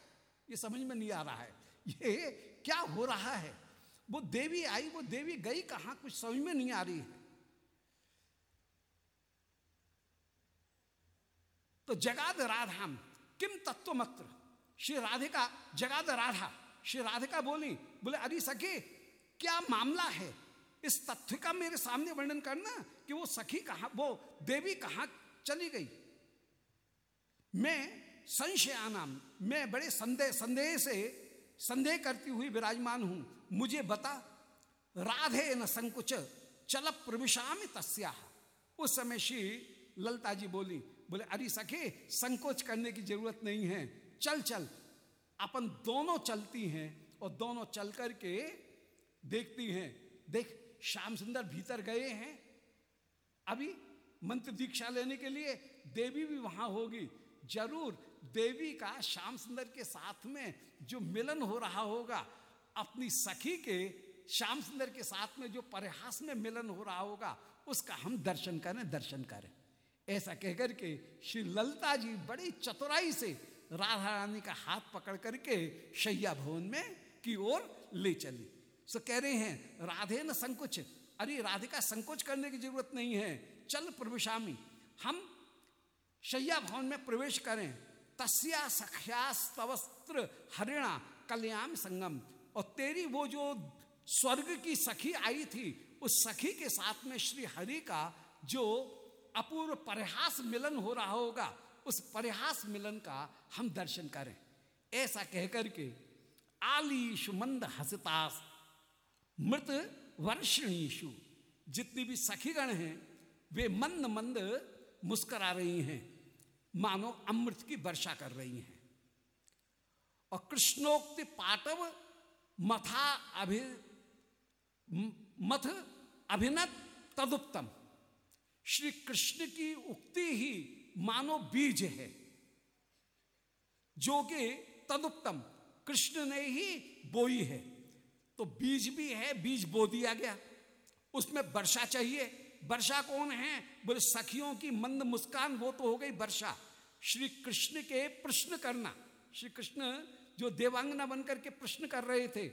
ये समझ में नहीं आ रहा है। ये क्या हो रहा है? वो देवी आई, वो देवी गई कहा? कुछ समझ में नहीं आ रही है। तो जगाद राधाम, किम तत्व मत्र श्री राधिका, जगाद राधा, श्री राधिका बोली, बोले, अरे सखी, क्या मामला है? इस तथ्य का मेरे सामने वर्णन करना कि वो सखी कहा, वो देवी कहाँ चली गई? मैं संशयानाम मैं बड़े संदेह संदेह से संदेह करती हुई विराजमान हूँ। मुझे बता, राधे न संकुच, चल प्रविशाम तस्या। उस समय श्री ललता जी बोली, बोले, अरे सखे, संकोच करने की ज़रूरत नहीं है। चल चल। अपन दोनों चलती हैं और दोनों चल करके देखती हैं। देख, श्याम सुंदर भीतर गए हैं। अभी मंत्र दीक्षा लेने के लिए देवी भी वहाँ होगी। ज़रूर देवी का श्याम सुंदर के साथ में जो मिलन हो रहा होगा, अपनी सखी के श्याम सुंदर के साथ में जो परिहास में मिलन हो रहा होगा, उसका हम दर्शन करें दर्शन करें। ऐसा कहकर के श्री ललता जी बड़ी चतुराई से राधा रानी का हाथ पकड़ करके शैया भवन में की ओर ले चली। सो कह रहे हैं, राधे न संकुच। अरे राधिका संकोच करने की ज़रूरत नहीं है। चल प्रवेशामी हम शैया भवन में प्रवेश करें। तस्या सख्यास्तवस्त्र हरिणा कल्याण संगम। और तेरी वो जो स्वर्ग की सखी आई थी, उस सखी के साथ में श्री हरि का जो अपूर्व परिहास मिलन हो रहा होगा, उस परिहास मिलन का हम दर्शन करें। ऐसा कहकर के आलीशु मंद हसतास मृत वर्षणीशु, जितनी भी सखीगण हैं, वे मंद मंद मुस्करा रही हैं, मानो अमृत की वर्षा कर रही हैं। और कृष्णोक्ति पाटव मथा अभि, मथ अभिनत तदुत्तम। श्री कृष्ण की उक्ति ही मानो बीज है, जो कि तदुत्तम, कृष्ण ने ही बोई है। तो बीज भी है, बीज बो दिया गया। उसमें वर्षा चाहिए वर्षा कौन है? बोले, सखियों की मंद मुस्कान वो तो हो गई वर्षा। श्री कृष्ण के प्रश्न करना। श्री कृष्ण जो देवांगना बनकर के प्रश्न कर रहे थे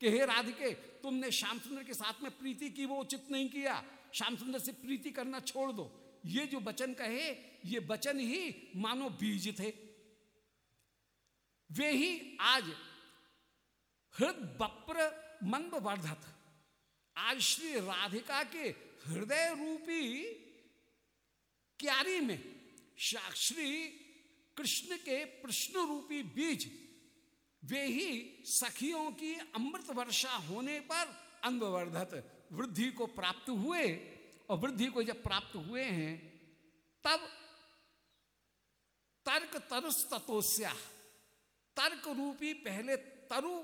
कि हे राधिके, तुमने श्याम सुंदर के साथ में प्रीति की वो उचित नहीं किया। श्याम सुंदर से प्रीति करना छोड़ दो। ये जो वचन कहे, ये वचन ही मानो बीज थे। वे ही आज हृद बप्र मंद वर्धत आज श्री राधिका के हृदय रूपी क्यारी में श्री कृष्ण के प्रश्न रूपी बीज, वे ही सखियों की अमृत वर्षा होने पर अंगवर्धत वृद्धि को प्राप्त हुए। और वृद्धि को जब प्राप्त हुए हैं, तब तर्क तरुस तत्स्या तर्क रूपी पहले तरु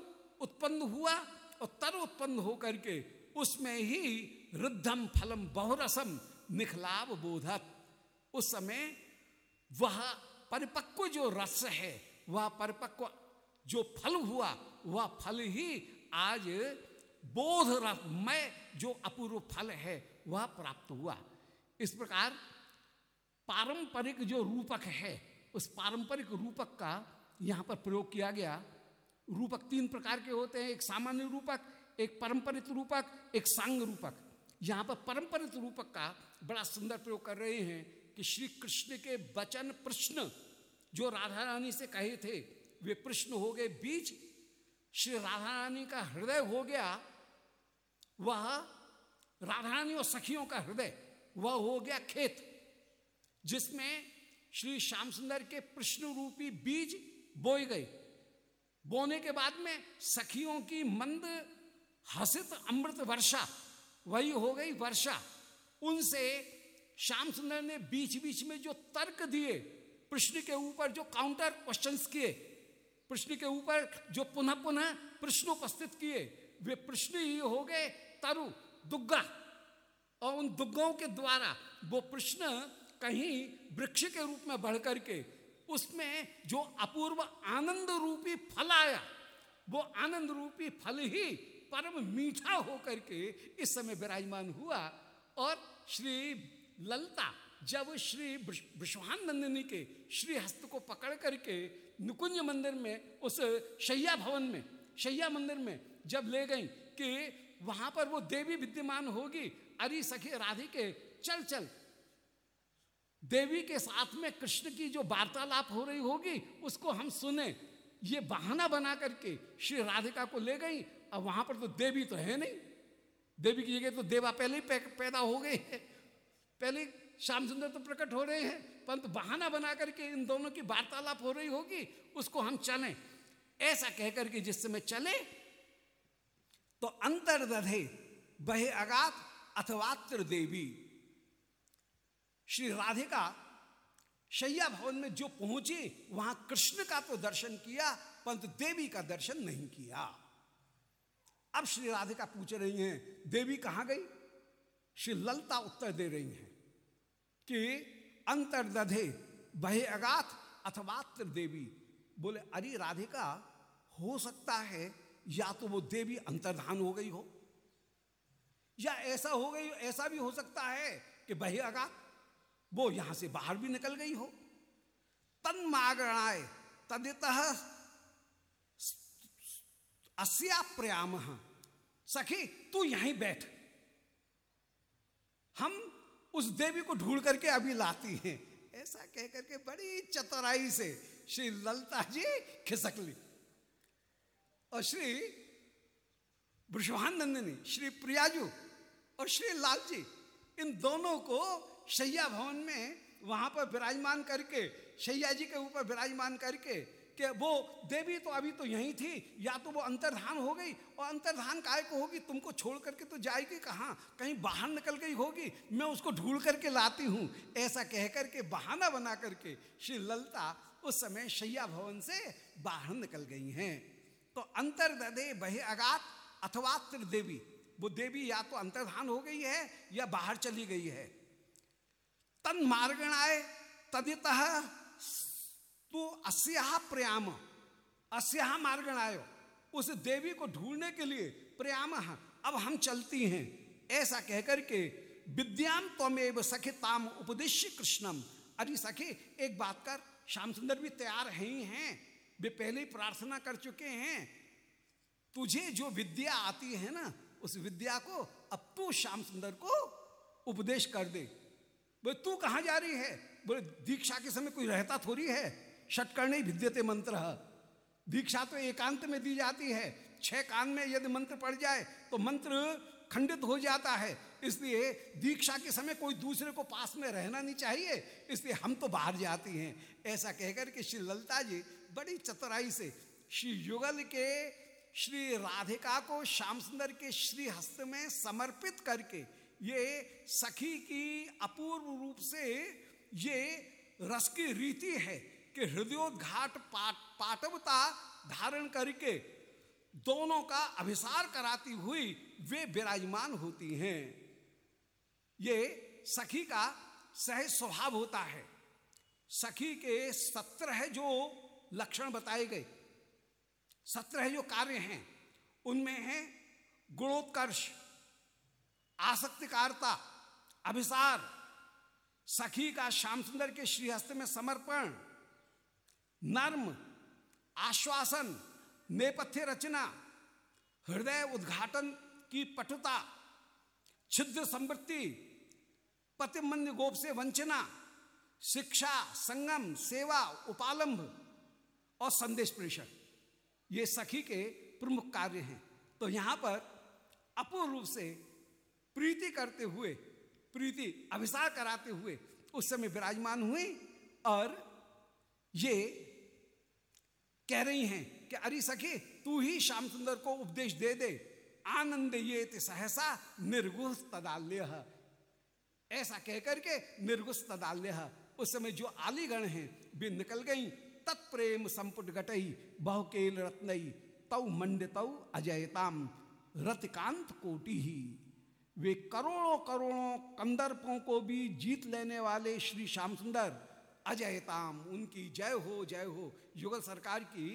उत्पन्न हुआ और तरु उत्पन्न होकर के उसमें ही रुद्धम फलम बहुरसम निखलाव बोधत। उस समय वह परिपक्व जो रस है, वह परिपक्व जो फल हुआ, वह फल ही आज बोध में जो अपूर्व फल है, वह प्राप्त हुआ। इस प्रकार पारंपरिक जो रूपक है, उस पारंपरिक रूपक का यहाँ पर प्रयोग किया गया। रूपक तीन प्रकार के होते हैं, एक सामान्य रूपक, एक परंपरित रूपक, एक सांग रूपक। यहाँ पर परंपरित रूपक का बड़ा सुंदर प्रयोग कर रहे हैं कि श्री कृष्ण के वचन प्रश्न, जो राधा रानी से कहे थे, वे प्रश्न हो गए बीज। श्री राधा रानी का हृदय हो गया, वह राधा रानी और सखियों का हृदय, वह हो गया खेत, जिसमें श्री श्याम सुंदर के प्रश्न रूपी बीज बोए गए। बोने के बाद में सखियों की मंद, हसित अमृत वर्षा वही हो गई वर्षा। उनसे श्याम सुंदर ने बीच बीच में जो तर्क दिए, प्रश्न के ऊपर जो काउंटर क्वेश्चन किए, प्रश्न के ऊपर जो पुनः पुनः प्रश्न उपस्थित किए, वे प्रश्न ही हो गए तरु, दुग्गा। और उन दुग्गों के द्वारा वो प्रश्न कहीं वृक्ष के रूप में बढ़ करके उसमें जो अपूर्व आनंद रूपी फल आया, वो आनंद रूपी फल ही परम मीठा होकर के इस समय विराजमान हुआ और श्री ललता, जब श्री विश्वानंदिनी के श्री हस्त को पकड़ करके नुकुंज मंदिर में, उस शैया भवन में, शैया मंदिर में जब ले गई कि वहाँ पर वो देवी विद्यमान होगी, अरे सखी राधिके, चल चल। देवी के साथ में कृष्ण की जो वार्तालाप हो रही होगी, उसको हम सुने। ये बहाना बना करके श्री राधिका को ले गई अब वहाँ पर तो देवी तो है नहीं। देवी की जगह तो देवा पहले ही पैदा हो गए हैं। पहले श्याम सुंदर तो प्रकट हो रहे हैं, परंतु तो बहाना बना करके इन दोनों की वार्तालाप हो रही होगी, उसको हम चले। ऐसा कहकर के जिस समय चले तो अंतर दधे बहे अगात अथवात्र देवी। श्री राधिका शैया भवन में जो पहुँची, वहाँ कृष्ण का तो दर्शन किया, परंतु देवी का दर्शन नहीं किया। अब श्री राधिका पूछ रही हैं, देवी कहाँ गई? श्री ललता उत्तर दे रही हैं कि अंतर्दधे बहे अगात अथवात्र देवी। बोले, अरे राधिका, हो सकता है या तो वो देवी अंतर्धान हो गई हो, या ऐसा हो गई, ऐसा भी हो सकता है कि बहे अगात वो यहाँ से बाहर भी निकल गई हो। तन मागणाय तदित अस्या प्रयाम सखी, तू यहीं बैठ। हम उस देवी को ढूंढ करके अभी लाती हैं। ऐसा कह करके बड़ी चतुराई से श्री ललता जी खिसक ली। और श्री ब्रषभानंदिनी श्री प्रियाजू और श्री लाल जी इन दोनों को शैया भवन में वहाँ पर विराजमान करके, शैया जी के ऊपर विराजमान करके कि वो देवी तो अभी तो यहीं थी, या तो वो अंतर्धान हो गई, और अंतर्धान काय को होगी? तुमको छोड़ करके तो जाएगी कहाँ? कहीं बाहर निकल गई होगी। मैं उसको ढूंढ करके लाती हूँ। ऐसा कह करके, बहाना बना करके श्री ललता उस समय शैया भवन से बाहर निकल गई हैं। तो अंतर दे बहे अगात अथवा त्रिदेवी वो देवी या तो अंतर्धान हो गई है, या बाहर चली गई है। तन मार्गण आए तदित तो अस्या प्रयाम अस्या मार्गण आयो। उस देवी को ढूँढने के लिए प्रयाम अब हम चलती हैं। ऐसा कहकर के विद्याम त्वमेव सखिताम उपदेश कृष्णम। अरे सखी, एक बात कर, श्याम सुंदर भी तैयार है ही हैं। वे पहले ही प्रार्थना कर चुके हैं। तुझे जो विद्या आती है ना, उस विद्या को अब तू श्याम सुंदर को उपदेश कर दे। बोले, तू कहाँ जा रही है? बोले, दीक्षा के समय कोई रहता थोड़ी है। षटकर्ण विद्यते मंत्र। दीक्षा तो एकांत में दी जाती है। छह कान में यदि मंत्र पड़ जाए तो मंत्र खंडित हो जाता है। इसलिए दीक्षा के समय कोई दूसरे को पास में रहना नहीं चाहिए। इसलिए हम तो बाहर जाती हैं। ऐसा कहकर के श्री ललता जी बड़ी चतुराई से श्री युगल के श्री राधिका को श्याम सुंदर के श्री हस्त में समर्पित करके ये सखी की अपूर्व रूप से ये रस की रीति है। कि हृदयोद्घाट पाट, पाटवता धारण करके दोनों का अभिसार कराती हुई वे विराजमान होती हैं। ये सखी का सहज स्वभाव होता है। सखी के सत्रह जो लक्षण बताए गए। सत्रह जो कार्य हैं। उनमें है गुणोत्कर्ष, आसक्तिकारता, अभिसार, सखी का श्याम सुंदर के श्रीहस्त में समर्पण नर्म, आश्वासन, नेपथ्य रचना, हृदय उद्घाटन की पटुता, छिद्र संवृत्ति पतिमंद गोप से वंचना, शिक्षा, संगम, सेवा, उपालंब और संदेश प्रेषण। ये सखी के प्रमुख कार्य हैं। तो यहाँ पर अपूर्ण रूप से प्रीति करते हुए, प्रीति अभिसार कराते हुए उस समय विराजमान हुए और ये कह रही हैं कि, अरे सखी, तू ही श्याम सुंदर को उपदेश दे दे। आनंद ये सहसा निर्गुह तदाल्य ऐसा कहकर के निर्गुस तदाल्य उस समय जो आलीगण हैं, वे निकल गई। तत्प्रेम संपुट गटई बहुकेल रत्नई तव मंडितौ अजयताम रतिकांत कोटि। ही वे करोड़ों करोड़ों कंदर्पों को भी जीत लेने वाले श्री श्याम सुंदर अजयताम, उनकी जय हो जय हो। युगल सरकार की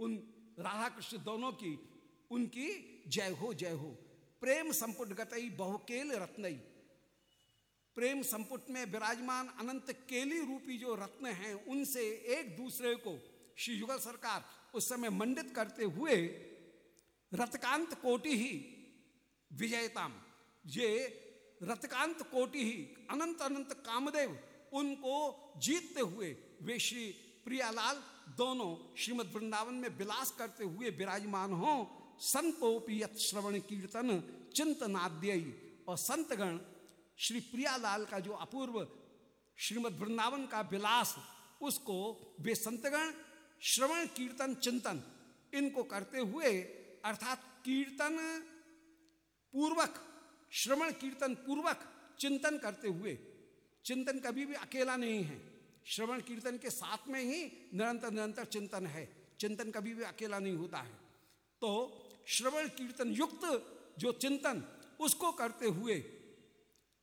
उन राधा कृष्ण दोनों की, उनकी जय हो जय हो। प्रेम संपुट गतई बहुकेल रत्नई। प्रेम संपुट में विराजमान अनंत केली रूपी जो रत्न हैं, उनसे एक दूसरे को श्री युगल सरकार उस समय मंडित करते हुए रतकांत कोटि ही विजयताम। ये रतकांत कोटि ही अनंत अनंत कामदेव उनको जीतते हुए वे श्री प्रियालाल दोनों श्रीमद वृंदावन में विलास करते हुए विराजमान हो। संतोपि श्रवण कीर्तन चिंतनाद्य और संतगण श्री प्रियालाल का जो अपूर्व श्रीमद वृंदावन का विलास, उसको वे संतगण श्रवण कीर्तन चिंतन इनको करते हुए, अर्थात कीर्तन पूर्वक, श्रवण कीर्तन पूर्वक चिंतन करते हुए चिंतन कभी भी अकेला नहीं है। श्रवण कीर्तन के साथ में ही निरंतर निरंतर चिंतन है। चिंतन कभी भी अकेला नहीं होता है। तो श्रवण कीर्तन युक्त जो चिंतन, उसको करते हुए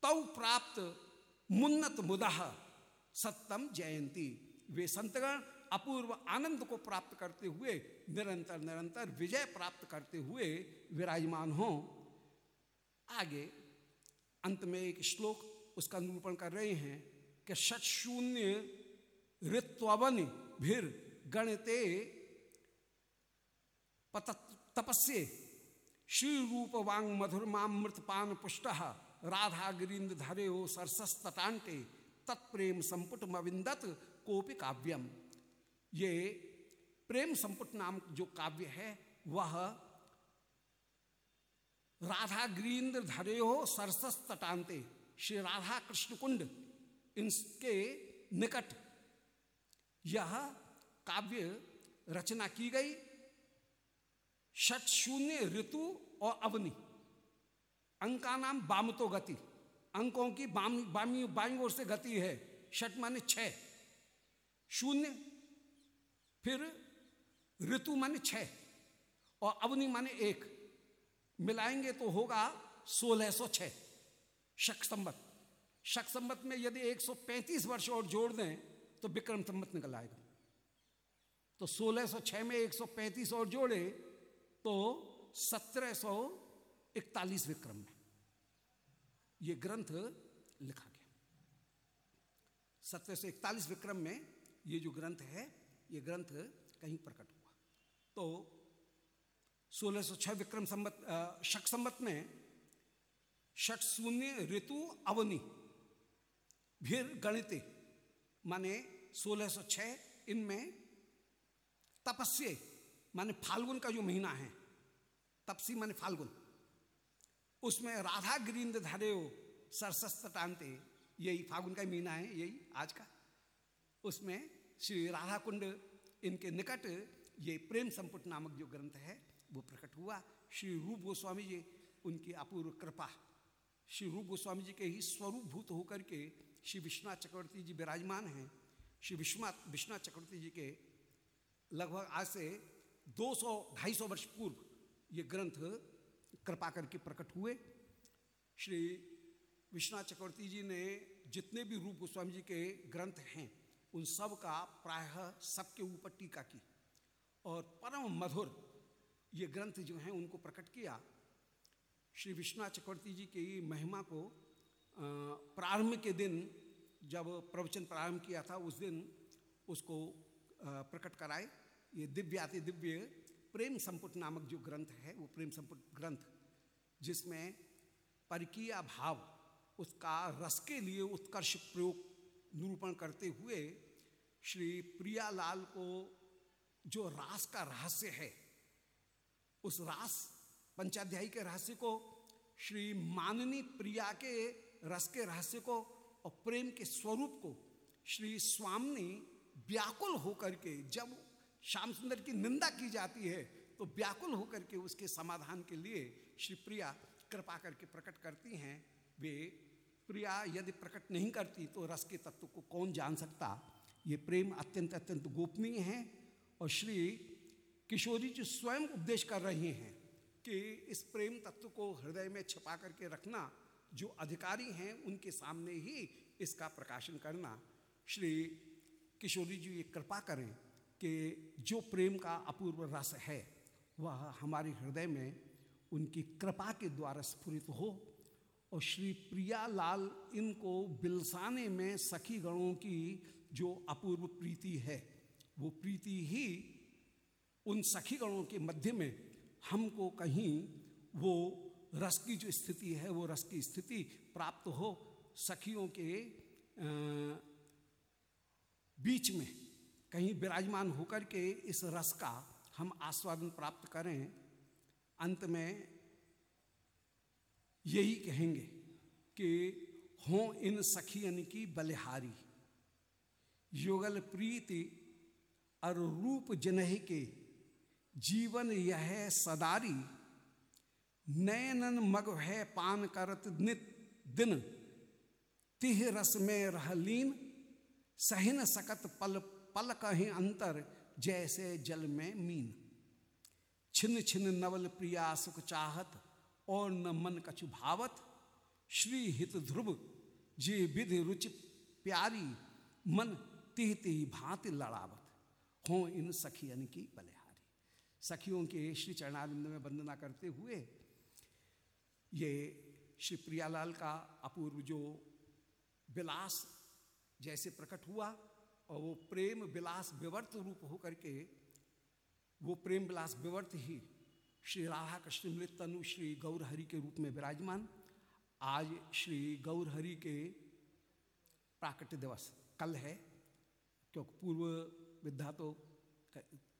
तव प्राप्त मुन्नत मुदाह सत्यम जयंती। वे संतगण अपूर्व आनंद को प्राप्त करते हुए, निरंतर निरंतर विजय प्राप्त करते हुए विराजमान हो। आगे, अंत में एक श्लोक उसका निरूपण कर रहे हैं कि षट शून्य ऋत्वन भीर गणते पत तपस्ये। श्री रूप वांग मधुर मृत पान पुष्ट राधा गिरीन्द्र धरे हो सरसस तटांटे तत्प्रेम संपुट मविंदत कोपि काव्यम। ये प्रेम संपुट नाम जो काव्य है, वह राधा गिरीन्द्र धरे हो सरसस तटांते श्री राधा कृष्ण कुंड, इनके निकट यह काव्य रचना की गई। षट शून्य ऋतु और अवनि, अंका नाम बामतो गति, अंकों की बाम बाई ओर से गति है, षट माने छ शून्य, फिर ऋतु माने छ और अवनि माने एक, मिलाएँगे तो होगा सोलह सौ छ शक संबत। शक संबत में यदि 135 वर्ष और जोड़ दें तो विक्रम संबत निकल आएगा। तो 1606 में 135 और जोड़े तो 1741 विक्रम। में ये ग्रंथ लिखा गया। सत्रह इकतालीस विक्रम में ये जो ग्रंथ है, ये ग्रंथ कहीं प्रकट हुआ। तो 1606 विक्रम संबत शक संबत में षट शून्य ऋतु अवनी। भीर गणित, माने 1606 इनमें तपस्या, माने फाल्गुन का जो महीना है, तपसी माने फाल्गुन। उसमें राधा गिरिंद धरे सरसस्त यही फागुन का महीना है, यही आज का। उसमें श्री राधा कुंड इनके निकट ये प्रेम संपुट नामक जो ग्रंथ है, वो प्रकट हुआ। श्री रूप गोस्वामी जी, उनकी अपूर्व कृपा। श्री रूप गोस्वामी जी के ही स्वरूप भूत होकर के श्री विश्वनाथ चक्रवर्ती जी विराजमान हैं। श्री विश्वनाथ विश्वनाथ चक्रवर्ती जी के लगभग आज से 200 250 वर्ष पूर्व ये ग्रंथ कृपा करके प्रकट हुए। श्री विश्वनाथ चक्रवर्ती जी ने जितने भी रूप गोस्वामी जी के ग्रंथ हैं, उन सब का प्रायः सबके ऊपर टीका की और परम मधुर ये ग्रंथ जो हैं, उनको प्रकट किया। श्री विश्वनाथ चक्रवर्ती जी की महिमा को प्रारंभ के दिन, जब प्रवचन प्रारंभ किया था, उस दिन उसको प्रकट कराए। ये दिव्याति दिव्य प्रेम संपुट नामक जो ग्रंथ है, वो प्रेम संपुट ग्रंथ, जिसमें परकीय भाव, उसका रस के लिए उत्कर्ष प्रयोग निरूपण करते हुए श्री प्रियालाल को जो रास का रहस्य है, उस रास पंचाध्यायी के रहस्य को, श्री माननी प्रिया के रस के रहस्य को और प्रेम के स्वरूप को श्री स्वामी व्याकुल होकर के, जब श्याम सुंदर की निंदा की जाती है तो व्याकुल होकर के उसके समाधान के लिए श्री प्रिया कृपा करके प्रकट करती हैं। वे, प्रिया, यदि प्रकट नहीं करती तो रस के तत्व को कौन जान सकता? ये प्रेम अत्यंत अत्यंत गोपनीय है और श्री किशोरी जी स्वयं उपदेश कर रही हैं। कि इस प्रेम तत्व को हृदय में छिपा करके रखना, जो अधिकारी हैं, उनके सामने ही इसका प्रकाशन करना। श्री किशोरी जी ये कृपा करें कि जो प्रेम का अपूर्व रस है, वह हमारे हृदय में उनकी कृपा के द्वारा स्फुरित हो और श्री प्रिया लाल इनको बिलसाने में सखी गणों की जो अपूर्व प्रीति है, वो प्रीति ही उन सखी गणों के मध्य में हमको कहीं वो रस की जो स्थिति है, वो रस की स्थिति प्राप्त हो सखियों के बीच में, कहीं विराजमान होकर के इस रस का हम आस्वादन प्राप्त करें, अंत में यही कहेंगे कि हों इन सखियन की बलिहारी। युगल प्रीति और रूप जनह के जीवन यह सदारी, नयनन मग है पान करत नित दिन। तिह रस में रह लीन, सहिन सकत पल पल कहीं अंतर, जैसे जल में मीन। छिन छिन नवल प्रिया सुख चाहत, और न मन कछु भावत। श्री हित ध्रुव, जे विधि रुचि प्यारी, मन तिह तिह भांति लड़ावत। हो इन सखियन की बलिहारी। सखियों के श्री चरणारिंद में वंदना करते हुए ये श्री प्रियालाल का अपूर्व जो विलास जैसे प्रकट हुआ और वो प्रेम विलास विवर्त रूप होकर के, वो प्रेम विलास विवर्त ही श्री राधा कृष्ण मृत तनु श्री गौर हरि के रूप में विराजमान। आज श्री गौर हरि के प्राकट्य दिवस कल है, क्योंकि पूर्व विद्या तो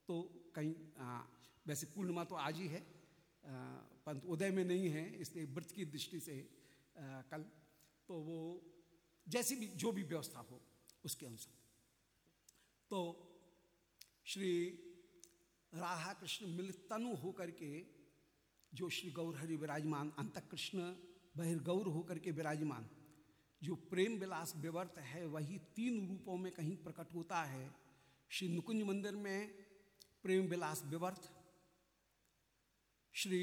तो कहीं आ, वैसे पूर्णिमा तो आज ही है परंतु उदय में नहीं है इसलिए व्रत की दृष्टि से आ, कल तो वो जैसी भी जो भी व्यवस्था हो उसके अनुसार। तो श्री राधा कृष्ण मिलित तनु होकर के जो श्री गौर हरि विराजमान अंत कृष्ण बहिर्गौर होकर के विराजमान जो प्रेम विलास विवर्त है वही तीन रूपों में कहीं प्रकट होता है। श्री नुकुंज मंदिर में प्रेम विलास विवर्त। श्री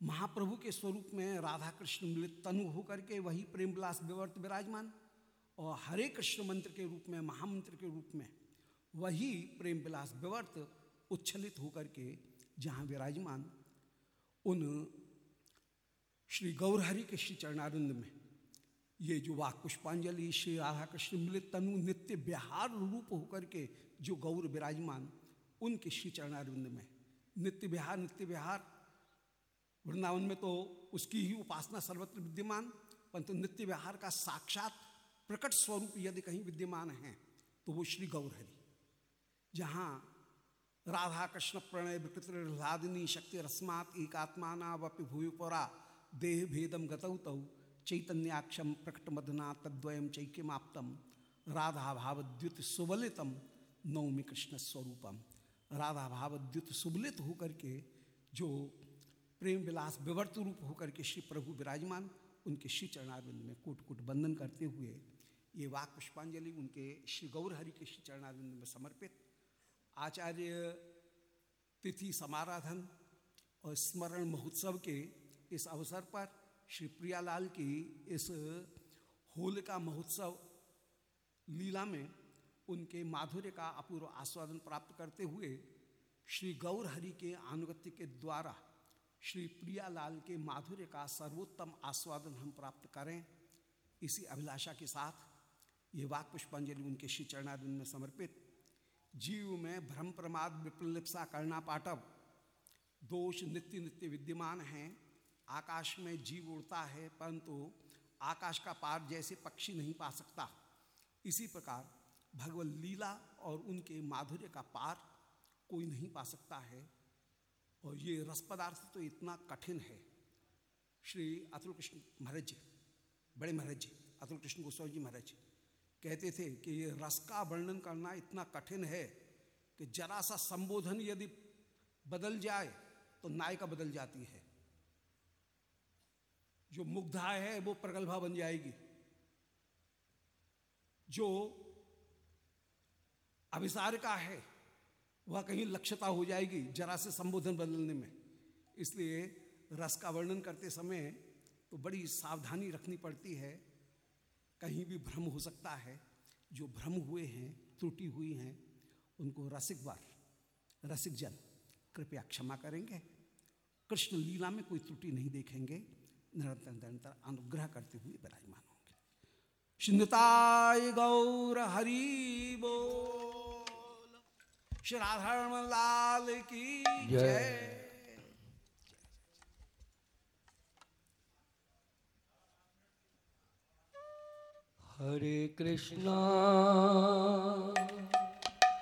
महाप्रभु के स्वरूप में राधा कृष्ण मिलित तनु होकर के वही प्रेम विलास विवर्त विराजमान और हरे कृष्ण मंत्र के रूप में, महामंत्र के रूप में वही प्रेम विलास विवर्त उच्छलित होकर के जहाँ विराजमान उन श्री गौरहरि के श्री चरणारिंद में। ये जो वाक पुष्पांजलि श्री राधा कृष्ण मिलित तनु नित्य बिहार रूप होकर के जो गौर विराजमान उनके श्री चरणारिंद में। नित्य विहार नित्य विहार। वृंदावन में तो उसकी ही उपासना सर्वत्र विद्यमान, परंतु नित्य विहार का साक्षात प्रकट स्वरूप यदि कहीं विद्यमान है तो वो श्री गौरहरि। जहाँ राधा कृष्ण प्रणय विकृतिनी शक्ति रस्मात एकात्माना वपि भूयुपरा देह भेदम गतौ तौ चैतन्याक्षम प्रकट मदना तद्वयम चैक्यमाप्तम राधा भावद्युत सुबलितम नौमी कृष्ण स्वरूपम राधा भाव भावद्युत सुबलित होकर के, जो प्रेम विलास विवर्त रूप होकर के श्री प्रभु विराजमान, उनके श्री चरणारविंद में कूट कूट बंधन करते हुए, ये वाक पुष्पांजलि उनके श्री गौर हरि के श्री चरणारविंद में समर्पित। आचार्य तिथि समाराधन और स्मरण महोत्सव के इस अवसर पर श्री प्रियालाल की इस होलिका महोत्सव लीला में उनके माधुर्य का अपूर्व आस्वादन प्राप्त करते हुए श्री गौर हरि के अनुगत्य के द्वारा श्री प्रियालाल के माधुर्य का सर्वोत्तम आस्वादन हम प्राप्त करें। इसी अभिलाषा के साथ ये वाक पुष्पांजलि उनके श्री चरणारिंद में समर्पित। जीव में भ्रम प्रमाद विप्रलिप्सा करना पाटव। दोष नित्य नित्य विद्यमान हैं। आकाश में जीव उड़ता है, परंतु आकाश का पार जैसे पक्षी नहीं पा सकता। इसी प्रकार भगवत लीला और उनके माधुर्य का पार कोई नहीं पा सकता है। और ये रस पदार्थ तो इतना कठिन है। श्री अतुल कृष्ण महाराज जी, बड़े महाराज जी, अतुल कृष्ण गोस्वामी जी महाराज जी कहते थे कि ये रस का वर्णन करना इतना कठिन है कि जरा सा संबोधन यदि बदल जाए तो नायिका बदल जाती है। जो मुग्धा है वो प्रगल्भा बन जाएगी। जो अभिसार का है। वह कहीं लक्ष्यता हो जाएगी जरा से संबोधन बदलने में। इसलिए रस का वर्णन करते समय तो बड़ी सावधानी रखनी पड़ती है। कहीं भी भ्रम हो सकता है। जो भ्रम हुए हैं, त्रुटि हुई हैं, उनको रसिक बार रसिक जन, कृपया क्षमा करेंगे। कृष्ण लीला में कोई त्रुटि नहीं देखेंगे। निरंतर निरंतर अनुग्रह करते हुए विराजमान। शिन्नताय गौर हरि बो श्री राधारमण लाल की जय। हरे कृष्णा।